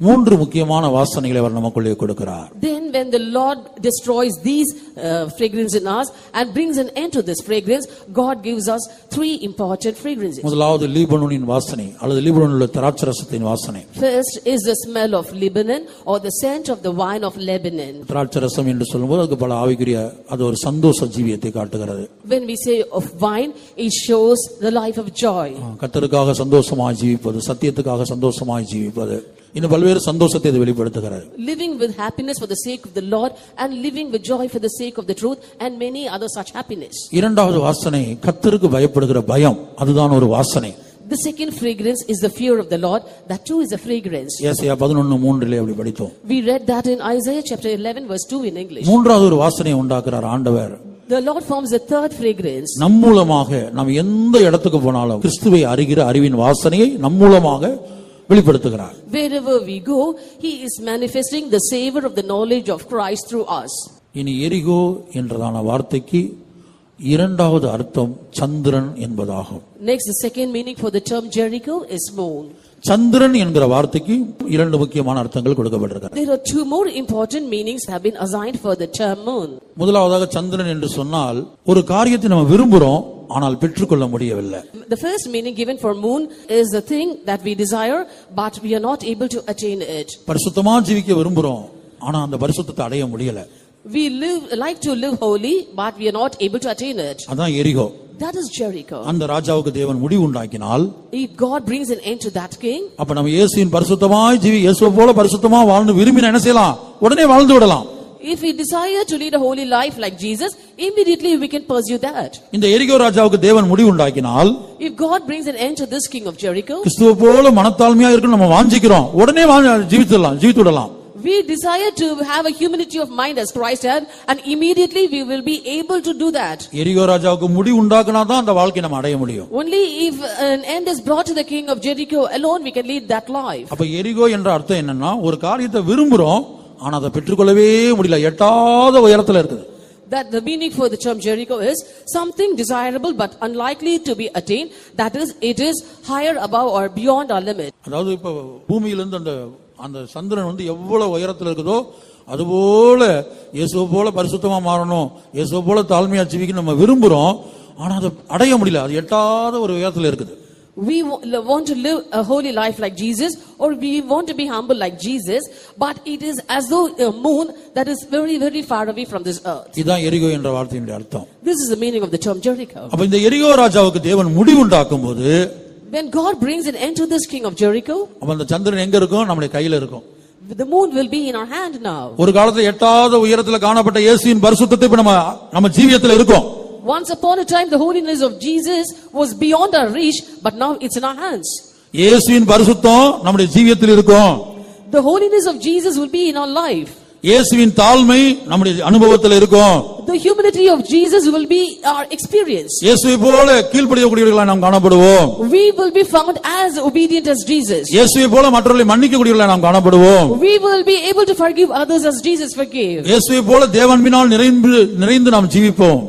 மூன்று முக்கியமான வாசனைகளை அவர் நமக்குள்ளே கொடுக்கிறார் Then, when the Lord destroys these uh, fragrance in us and brings an end to this fragrance, God gives us three important fragrances. முதலாவது லீபனோனின் வாசனை அல்லது லீபனோனில் உள்ள திராட்சரசத்தின் வாசனை First is the smell of Lebanon or the scent of the wine of Lebanon. திராட்சரசம் என்று சொல்லும்போது அதுக்கு பல ஆவிக்குரிய அது ஒரு சந்தோஷ ஜீவியத்தை காட்டுகிறது When we say of wine, it shows the life of joy. கத்தருக்காக சந்தோஷமாய் ஜீவிப்பது சத்தியத்துக்காக சந்தோஷமாய் ஜீவிப்பது இன்னும் பல்வேறு சந்தோஷத்தை இது வெளிப்படுத்துகிறது Living with happiness for the sake of the Lord and living with joy for the sake of the truth and many other such happiness. இரண்டாவது வாசனை கத்தருக்கு பயப்படுகிற பயம் அதுதான் ஒரு வாசனை The second fragrance is the fear of the Lord. That too is a fragrance. ஏசையா பதினொன்னு மூன்றிலே அப்படி படித்தோம் We read that in Isaiah chapter 11 verse 2 in English. மூன்றாவது ஒரு வாசனையை உண்டாக்குறார் ஆண்டவர் The Lord forms a third fragrance. நம் மூலமாக நாம் எந்த இடத்துக்கு போனாலும் கிறிஸ்துவை அறிகிற அறிவின் வாசனையை நம் மூலமாக வெளிப்படுத்துகிறார் Wherever we go, He is manifesting the savor of the knowledge of Christ through us. இனி எரிகோ என்றதான வார்த்தைக்கு இரண்டாவது அர்த்தம் சந்திரன் என்பதாகும் Next, the second meaning for the term Jericho is moon. சந்திரன் என்கிற வார்த்தைக்கு இரண்டு முக்கியமான அர்த்தங்கள் கொடுக்கப்பட்டிருக்கிறது There are two more important meanings have been assigned for the term moon. முதலாவதாக சந்திரன் என்று சொன்னால் ஒரு காரியத்தை நம்ம விரும்புறோம் ஆனால் பெற்றுக்கொள்ள முடியவில்லை The first meaning given for moon is the thing that we desire, but we are not able to attain it. பரிசுத்தமா ஜீவிக்க விரும்புறோம் ஆனா அந்த பரிசுத்தத்தை அடைய முடியல We live, like to live holy, but we are not able to attain it. அதான் எரிகோ That is Jericho. அந்த ராஜாவுக்கு தேவன் முடிவு உண்டாக்கினால் If God brings an end to that king, அப்ப நம்ம இயேசுவின் பரிசுத்தமாய் ஜீவி இயேசுவை போல பரிசுத்தமா வாழ்ந்து விரும்பினா என்ன செய்யலாம் உடனே வாழ்ந்து விடலாம் if we desire to lead a holy life like Jesus, immediately we can pursue that. இந்த எரிகோ ராஜாவுக்கு தேவன் முடிவு உண்டாக்கினால் If God brings an end to this king of Jericho, கிறிஸ்துவ போல மனத்தாழ்மையா இருக்கணும் நம்ம வாஞ்சிக்கிறோம் உடனே வாழ்~ ஜீவித்துடலாம் ஜீவித்து விடலாம் we desire to have a humility of mind as Christ had, and immediately we will be able to do that. எரிகோ ராஜாவுக்கு முடிவு உண்டாக்குனா தான் அந்த வாழ்க்கையை நம்ம அடைய முடியும் Only if an end is brought to the king of Jericho alone, we can lead that life. அப்ப எரிகோ என்ற அர்த்தம் என்னன்னா ஒரு காரியத்தை விரும்புறோம் ஆனா அதை பெற்றுக்கொள்ளவே முடியல. எட்டாத உயரத்துல இருக்குது. That the meaning for the term Jericho is something desirable but unlikely to be attained. That is, it is higher above or beyond our limit. அதாவது இப்ப பூமியிலிருந்து அந்த அந்த சந்திரன் வந்து எவ்வளவு உயரத்துல இருக்குதோ அதுபோல இயேசுவை போல பரிசுத்தமா மாறணும் இயேசுவை போல தாழ்மையா ஜீவிக்கணும் நம்ம விரும்புறோம். ஆனா அதை அடைய முடியல. அது எட்டாத ஒரு உயரத்துல இருக்குது. We wa- want to live a holy life like Jesus, or we want to be humble like Jesus, but it is as though a moon that is very, very far away from this earth. இதுதான் எரிகோ என்ற வார்த்தையினுடைய அர்த்தம் This is the meaning of the term Jericho. அப்ப இந்த எரிகோ ராஜாவுக்கு தேவன் முடிவுண்டாக்கும் போது When God brings an end to this king of Jericho, அப்ப அந்த சந்திரன் எங்க இருக்கும் நம்முடைய கையில இருக்கும் the moon will be in our hand now. ஒரு காலத்துல எட்டாத உயரத்துல காணப்பட்ட இயேசுவின் பரிசுத்தத்தை இப்ப நம்ம நம்ம ஜீவியத்துல இருக்கோம் Once upon a time, the holiness of Jesus was beyond our reach, but now it's in our hands. இயேசுவின் பரிசுத்தம் நம்முடைய ஜீவியத்தில் இருக்கும் The holiness of Jesus will be in our life. இயேசுவின் தாழ்மை நம்முடைய அனுபவத்தில் இருக்கும் The humility of Jesus will be our experience. இயேசுவை போல கீழ்ப்படியக்கூடியவர்களாக நாம் காணப்படுவோம் We will be found as obedient as Jesus. இயேசுவை போல மற்றவர்களை மன்னிக்கக்கூடியவர்களாக நாம் காணப்படுவோம் We will be able to forgive others as Jesus forgave. இயேசுவை போல தேவன்பினால் நிறைந்து நிறைந்து நாம் ஜீவிப்போம்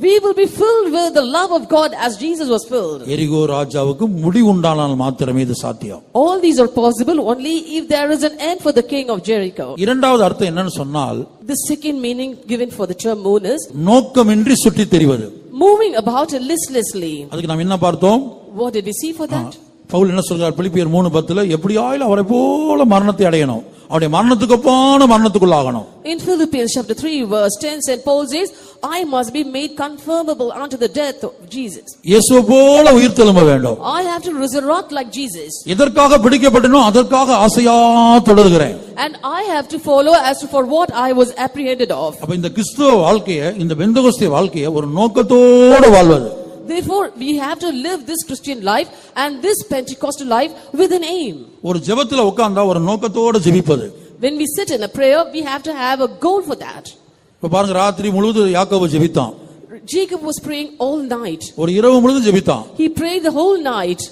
We will be filled with the love of God as Jesus was filled. எரிகோ ராஜாவுக்கு முடிவு உண்டானால் மாத்திரமே இது சாத்தியம் All these are possible only if there is an end for the king of Jericho. இரண்டாவது அர்த்தம் என்னன்னு சொன்னால் The second meaning given for the term moon is நோக்கமின்றி சுற்றித் தெரிவது moving about listlessly. அதுக்கு நாம் என்ன பார்த்தோம் What did we see for that? Pavul என்ன சொல்றார் பிலிப்பியர் மூணு பத்துல எப்படியாயிலும் அவரை போல மரணத்தை அடையணும் அவருடைய மரணத்துக்கு ஒப்பான மரணத்துக்குள்ள ஆகணும் In Philippians chapter 3 verse 10 St. Paul says, I must be made conformable unto the death of Jesus. இயேசுவை போல உயிர் தெழும்ப வேண்டும் I have to resurrect like Jesus. எதற்காக பிடிக்கப்பட்டனோ அதற்காக ஆசையா தொடர்கிறேன் And I have to follow as to for what I was apprehended of. அப்ப இந்த கிறிஸ்துவ வாழ்க்கைய இந்த பெந்தகோஸ்திய வாழ்க்கைய ஒரு நோக்கத்தோட வாழ்வது Therefore, we have to live this Christian life and this Pentecostal life with an aim. ஒரு ஜெபத்துல உட்கார்ந்தா ஒரு நோக்கத்தோட ஜெபிப்பது When we sit in a prayer, we have to have a goal for that. இப்ப பாருங்க ராத்திரி முழுவதும் யாக்கோபு ஜெபித்தான் Jacob was praying all night. ஒரு இரவு முழுவதும் ஜெபித்தான் He prayed the whole night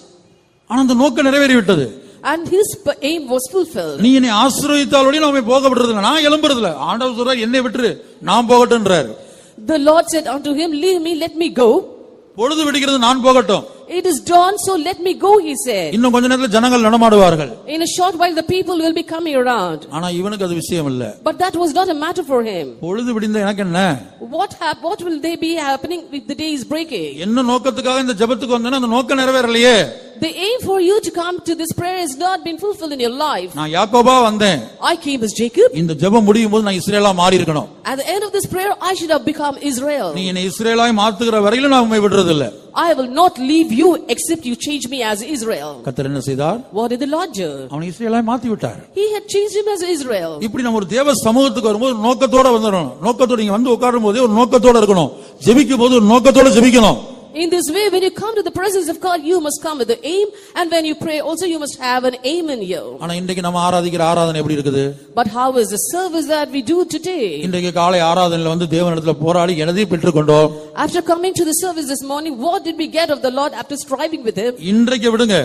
ஆனா அந்த நோக்கம் நிறைவேறி விட்டது and his p- aim was fulfilled. நீ என்னை ஆசீர்வதித்தாலோட நான் போக விடுறது இல்ல நான் எழும்புறது இல்ல ஆண்டவர் சொல்றார் என்னை விட்டுரு நான் போகட்டும்ன்றார் The Lord said unto him, Leave me, let me go. பொழுது விடுகிறது நான் போகட்டும். It is dawn, so let me go, he said. இன்னும் கொஞ்ச நேரத்துல ஜனங்கள் நடமாடுவார்கள் In a short while, the people will be coming around. ஆனா இவனுக்கு அது விஷயம் இல்ல But that was not a matter for him. பொழுது விடிந்த எனக்கு என்ன What hap- What will they be happening if the day is breaking? என்ன நோக்கத்துக்காக இந்த ஜெபத்துக்கு வந்தேன்னா அந்த நோக்கம் நிறைவேறலையே The aim for you to come to this prayer has not been fulfilled in your life. நான் யாக்கோபா வந்தேன் I came as Jacob. இந்த ஜெபம் முடியும் போது நான் இஸ்ரேலா மாறி இருக்கணும் At the end of this prayer, I should have become Israel. நீ என்னை இஸ்ரேலாய் மாத்துகிற வரையிலும் நான் உண்மை விடுறது இல்ல I will not leave you except you change me as Israel. கத்தர் என்ன செய்தார் What did the Lord do? அவனை இஸ்ரேலாய் மாத்தி விட்டார் He had changed him as Israel. இப்படி நம்ம ஒரு தேவ சமூகத்துக்கு வரும்போது நோக்கத்தோட வந்துடணும் நோக்கத்தோட நீங்க வந்து உட்காரும் போதே ஒரு நோக்கத்தோட இருக்கணும் ஜெபிக்கும் போது ஒரு நோக்கத்தோட ஜெபிக்கணும் In this way, when you come to the presence of God, you must come with the aim, and when you pray, also you must have an aim in you. ஆனா இன்றைக்கு நம்ம ஆராதிக்கிற ஆராதனை எப்படி இருக்குது But how is the service that we do today? இன்றைக்கு காலை ஆராதனையில வந்து தேவனிடத்துல போராடி எனதையும் பெற்றுக்கொண்டோம் After coming to the service this morning, what did we get of the Lord after striving with Him? இன்றைக்கு விடுங்க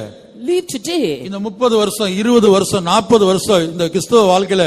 Leave today. இந்த முப்பது வருஷம் இருபது வருஷம் நாற்பது வருஷம் இந்த கிறிஸ்தவ வாழ்க்கையில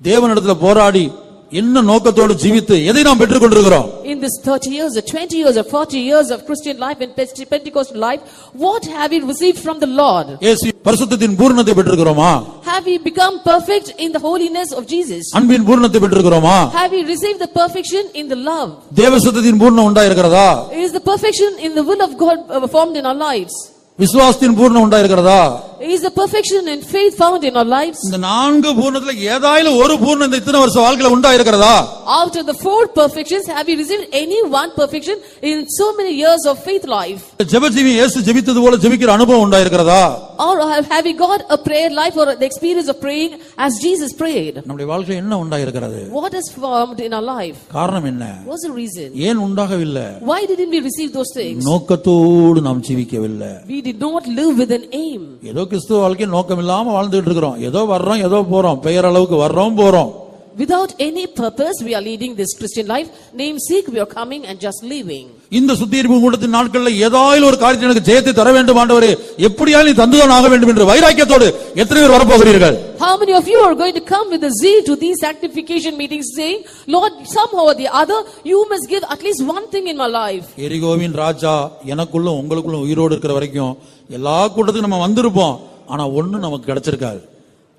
தேவனிடத்துல போராடி என்ன நோக்கத்தோடு ஜீவித்து எதை நாம் பெற்றுக்கொண்டிருக்கிறோம் In this 30 years, or 20 years, or 40 years of Christian life and Pente- Pentecostal life, what have we received from the Lord? இயேசு பரிசுத்தத்தின் பூரணத்தை பெற்றிருக்கிறோமா Have we become perfect in the holiness of Jesus? அன்பின் பூரணத்தை பெற்றிருக்கிறோமா Have we received the perfection in the love? தேவசுத்தத்தின் Purnam உண்டாயிருக்கிறதா Is the perfection in the will of God uh, formed in our lives? விசுவாசத்தின் பூர்ணம் உண்டாயிருக்கிறதா Is the perfection in faith found in our lives? இந்த நான்கு பூர்ணத்துல ஏதாயிலும் ஒரு பூர்ணம் இந்த இத்தனை வருஷ வாழ்க்கையில உண்டாயிருக்கிறதா Out of the four perfections, have we received any one perfection in so many years of faith life? ஜெபஜீவி இயேசு ஜெபித்தது போல ஜெபிக்கிற அனுபவம் உண்டாயிருக்கிறதா Or have have we got a prayer life or the experience of praying as Jesus prayed? நம்முடைய வாழ்க்கையில என்ன உண்டாயிருக்கிறது What is formed in our life? காரணம் என்ன What's the reason? ஏன் உண்டாகவில்லை Why didn't we receive those things? நோக்கத்தோடு நாம் ஜீவிக்கவில்லை We did not live with an aim. ஏதோ கிறிஸ்துவ வாழ்க்கை நோக்கம் இல்லாம வாழ்ந்துட்டு இருக்கிறோம் ஏதோ வர்றோம் ஏதோ போறோம் பெயர் அளவுக்கு வர்றோம் போறோம் Without any purpose, we are leading this Christian life. name seek we are coming and just leaving. இந்த சுத்திகரிப்பு கூட்டத்தின் நாட்கள்ல ஏதாயிலும் ஒரு காரியத்தை எனக்கு ஜெயத்தை தர வேண்டும் ஆண்டவரே எப்படியாலும் நீ தந்துதான் ஆக வேண்டும் என்று வைராக்கியத்தோடு எத்தனை பேர் வரப்போகிறீர்கள் How many of you are going to come with a zeal to these sanctification meetings saying, Lord, somehow or the other, you must give at least one thing in my life. எரிகோவின் ராஜா எனக்குள்ளும் உங்களுக்குள்ளும் உயிரோடு இருக்கிற வரைக்கும் எல்லா கூட்டத்துக்கும் நம்ம வந்திருப்போம் ஆனா ஒண்ணு நமக்கு கிடைச்சிருக்காது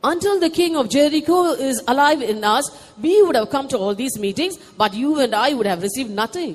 Until the king of Jericho is alive in us, we would have come to all these meetings, but you and I would have received nothing.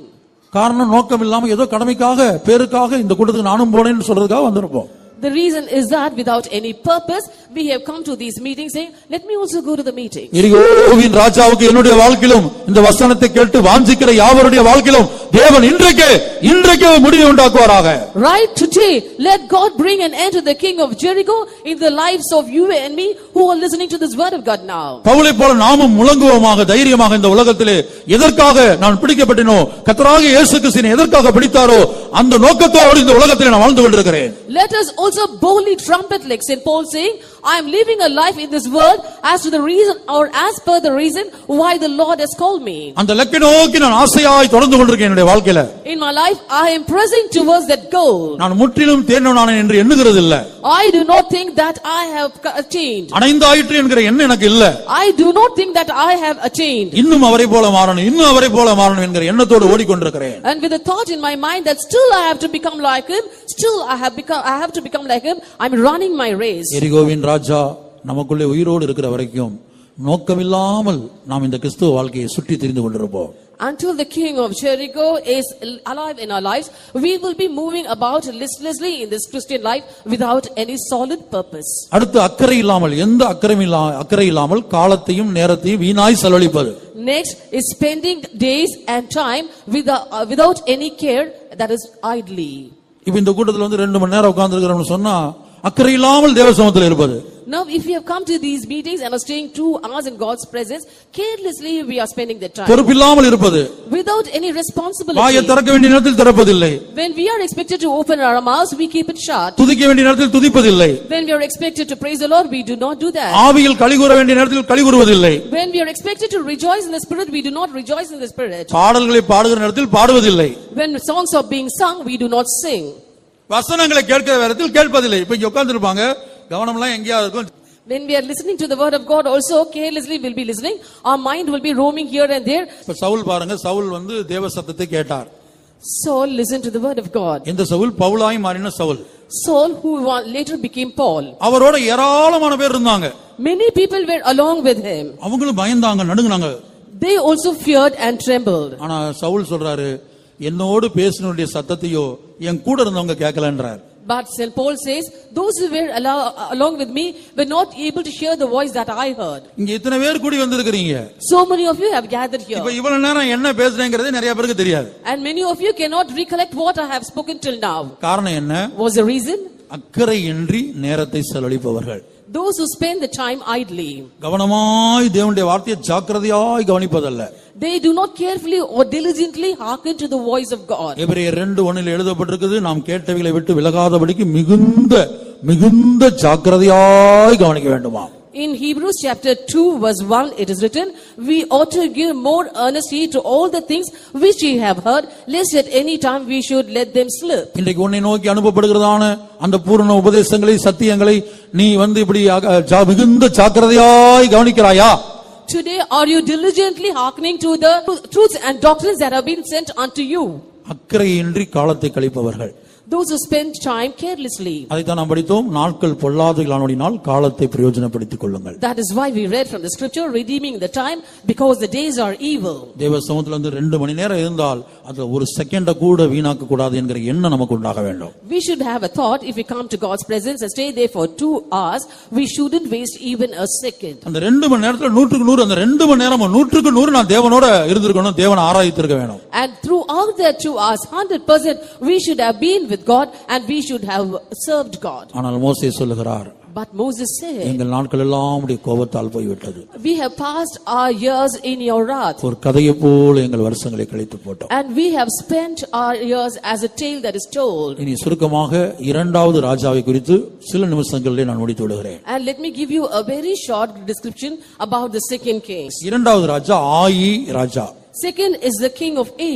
காரணம் நோக்கம் இல்லாமல் ஏதோ கடமைக்காக பேருக்காக இந்த கூட்டத்துக்கு நானும் போனேன்னு சொல்றதுக்காக வந்திருப்போம். The reason is that without any purpose, we have come to these meetings saying, let me also go to the meeting. எரிகோவின் ராஜாவுக்கு என்னுடைய வாழ்க்கையிலும் இந்த வசனத்தை கேட்டு வாஞ்சிக்கிற யாவருடைய வாழ்க்கையிலும் தேவன் இன்றைக்கு இன்றைக்கு முடிவு உண்டாக்குவாராக Right today, let God bring an end to the king of Jericho in the lives of you and me who are listening to this word of God now. பவுலை போல நாமும் முழங்குவோமாக தைரியமாக இந்த உலகத்திலே எதற்காக நான் பிடிக்கப்பட்டனோ கத்தராக இயேசு கிறிஸ்துவினை எதற்காக பிடித்தாரோ அந்த நோக்கத்தோடு இந்த உலகத்திலே நான் வாழ்ந்து கொண்டிருக்கிறேன் Let us also also boldly trumpet like St. Paul saying, I am living a life in this world as to the reason or as per the reason why the Lord has called me. அந்த இலக்கை நோக்கி நான் ஆசையாய் தொடர்ந்து கொண்டிருக்கேன் என்னுடைய வாழ்க்கையில In my life, I am pressing towards that goal. நான் முற்றிலும் தேர்ந்தவனானேன் என்று எண்ணுகிறது இல்ல I do not think that I have attained. அடைந்தாயிற்று என்கிற எண்ணம் எனக்கு இல்ல I do not think that I have attained. இன்னும் அவரை போல மாறணும் இன்னும் அவரை போல மாறணும் என்கிற எண்ணத்தோடு ஓடிக்கொண்டிருக்கிறேன் And with a thought in my mind that still I have to become like him, still I have become, I have to become like him, I'm running my race. எரிகோவின் ராஜா நமக்குள்ளே உயிரோடு இருக்கிற வரைக்கும் நோக்கமில்லாமல் நாம் இந்த கிறிஸ்துவ வாழ்க்கையை சுற்றி திரிந்து கொண்டிருப்போம் Until the king of Jericho is alive in our lives, we will be moving about listlessly in this Christian life without any solid purpose. அடுத்து அக்கறை இல்லாமல் எந்த அக்கறையும் இல்லா அக்கறை இல்லாமல் காலத்தையும் நேரத்தையும் வீணாய் செலவழிப்பது Next is spending days and time without, uh, without any care, that is idly. இப்ப இந்த கூட்டத்துல வந்து ரெண்டு மணி நேரம் உட்கார்ந்து சொன்னா அக்கறை இல்லாமல் தேவ சமூகத்தில் இருப்பது Now, if we have come to these meetings and are staying two hours in God's presence, carelessly we are spending the time பொறுப்பில்லாமல் இருப்பது without any வாயை responsibility. திறக்க வேண்டிய நேரத்தில் திறப்பதில்லை When we are expected to open our mouths, we keep it shut. துதிக்க வேண்டிய நேரத்தில் துதிப்பதில்லை When we are expected to praise the Lord, we do not do that. ஆவியில் கலிகூற வேண்டிய நேரத்தில் கலிகூறுவதில்லை When we are expected to rejoice in the Spirit, we do not rejoice in the Spirit. பாடல்களை பாடுகிற நேரத்தில் பாடுவதில்லை When songs are being sung, we do not sing. வசனங்களை கேட்கிற நேரத்தில் கேட்பதில்லை இப்ப இங்க உட்கார்ந்து இருப்பாங்க கவனம் எல்லாம் எங்கேயா இருக்கும் When we are listening to the word of God, also carelessly we'll be listening. Our mind will be roaming here and there. இப்ப சவுல் பாருங்க சவுல் வந்து தேவ சத்தத்தை கேட்டார் Saul listened to the word of God. இந்த சவுல் பவுலாய் மாறின Saul Saul, who later became Paul. அவரோட ஏராளமான பேர் இருந்தாங்க Many people were along with him. அவங்களும் பயந்தாங்க நடுங்குனாங்க They also feared and trembled. ஆனா சவுல் சொல்றாரு என்னோடு பேசினுடைய சத்தத்தையோ என் கூட இருந்தவங்க கேட்கலன்றார் But St. Paul says, those who were allo- along with me were not able to hear the voice that I heard. இங்க இத்தனை பேர் கூடி வந்திருக்கிறீங்க So many of you have gathered இப்ப here. இவ்வளவு நேரம் என்ன பேசுறேங்கிறதே நிறைய பேருக்கு தெரியாது And many of you cannot recollect what I have spoken till now. காரணம் என்ன Was the reason? அக்கறையின்றி நேரத்தை செலவழிப்பவர்கள் Those who spend the time idly. கவனமாய் தேவனுடைய வார்த்தையை ஜாக்கிரதையாய் கவனிப்பதல்ல They do not carefully or diligently hearken to the voice of God. எபிரேயர் ரெண்டு ஒண்ணில் எழுதப்பட்டிருக்குது நாம் கேட்டவைகளை விட்டு விலகாதபடிக்கு மிகுந்த மிகுந்த ஜாக்கிரதையாய் கவனிக்க வேண்டுமா In Hebrews chapter 2 verse 1 it is written, We ought to give more earnest heed to all the things which ye have heard, lest at any time we should let them slip. இன்றைக்கு உன்னை நோக்கி அனுப்பப்படுகிறதான அந்த பூரண உபதேசங்களை சத்தியங்களை நீ வந்து இப்படி அக- ஜா- மிகுந்த ஜாக்கிரதையாய் கவனிக்கிறாயா Today are you diligently hearkening to the truths and doctrines that have been sent unto you? அக்கறையின்றி காலத்தை கழிப்பவர்கள் Those who spend time carelessly. அதைத்தான் நாம் படித்தோம் நாட்கள் பொல்லாதுகளானோடினால் காலத்தை பிரயோஜனப்படுத்திக் கொள்ளுங்கள் That is why we read from the scripture, redeeming the time, because the days are evil. தேவ சமூகத்துல இருந்து ரெண்டு மணி நேரம் இருந்தால் அதுல ஒரு செகண்ட கூட வீணாக்க கூடாது என்கிற எண்ணம் நமக்கு உண்டாக வேண்டும் We should have a thought, if we come to God's presence and stay there for two hours, we shouldn't waste even a second. அந்த ரெண்டு மணி நேரத்துல நூற்றுக்கு நூறு அந்த ரெண்டு மணி நேரம் நூற்றுக்கு நூறு நான் தேவனோட இருந்திருக்கணும் தேவனை ஆராய்த்திருக்க வேணும் And throughout that two hours, 100%, we should have been with God and we should have served God. ஆனால் மோசே சொல்லுகிறார் But Moses said, எங்கள் நாட்கள் எல்லாம் உடைய கோபத்தால் போய்விட்டது We have passed our years in your wrath. ஒரு கதையை போல எங்கள் வருஷங்களை கழித்து போட்டோம் And we have spent our years as a tale that is told. இனி சுருக்கமாக இரண்டாவது ராஜாவை குறித்து சில நிமிஷங்களிலே நான் முடித்து விடுகிறேன் And let me give you a very short description about the second king. இரண்டாவது ராஜா ஆயி ராஜா Second is the king of A.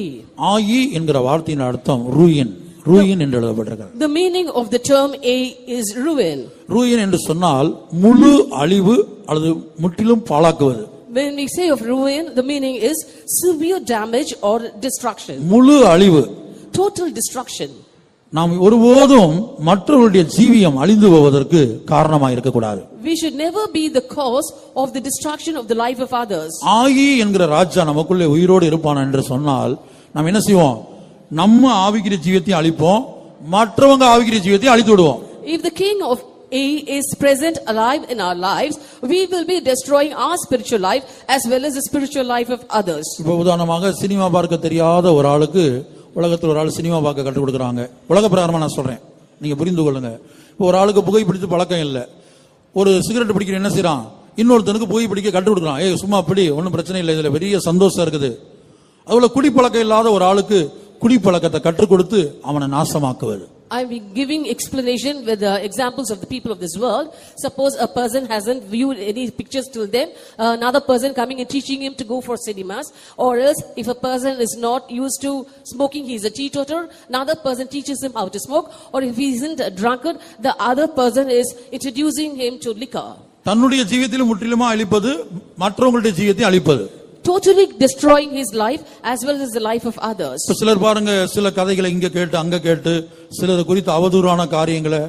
ஆயி என்கிற வார்த்தையின் அர்த்தம் ரூயின் ரூயின் என்று எழுதப்பட்டிருக்கிறது The meaning of the term A is ruin. Ruin என்று சொன்னால் முழு அழிவு அல்லது முற்றிலும் பாழாக்குவது When we say of ruin, the meaning is severe damage or destruction, முழு அழிவு total destruction. நாம் ஒருபோதும் மற்றவர்களுடைய ஜீவியம் அழிந்து போவதற்கு காரணமாக இருக்கக்கூடாது We should never be the cause of the destruction of the life of others. ஆகி என்கிற ராஜா நமக்குள்ளே உயிரோடு இருப்பான் என்று சொன்னால் நாம் என்ன செய்வோம் நம்ம ஆவிக்கிற ஜீவியத்தையும் அழிப்போம் மற்றவங்க ஆவிக்கிற ஜீவியத்தையும் அழித்து விடுவோம். If the king of A is present alive in our lives, we will be destroying our spiritual life as well as the spiritual life of others. இப்போ உதாரணமாக சினிமா பார்க்க தெரியாத ஒரு ஆளுக்கு உலகத்தில் ஒரு ஆள் சினிமா பார்க்க கற்றுக் கொடுக்குறாங்க. உலக பிரகாரமா நான் சொல்றேன். நீங்க புரிந்து கொள்ளுங்க. இப்போ ஒரு ஆளுக்கு புகை பிடித்து பழக்கம் இல்லை. ஒரு சிகரெட் பிடிக்கிற என்ன செய்றான்? இன்னொருத்தனுக்கு புகை பிடிக்க கற்றுக் கொடுக்குறான். ஏய் சும்மா பிடி ஒன்றும் பிரச்சனை இல்லை. இதுல பெரிய சந்தோஷம் இருக்குது. அதுல குடிப்பழக்கம் இல்லாத ஒரு ஆளுக்கு குடிப்பழக்கத்தை கற்றுக் கொடுத்து அவனை நாசமாக்குவது I'll be giving explanation with the examples of the people of this world. Suppose a person hasn't viewed any pictures till then, another person coming and teaching him to go for cinemas, or else if a person is not used to smoking, he's a teetotaler, another person teaches him how to smoke, or if he isn't a drunkard, the other person is introducing him to liquor. தன்னுடைய ஜீவியத்திலும் முற்றிலுமா அழிப்பது மற்றவங்களுடைய ஜீவியத்தை அழிப்பது Totally destroying his life as well as the life of others. சிலர் பாருங்க சில கதைகளை இங்க கேட்டு அங்க கேட்டு சிலர் குறித்து அவதூறான காரியங்களை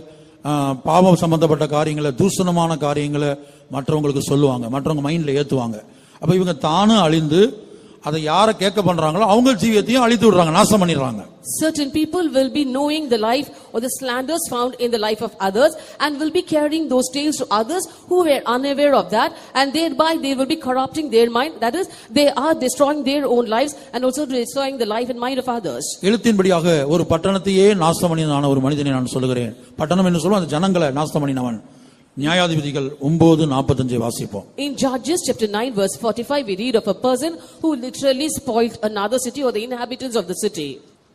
பாவம் சம்பந்தப்பட்ட காரியங்களை தூஷணமான காரியங்களை மற்றவங்களுக்கு சொல்லுவாங்க மற்றவங்க மைண்ட்ல ஏத்துவாங்க அப்ப இவங்க தானும் அழிந்து அதை யாரை கேட்க பண்றாங்களோ அவங்க ஜீவியத்தையும் அழித்து விடுறாங்க நாசம் பண்ணிடுறாங்க Certain people will be knowing the life or the slanders found in the life of others and will be carrying those tales to others who were unaware of that and thereby they will be corrupting their mind. That is, they are destroying their own lives and also destroying the life and mind of others. எழுத்தின்படியாக ஒரு பட்டணத்தையே நாசம் பண்ணினான ஒரு மனிதனை நான் சொல்லுகிறேன் பட்டணம் என்று சொல்லுவோம் அந்த ஜனங்களை நாசம் பண்ணினவன் நியாயாதிபதிகள் ஒன்பது நாற்பத்தஞ்சை வாசிப்போம் In Judges chapter 9 verse 45 we read of a person who literally spoiled another city or the inhabitants of the city.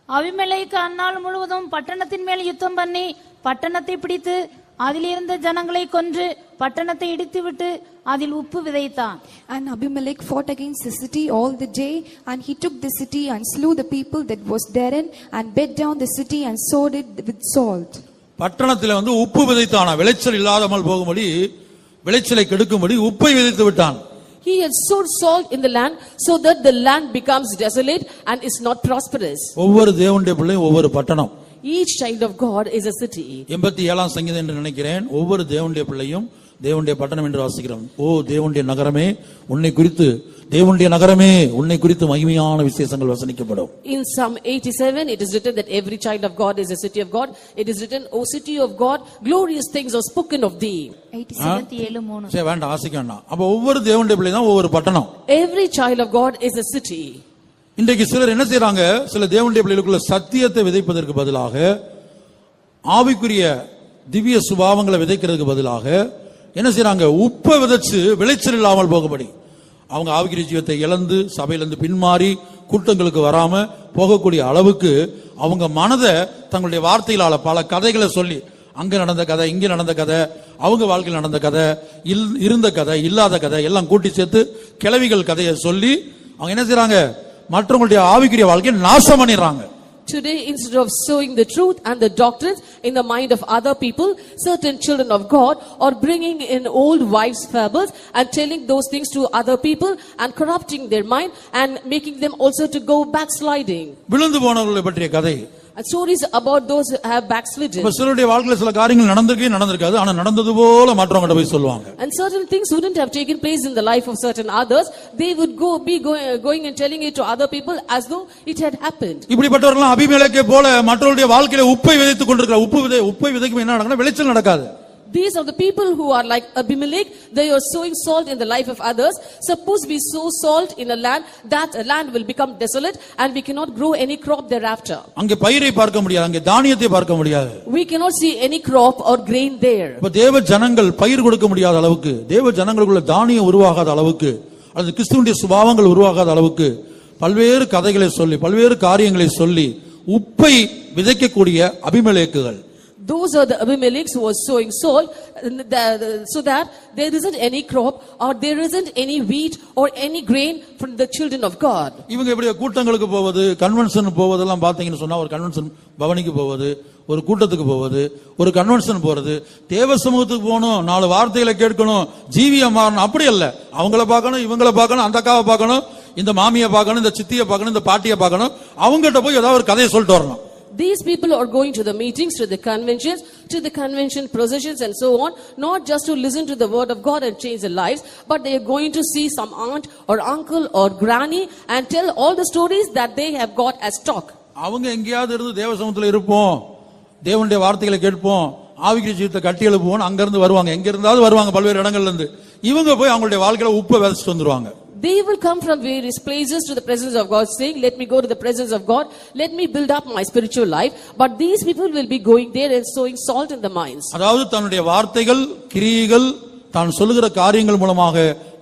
அபிமெலேக்கு அந்நாள் முழுவதும் பட்டணத்தின் மேல் யுத்தம் பண்ணி பட்டணத்தை பிடித்து அதிலிருந்த ஜனங்களை கொன்று பட்டணத்தை இடித்துவிட்டு அதில் உப்பு விதைத்தான் And Abimelech fought against the city all the day, and he took the city and slew the people that was therein, and beat down the city and sowed it with salt. பட்டணத்தில் வந்து உப்பு விதைத்தானா. விளைச்சல் இல்லாதமல் போகும்படி விளைச்சலை கெடுக்கும்படி உப்பை விதைத்து விட்டான். He had sowed salt in the land so that the land becomes desolate and is not prosperous. ஒவ்வொரு தேவனுடைய பிள்ளையும் ஒவ்வொரு பட்டணம். Each child of God is a city. எண்பத்தி ஏழாம் சங்கீதம் என்று நினைக்கிறேன். ஒவ்வொரு தேவனுடைய பிள்ளையும் தேவனுடைய பட்டணம் என்று வாசிக்கிறோம். ஓ தேவனுடைய நகரமே உன்னை குறித்து தேவனுடைய நகரமே உன்னை குறித்து மகிமையான விசேஷங்கள் வசனிக்கப்படும் In Psalm 87, it is written that every child of God is a city of God. It is written, O city of God, glorious things are spoken of thee. 87. இருபத்தி ஏழு மூணு சரி வேண்டாம் வாசிக்க வேண்டாம் அப்ப ஒவ்வொரு தேவனுடைய பிள்ளை தான் ஒவ்வொரு பட்டணம் Every child of God is a city. இன்றைக்கு சிலர் என்ன செய்றாங்க சில தேவனுடைய பிள்ளைகளுக்குள்ள சத்தியத்தை விதைப்பதற்கு பதிலாக ஆவிக்குரிய திவ்ய சுபாவங்களை விதைக்கிறதுக்கு பதிலாக என்ன செய்றாங்க உப்பை விதைச்சு விளைச்சல் இல்லாமல் போகும்படி அவங்க ஆவிக்கிற ஜீவத்தை இழந்து சபையிலிருந்து பின்மாறி கூட்டங்களுக்கு வராம போகக்கூடிய அளவுக்கு அவங்க மனதை தங்களுடைய வார்த்தைகளால பல கதைகளை சொல்லி அங்க நடந்த கதை இங்க நடந்த கதை அவங்க வாழ்க்கையில் நடந்த கதை இல்- இருந்த கதை இல்லாத கதை எல்லாம் கூட்டி சேர்த்து கிளவிகள் கதையை சொல்லி அவங்க என்ன செய்கிறாங்க மற்றவங்களுடைய ஆவிக்குரிய வாழ்க்கையை நாசம் பண்ணிடுறாங்க. Today, instead of sowing the truth and the doctrines in the mind of other people, certain children of God are bringing in old wives' fables and telling those things to other people and corrupting their mind and making them also to go backsliding. விழுந்து போனவர்களை பற்றிய கதை And stories about those who have backslidden. இப்ப சிலருடைய வாழ்க்கையில சில காரியங்கள் நடந்திருக்கே நடந்திருக்காது ஆனா நடந்தது போல மற்றவங்ககிட்ட போய் சொல்லுவாங்க And certain things wouldn't have taken place in the life of certain others. They would go, be going, going and telling it to other people as though it had happened. இப்படிப்பட்டவர்கள் அபிமேலக்கை போல மற்றவருடைய வாழ்க்கையில உப்பை விதைத்துக் கொண்டிருக்கிற உப்பு விதை உப்பை விதைக்கும் என்ன நடக்கும்னா விளைச்சல் நடக்காது These are the people who are like Abimelech. They are sowing salt in the life of others. Suppose we sow salt in a land, that land will become desolate and we cannot grow any crop thereafter. அங்கே பயிரை பார்க்க முடியாது அங்கே தானியத்தை பார்க்க முடியாது We cannot see any crop or grain there. இப்ப தேவ ஜனங்கள் பயிர் கொடுக்க முடியாத அளவுக்கு தேவ ஜனங்களுக்குள்ள தானியம் உருவாகாத அளவுக்கு அல்லது கிறிஸ்துவனுடைய சுபாவங்கள் உருவாகாத அளவுக்கு பல்வேறு கதைகளை சொல்லி பல்வேறு காரியங்களை சொல்லி உப்பை விதைக்கக்கூடிய அபிமலேக்குகள் Those are the Abimelechs who are sowing salt so that there isn't any crop or there isn't any wheat or any grain from the children of God. இவங்க எப்படி கூட்டங்களுக்கு போவது கன்வென்ஷன் போவதெல்லாம் பாத்தீங்கன்னு சொன்னா ஒரு கன்வென்ஷன் பவனிக்கு போவது ஒரு கூட்டத்துக்கு போவது ஒரு கன்வென்ஷன் போறது. தேவ சமூகத்துக்கு போகணும் நாலு வார்த்தைகளை கேட்கணும் ஜீவியம் மாறணும். அப்படி அல்ல. அவங்கள பார்க்கணும் இவங்கள பார்க்கணும் அந்த அக்காவை பார்க்கணும் இந்த மாமியை பார்க்கணும் இந்த சித்தியை பார்க்கணும் இந்த பாட்டியை பார்க்கணும். அவங்ககிட்ட போய் ஏதாவது ஒரு கதையை சொல்லிட்டு வரணும். These people are going to the meetings, to the conventions, to the convention processions and so on, not just to listen to the word of God and change their lives, but they are going to see some aunt or uncle or granny and tell all the stories that they have got as talk. அவங்க எங்கேயாவது இருந்து தேவ சமூகத்துல இருப்போம் தேவனுடைய வார்த்தைகளை கேட்போம் ஆவிக்கிற ஜீவித்தை கட்டி எழுப்புவோம் அங்க இருந்து வருவாங்க எங்க இருந்தாவது வருவாங்க பல்வேறு இடங்கள்ல இருந்து இவங்க போய் அவங்களுடைய வாழ்க்கையில உப்பை விதைச்சிட்டு வந்துருவாங்க They will come from various places to the presence of God saying, let me go to the presence of God, let me build up my spiritual life. But these people will be going there and sowing salt in the minds. அதாவது தன்னுடைய வார்த்தைகள் கிரியைகள் தான் சொல்லுகிற காரியங்கள் மூலமாக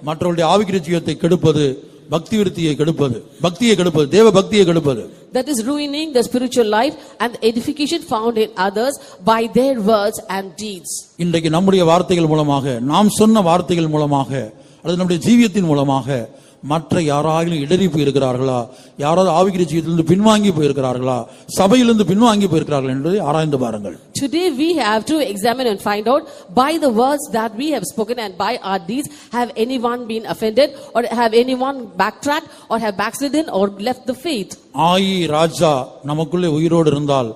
மற்றவருடைய ஆவிக்கிற ஜீவத்தை கெடுப்பது பக்தி விருத்தியை கெடுப்பது பக்தியை கெடுப்பது தேவ பக்தியை கெடுப்பது That is ruining the spiritual life and the edification found in others by their words and deeds. இன்றைக்கு நம்முடைய வார்த்தைகள் மூலமாக நாம் சொன்ன வார்த்தைகள் மூலமாக அல்லது நம்முடைய ஜீவியத்தின் மூலமாக மற்ற யாராயிலும் இடறி இருக்கிறார்களா யாராவது ஆவிக்கிற ஜீவியத்திலிருந்து பின்வாங்கி போயிருக்கிறார்களா? சபையிலிருந்து பின்வாங்கி போயிருக்கிறார்கள் என்பதை ஆராய்ந்து பாருங்கள். Today we have to examine and find out by the words that we have spoken and by our deeds, have anyone been offended or have anyone backtracked or have backslidden or left the faith. ஆயி ராஜா நமக்குள்ளே உயிரோடு இருந்தால்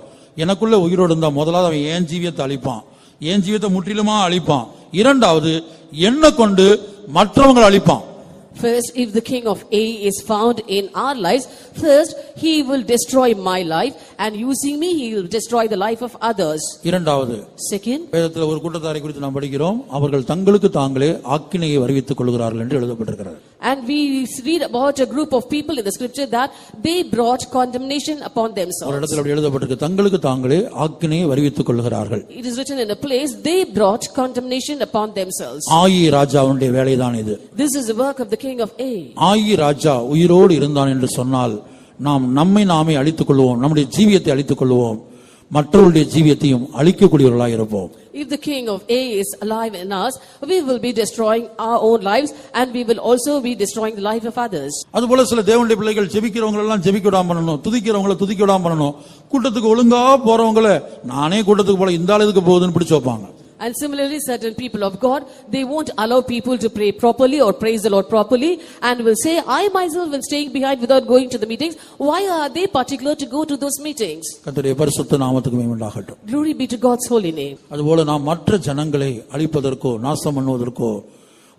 எனக்குள்ளே உயிரோடு இருந்தால் முதலாவது அவன் ஏன் ஜீவியத்தை அழிப்பான்? ஏன் ஜீவியத்தை முற்றிலுமா அழிப்பான்? இரண்டாவது என்ன கொண்டு மற்றவங்களை அழிப்பான் First, if the king of A is found in our lives, first he will destroy my life and using me he will destroy the life of others. இரண்டாவது Second, வேதத்தில் ஒரு கூட்டத்தாரை குறித்து நாம் படிக்கிறோம் அவர்கள் தங்களுக்கு தாங்களே ஆக்கினையை வருவித்துக் கொள்கிறார்கள் என்று எழுதப்பட்டிருக்கிறது And we read about a group of people in the scripture that they brought condemnation upon ஒரு themselves. இடத்துல அப்படி எழுதப்பட்டிருக்கு தங்களுக்கு தாங்களே ஆக்கினையை வருவித்துக் கொள்கிறார்கள் It is written in a place, they brought condemnation upon themselves. ஆயி ராஜாவுடைய வேலைதான் இது This is the work of the king of A. ஆயி ராஜா உயிரோடு இருந்தான் என்று சொன்னால் நாம் நம்மை நாமே அழித்துக் கொள்வோம் நம்முடைய ஜீவியத்தை அழித்துக் கொள்வோம் மற்றவருடைய ஜீவியத்தையும் அழிக்கக்கூடியவர்களாக இருப்போம் If the king of A is alive in us, we will be destroying our own lives and we will also be destroying the life of others. அதுபோல சில தேவனுடைய பிள்ளைகள் ஜெபிக்கிறவங்க எல்லாம் ஜெபிக்க விடாம பண்ணணும் துதிக்கிறவங்கள துதிக்க விடாம பண்ணணும் கூட்டத்துக்கு ஒழுங்கா போறவங்கள நானே கூட்டத்துக்கு போல இந்த ஆள் எதுக்கு போகுதுன்னு பிடிச்சு வைப்பாங்க And similarly, certain people of God, they won't allow people to pray properly or praise the Lord properly and will say, I myself am staying behind without going to the meetings. Why are they particular to go to those meetings? கர்த்தருடைய பரிசுத்த நாமத்துக்கு மேம்பண்டாகட்டும் Glory be to God's holy name. அதுபோல நாம் மற்ற ஜனங்களை அழிப்பதற்கோ நாசம் பண்ணுவதற்கோ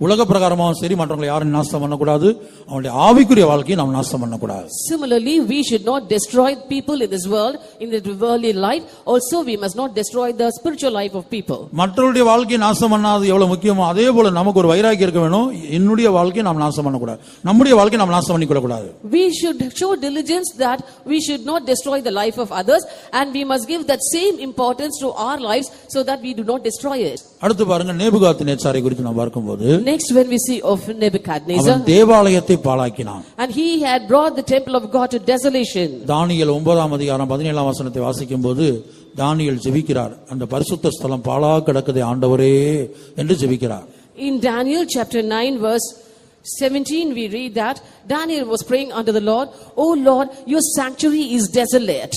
உலக பிரகாரமாகவும் சரி மற்றவங்களை யாரும் நாசம் பண்ணக்கூடாது அவனுடைய ஆவிக்குரிய வாழ்க்கையை நாம் நாசம் பண்ணக்கூடாது Similarly, we should not destroy people in this world, in the worldly life. Also, we must not destroy the spiritual life of people. மற்றவருடைய வாழ்க்கையை நாசம் பண்ணாது எவ்வளவு முக்கியமோ அதே போல நமக்கு ஒரு வைராக்கியம் இருக்க வேணும் என்னுடைய வாழ்க்கையை நாம் நாசம் பண்ணக்கூடாது நம்முடைய வாழ்க்கையை நாம் நாசம் பண்ணிக்கொள்ளக்கூடாது We should show diligence that we should not destroy the life of others and we must give that same importance to our lives so that we do not destroy it. அடுத்து பாருங்க நேபுகாத்து நேச்சாரை குறித்து நாம் பார்க்கும்போது Next, when we see of Nebuchadnezzar, அவன் தேவாலயத்தை பாழாக்கினான் and he had brought the temple of God to desolation. Daniel ஒன்பதாம் அதிகாரம் பதினேழாம் வசனத்தை வாசிக்கும் போது தானியல் ஜெபிக்கிறார் அந்த பரிசுத்த ஸ்தலம் பாழா கிடக்குதே ஆண்டவரே என்று ஜெபிக்கிறார் In Daniel chapter 9, verse 17, we read that Daniel was praying unto the Lord, O Lord, your sanctuary is desolate.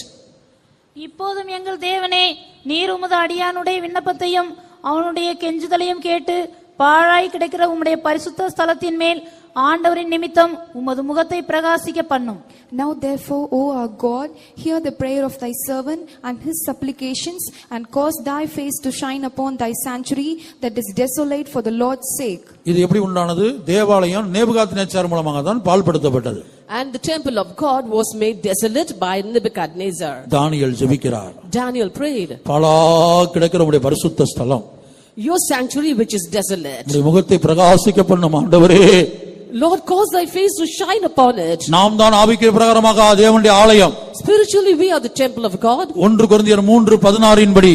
இப்போதும் எங்கள் தேவனே நீர் உமது அடியானுடைய விண்ணப்பத்தையும் அவனுடைய கெஞ்சுதலையும் கேட்டு பாழாய் கிடக்கிற உம்முடைய பரிசுத்த ஸ்தலத்தின் மேல் ஆண்டவரின் நிமித்தம் உமது முகத்தை பிரகாசிக்க பண்ணும் Now therefore, O our God, hear the prayer of thy servant and his supplications, and cause thy face to shine upon thy sanctuary that is desolate for the Lord's sake. இது எப்படி உண்டானது தேவாலயம் நேபுகாத்து நேச்சார் மூலமாக தான் பால்படுத்தப்பட்டது And the temple of God was made desolate by Nebuchadnezzar. Daniel ஜெபிக்கிறார் Daniel prayed, பாழா கிடக்கிற உடைய பரிசுத்த ஸ்தலம் Your sanctuary which is desolate. உடைய முகத்தை பிரகாசிக்க பண்ணும் ஆண்டவரே Lord, cause thy face to shine upon it. நாம் தான் ஆவிக்கிற பிரகாரமாக தேவனுடைய ஆலயம் Spiritually, we are the temple of God. ஒன்று குருந்தியர் மூன்று பதினாறின் படி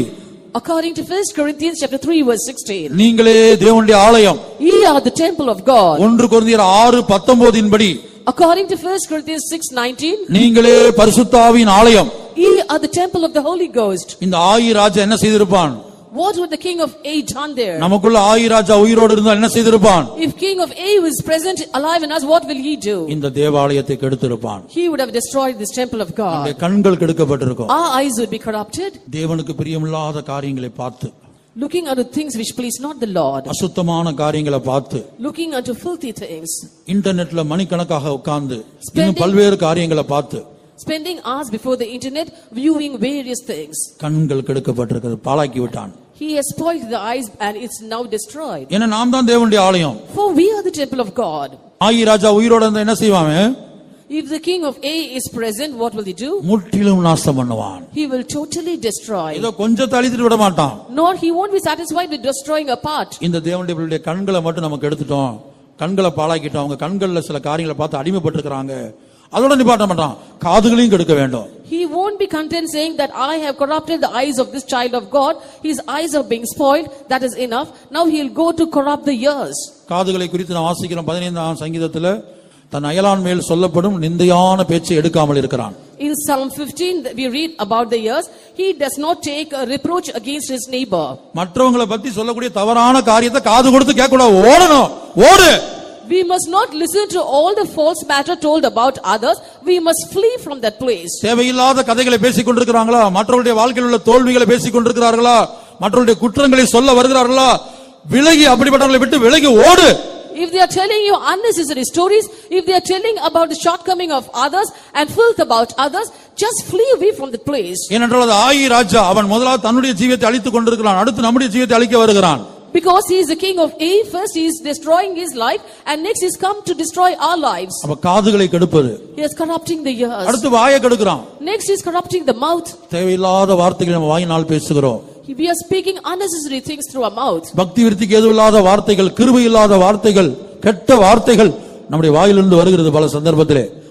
According to 1 Corinthians chapter 3 verse 16. நீங்களே தேவனுடைய ஆலயம் Ye are the temple of God. ஒன்று குருந்தியர் ஆறு பத்தொன்பதின் படி According to 1 Corinthians 6:19, நீங்களே பரிசுத்தாவின் ஆலயம் ye are the temple of the Holy Ghost. இந்த ஆயி ராஜா என்ன செய்திருப்பான் What would the king of A done there? நமக்குள்ள ஆயி ராஜா உயிரோடு இருந்தால் என்ன செய்திருப்பான் If king of A was present alive in us, what will he do? இந்த தேவாலயத்தை கெடுத்திருப்பான் He would have destroyed this temple of நம்முடைய God. கண்கள் கெடுக்கப்பட்டிருக்கும் Our eyes would be corrupted, தேவனுக்கு பிரியமில்லாத காரியங்களை பார்த்து looking unto things which please not the Lord, அசுத்தமான காரியங்களை பார்த்து looking unto filthy things, இன்டர்நெட்ல மணிக்கணக்காக உட்கார்ந்து இன்னும் பல்வேறு காரியங்களை பார்த்து spending hours before the internet viewing various things. கண்கள் கெடுக்கப்பட்டிருக்கிறது பாழாக்கி விட்டான் He has spoiled the eyes and it's now destroyed. ஏன்னா நாம் தான் தேவனுடைய ஆலயம் For we are the temple of God. ஆயி ராஜா உயிரோட இருந்தா என்ன செய்வான் If the king of A is present, what will he do? முற்றிலும் நாசம் பண்ணுவான் He will totally destroy. ஏதோ கொஞ்சத்தை அழித்துட்டு விட மாட்டான் Nor he won't be satisfied with destroying a part. இந்த தேவனுடைய கண்களை மட்டும் நமக்கு எடுத்துட்டோம் கண்களை பாழாக்கிட்டோம் அவங்க கண்கள்ல சில காரியங்களை பார்த்து அடிமைப்பட்டிருக்கிறாங்க அதோட நிப்பாட்ட மாட்டான் காதுகளையும் கெடுக்க வேண்டும் He won't be content saying that I have corrupted the eyes of this child of God. His eyes are being spoiled. That is enough. Now he'll go to corrupt the ears. காதுகளை குறித்து நான் வாசிக்கிறோம் பதினைந்தாம் சங்கீதத்துல தன் அயலான் மேல் சொல்லப்படும் நிந்தையான பேச்சை எடுக்காமல் இருக்கிறான் In Psalm 15, that we read about the ears. He does not take a reproach against his neighbor. மற்றவங்களை பத்தி சொல்லக்கூடிய தவறான காரியத்தை காது கொடுத்து கேட்க கூடாது ஓடணும் ஓடு We must not listen to all the false matter told about others. We must flee from that place. தேவையில்லாத கதைகளை பேசிக் கொண்டிருக்கிறாங்களா மற்றவருடைய வாழ்க்கையில் உள்ள தோல்விகளை பேசிக் கொண்டிருக்கிறார்களா மற்றவருடைய குற்றங்களை சொல்ல வருகிறார்களா விலகி அப்படிப்பட்டவர்களை விட்டு விலகி ஓடு If they are telling you unnecessary stories, if they are telling about the shortcoming of others and filth about others, just flee away from the place. ஏனென்றால் அது ஆயி ராஜா அவன் முதலாவது தன்னுடைய ஜீவியத்தை அழித்துக் கொண்டிருக்கிறான் அடுத்து நம்முடைய ஜீவியத்தை அழிக்க வருகிறான் Because he is the king of A, first he is destroying his life, and next he's come to destroy our lives. அப்ப காதுகளை கெடுப்பது He is corrupting the ears. அடுத்து வாயை கெடுக்கிறான் Next he's corrupting the mouth. தேவையில்லாத வார்த்தைகளை நம்ம வாயினால் பேசுகிறோம் We are speaking unnecessary things through our mouth. பக்தி விருத்திக்கு எதுவும் இல்லாத வார்த்தைகள் கிருபை இல்லாத வார்த்தைகள் கெட்ட வார்த்தைகள் நம்முடைய வாயிலிருந்து வருகிறது பல சந்தர்ப்பத்திலே Or with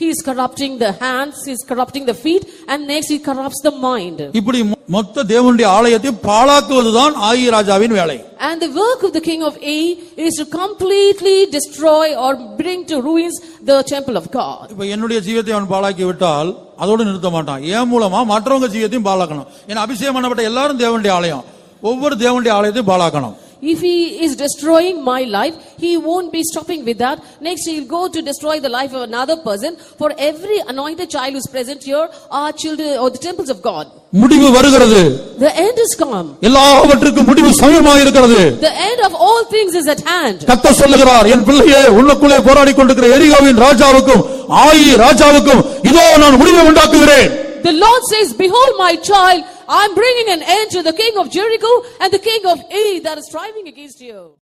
He is corrupting the hands, he is corrupting the feet, and next he corrupts the mind. இப்படி மொத்த தேவனுடைய ஆலயத்தை பாழாக்குவதுதான் ஆயி ராஜாவின் வேலை. And the work of the king of A is to completely destroy or bring to ruins the temple of God. இப்ப என்னுடைய ஜீவத்தை அவன் பாழாக்கி விட்டால் அதோடு நிறுத்த மாட்டான். என் மூலமா மற்றவங்க ஜீவத்தையும் பாழாக்கணும். ஏன்னா அபிஷேகம் பண்ணப்பட்ட எல்லாரும் தேவனுடைய ஆலயம். ஒவ்வொரு தேவனுடைய ஆலயத்தையும் பாழாக்கணும். If he is destroying my life, he won't be stopping with that. Next, he'll go to destroy the life of another person. For every anointed child who's present here are children or the temples of God. முடிவு வருகிறது The end is come. எல்லாவற்றுக்கும் முடிவு சமயமாக இருக்கிறது The end of all things is at hand. கத்த சொல்லுகிறார் என் பிள்ளையே உள்ளுக்குள்ளே போராடி கொண்டிருக்கிற எரிகாவின் ராஜாவுக்கும் ஆயி ராஜாவுக்கும் இதோ நான் முடிவை உண்டாக்குகிறேன் The Lord says, Behold my child, I'm bringing an end to the king of Jericho and the king of A that is striving against you.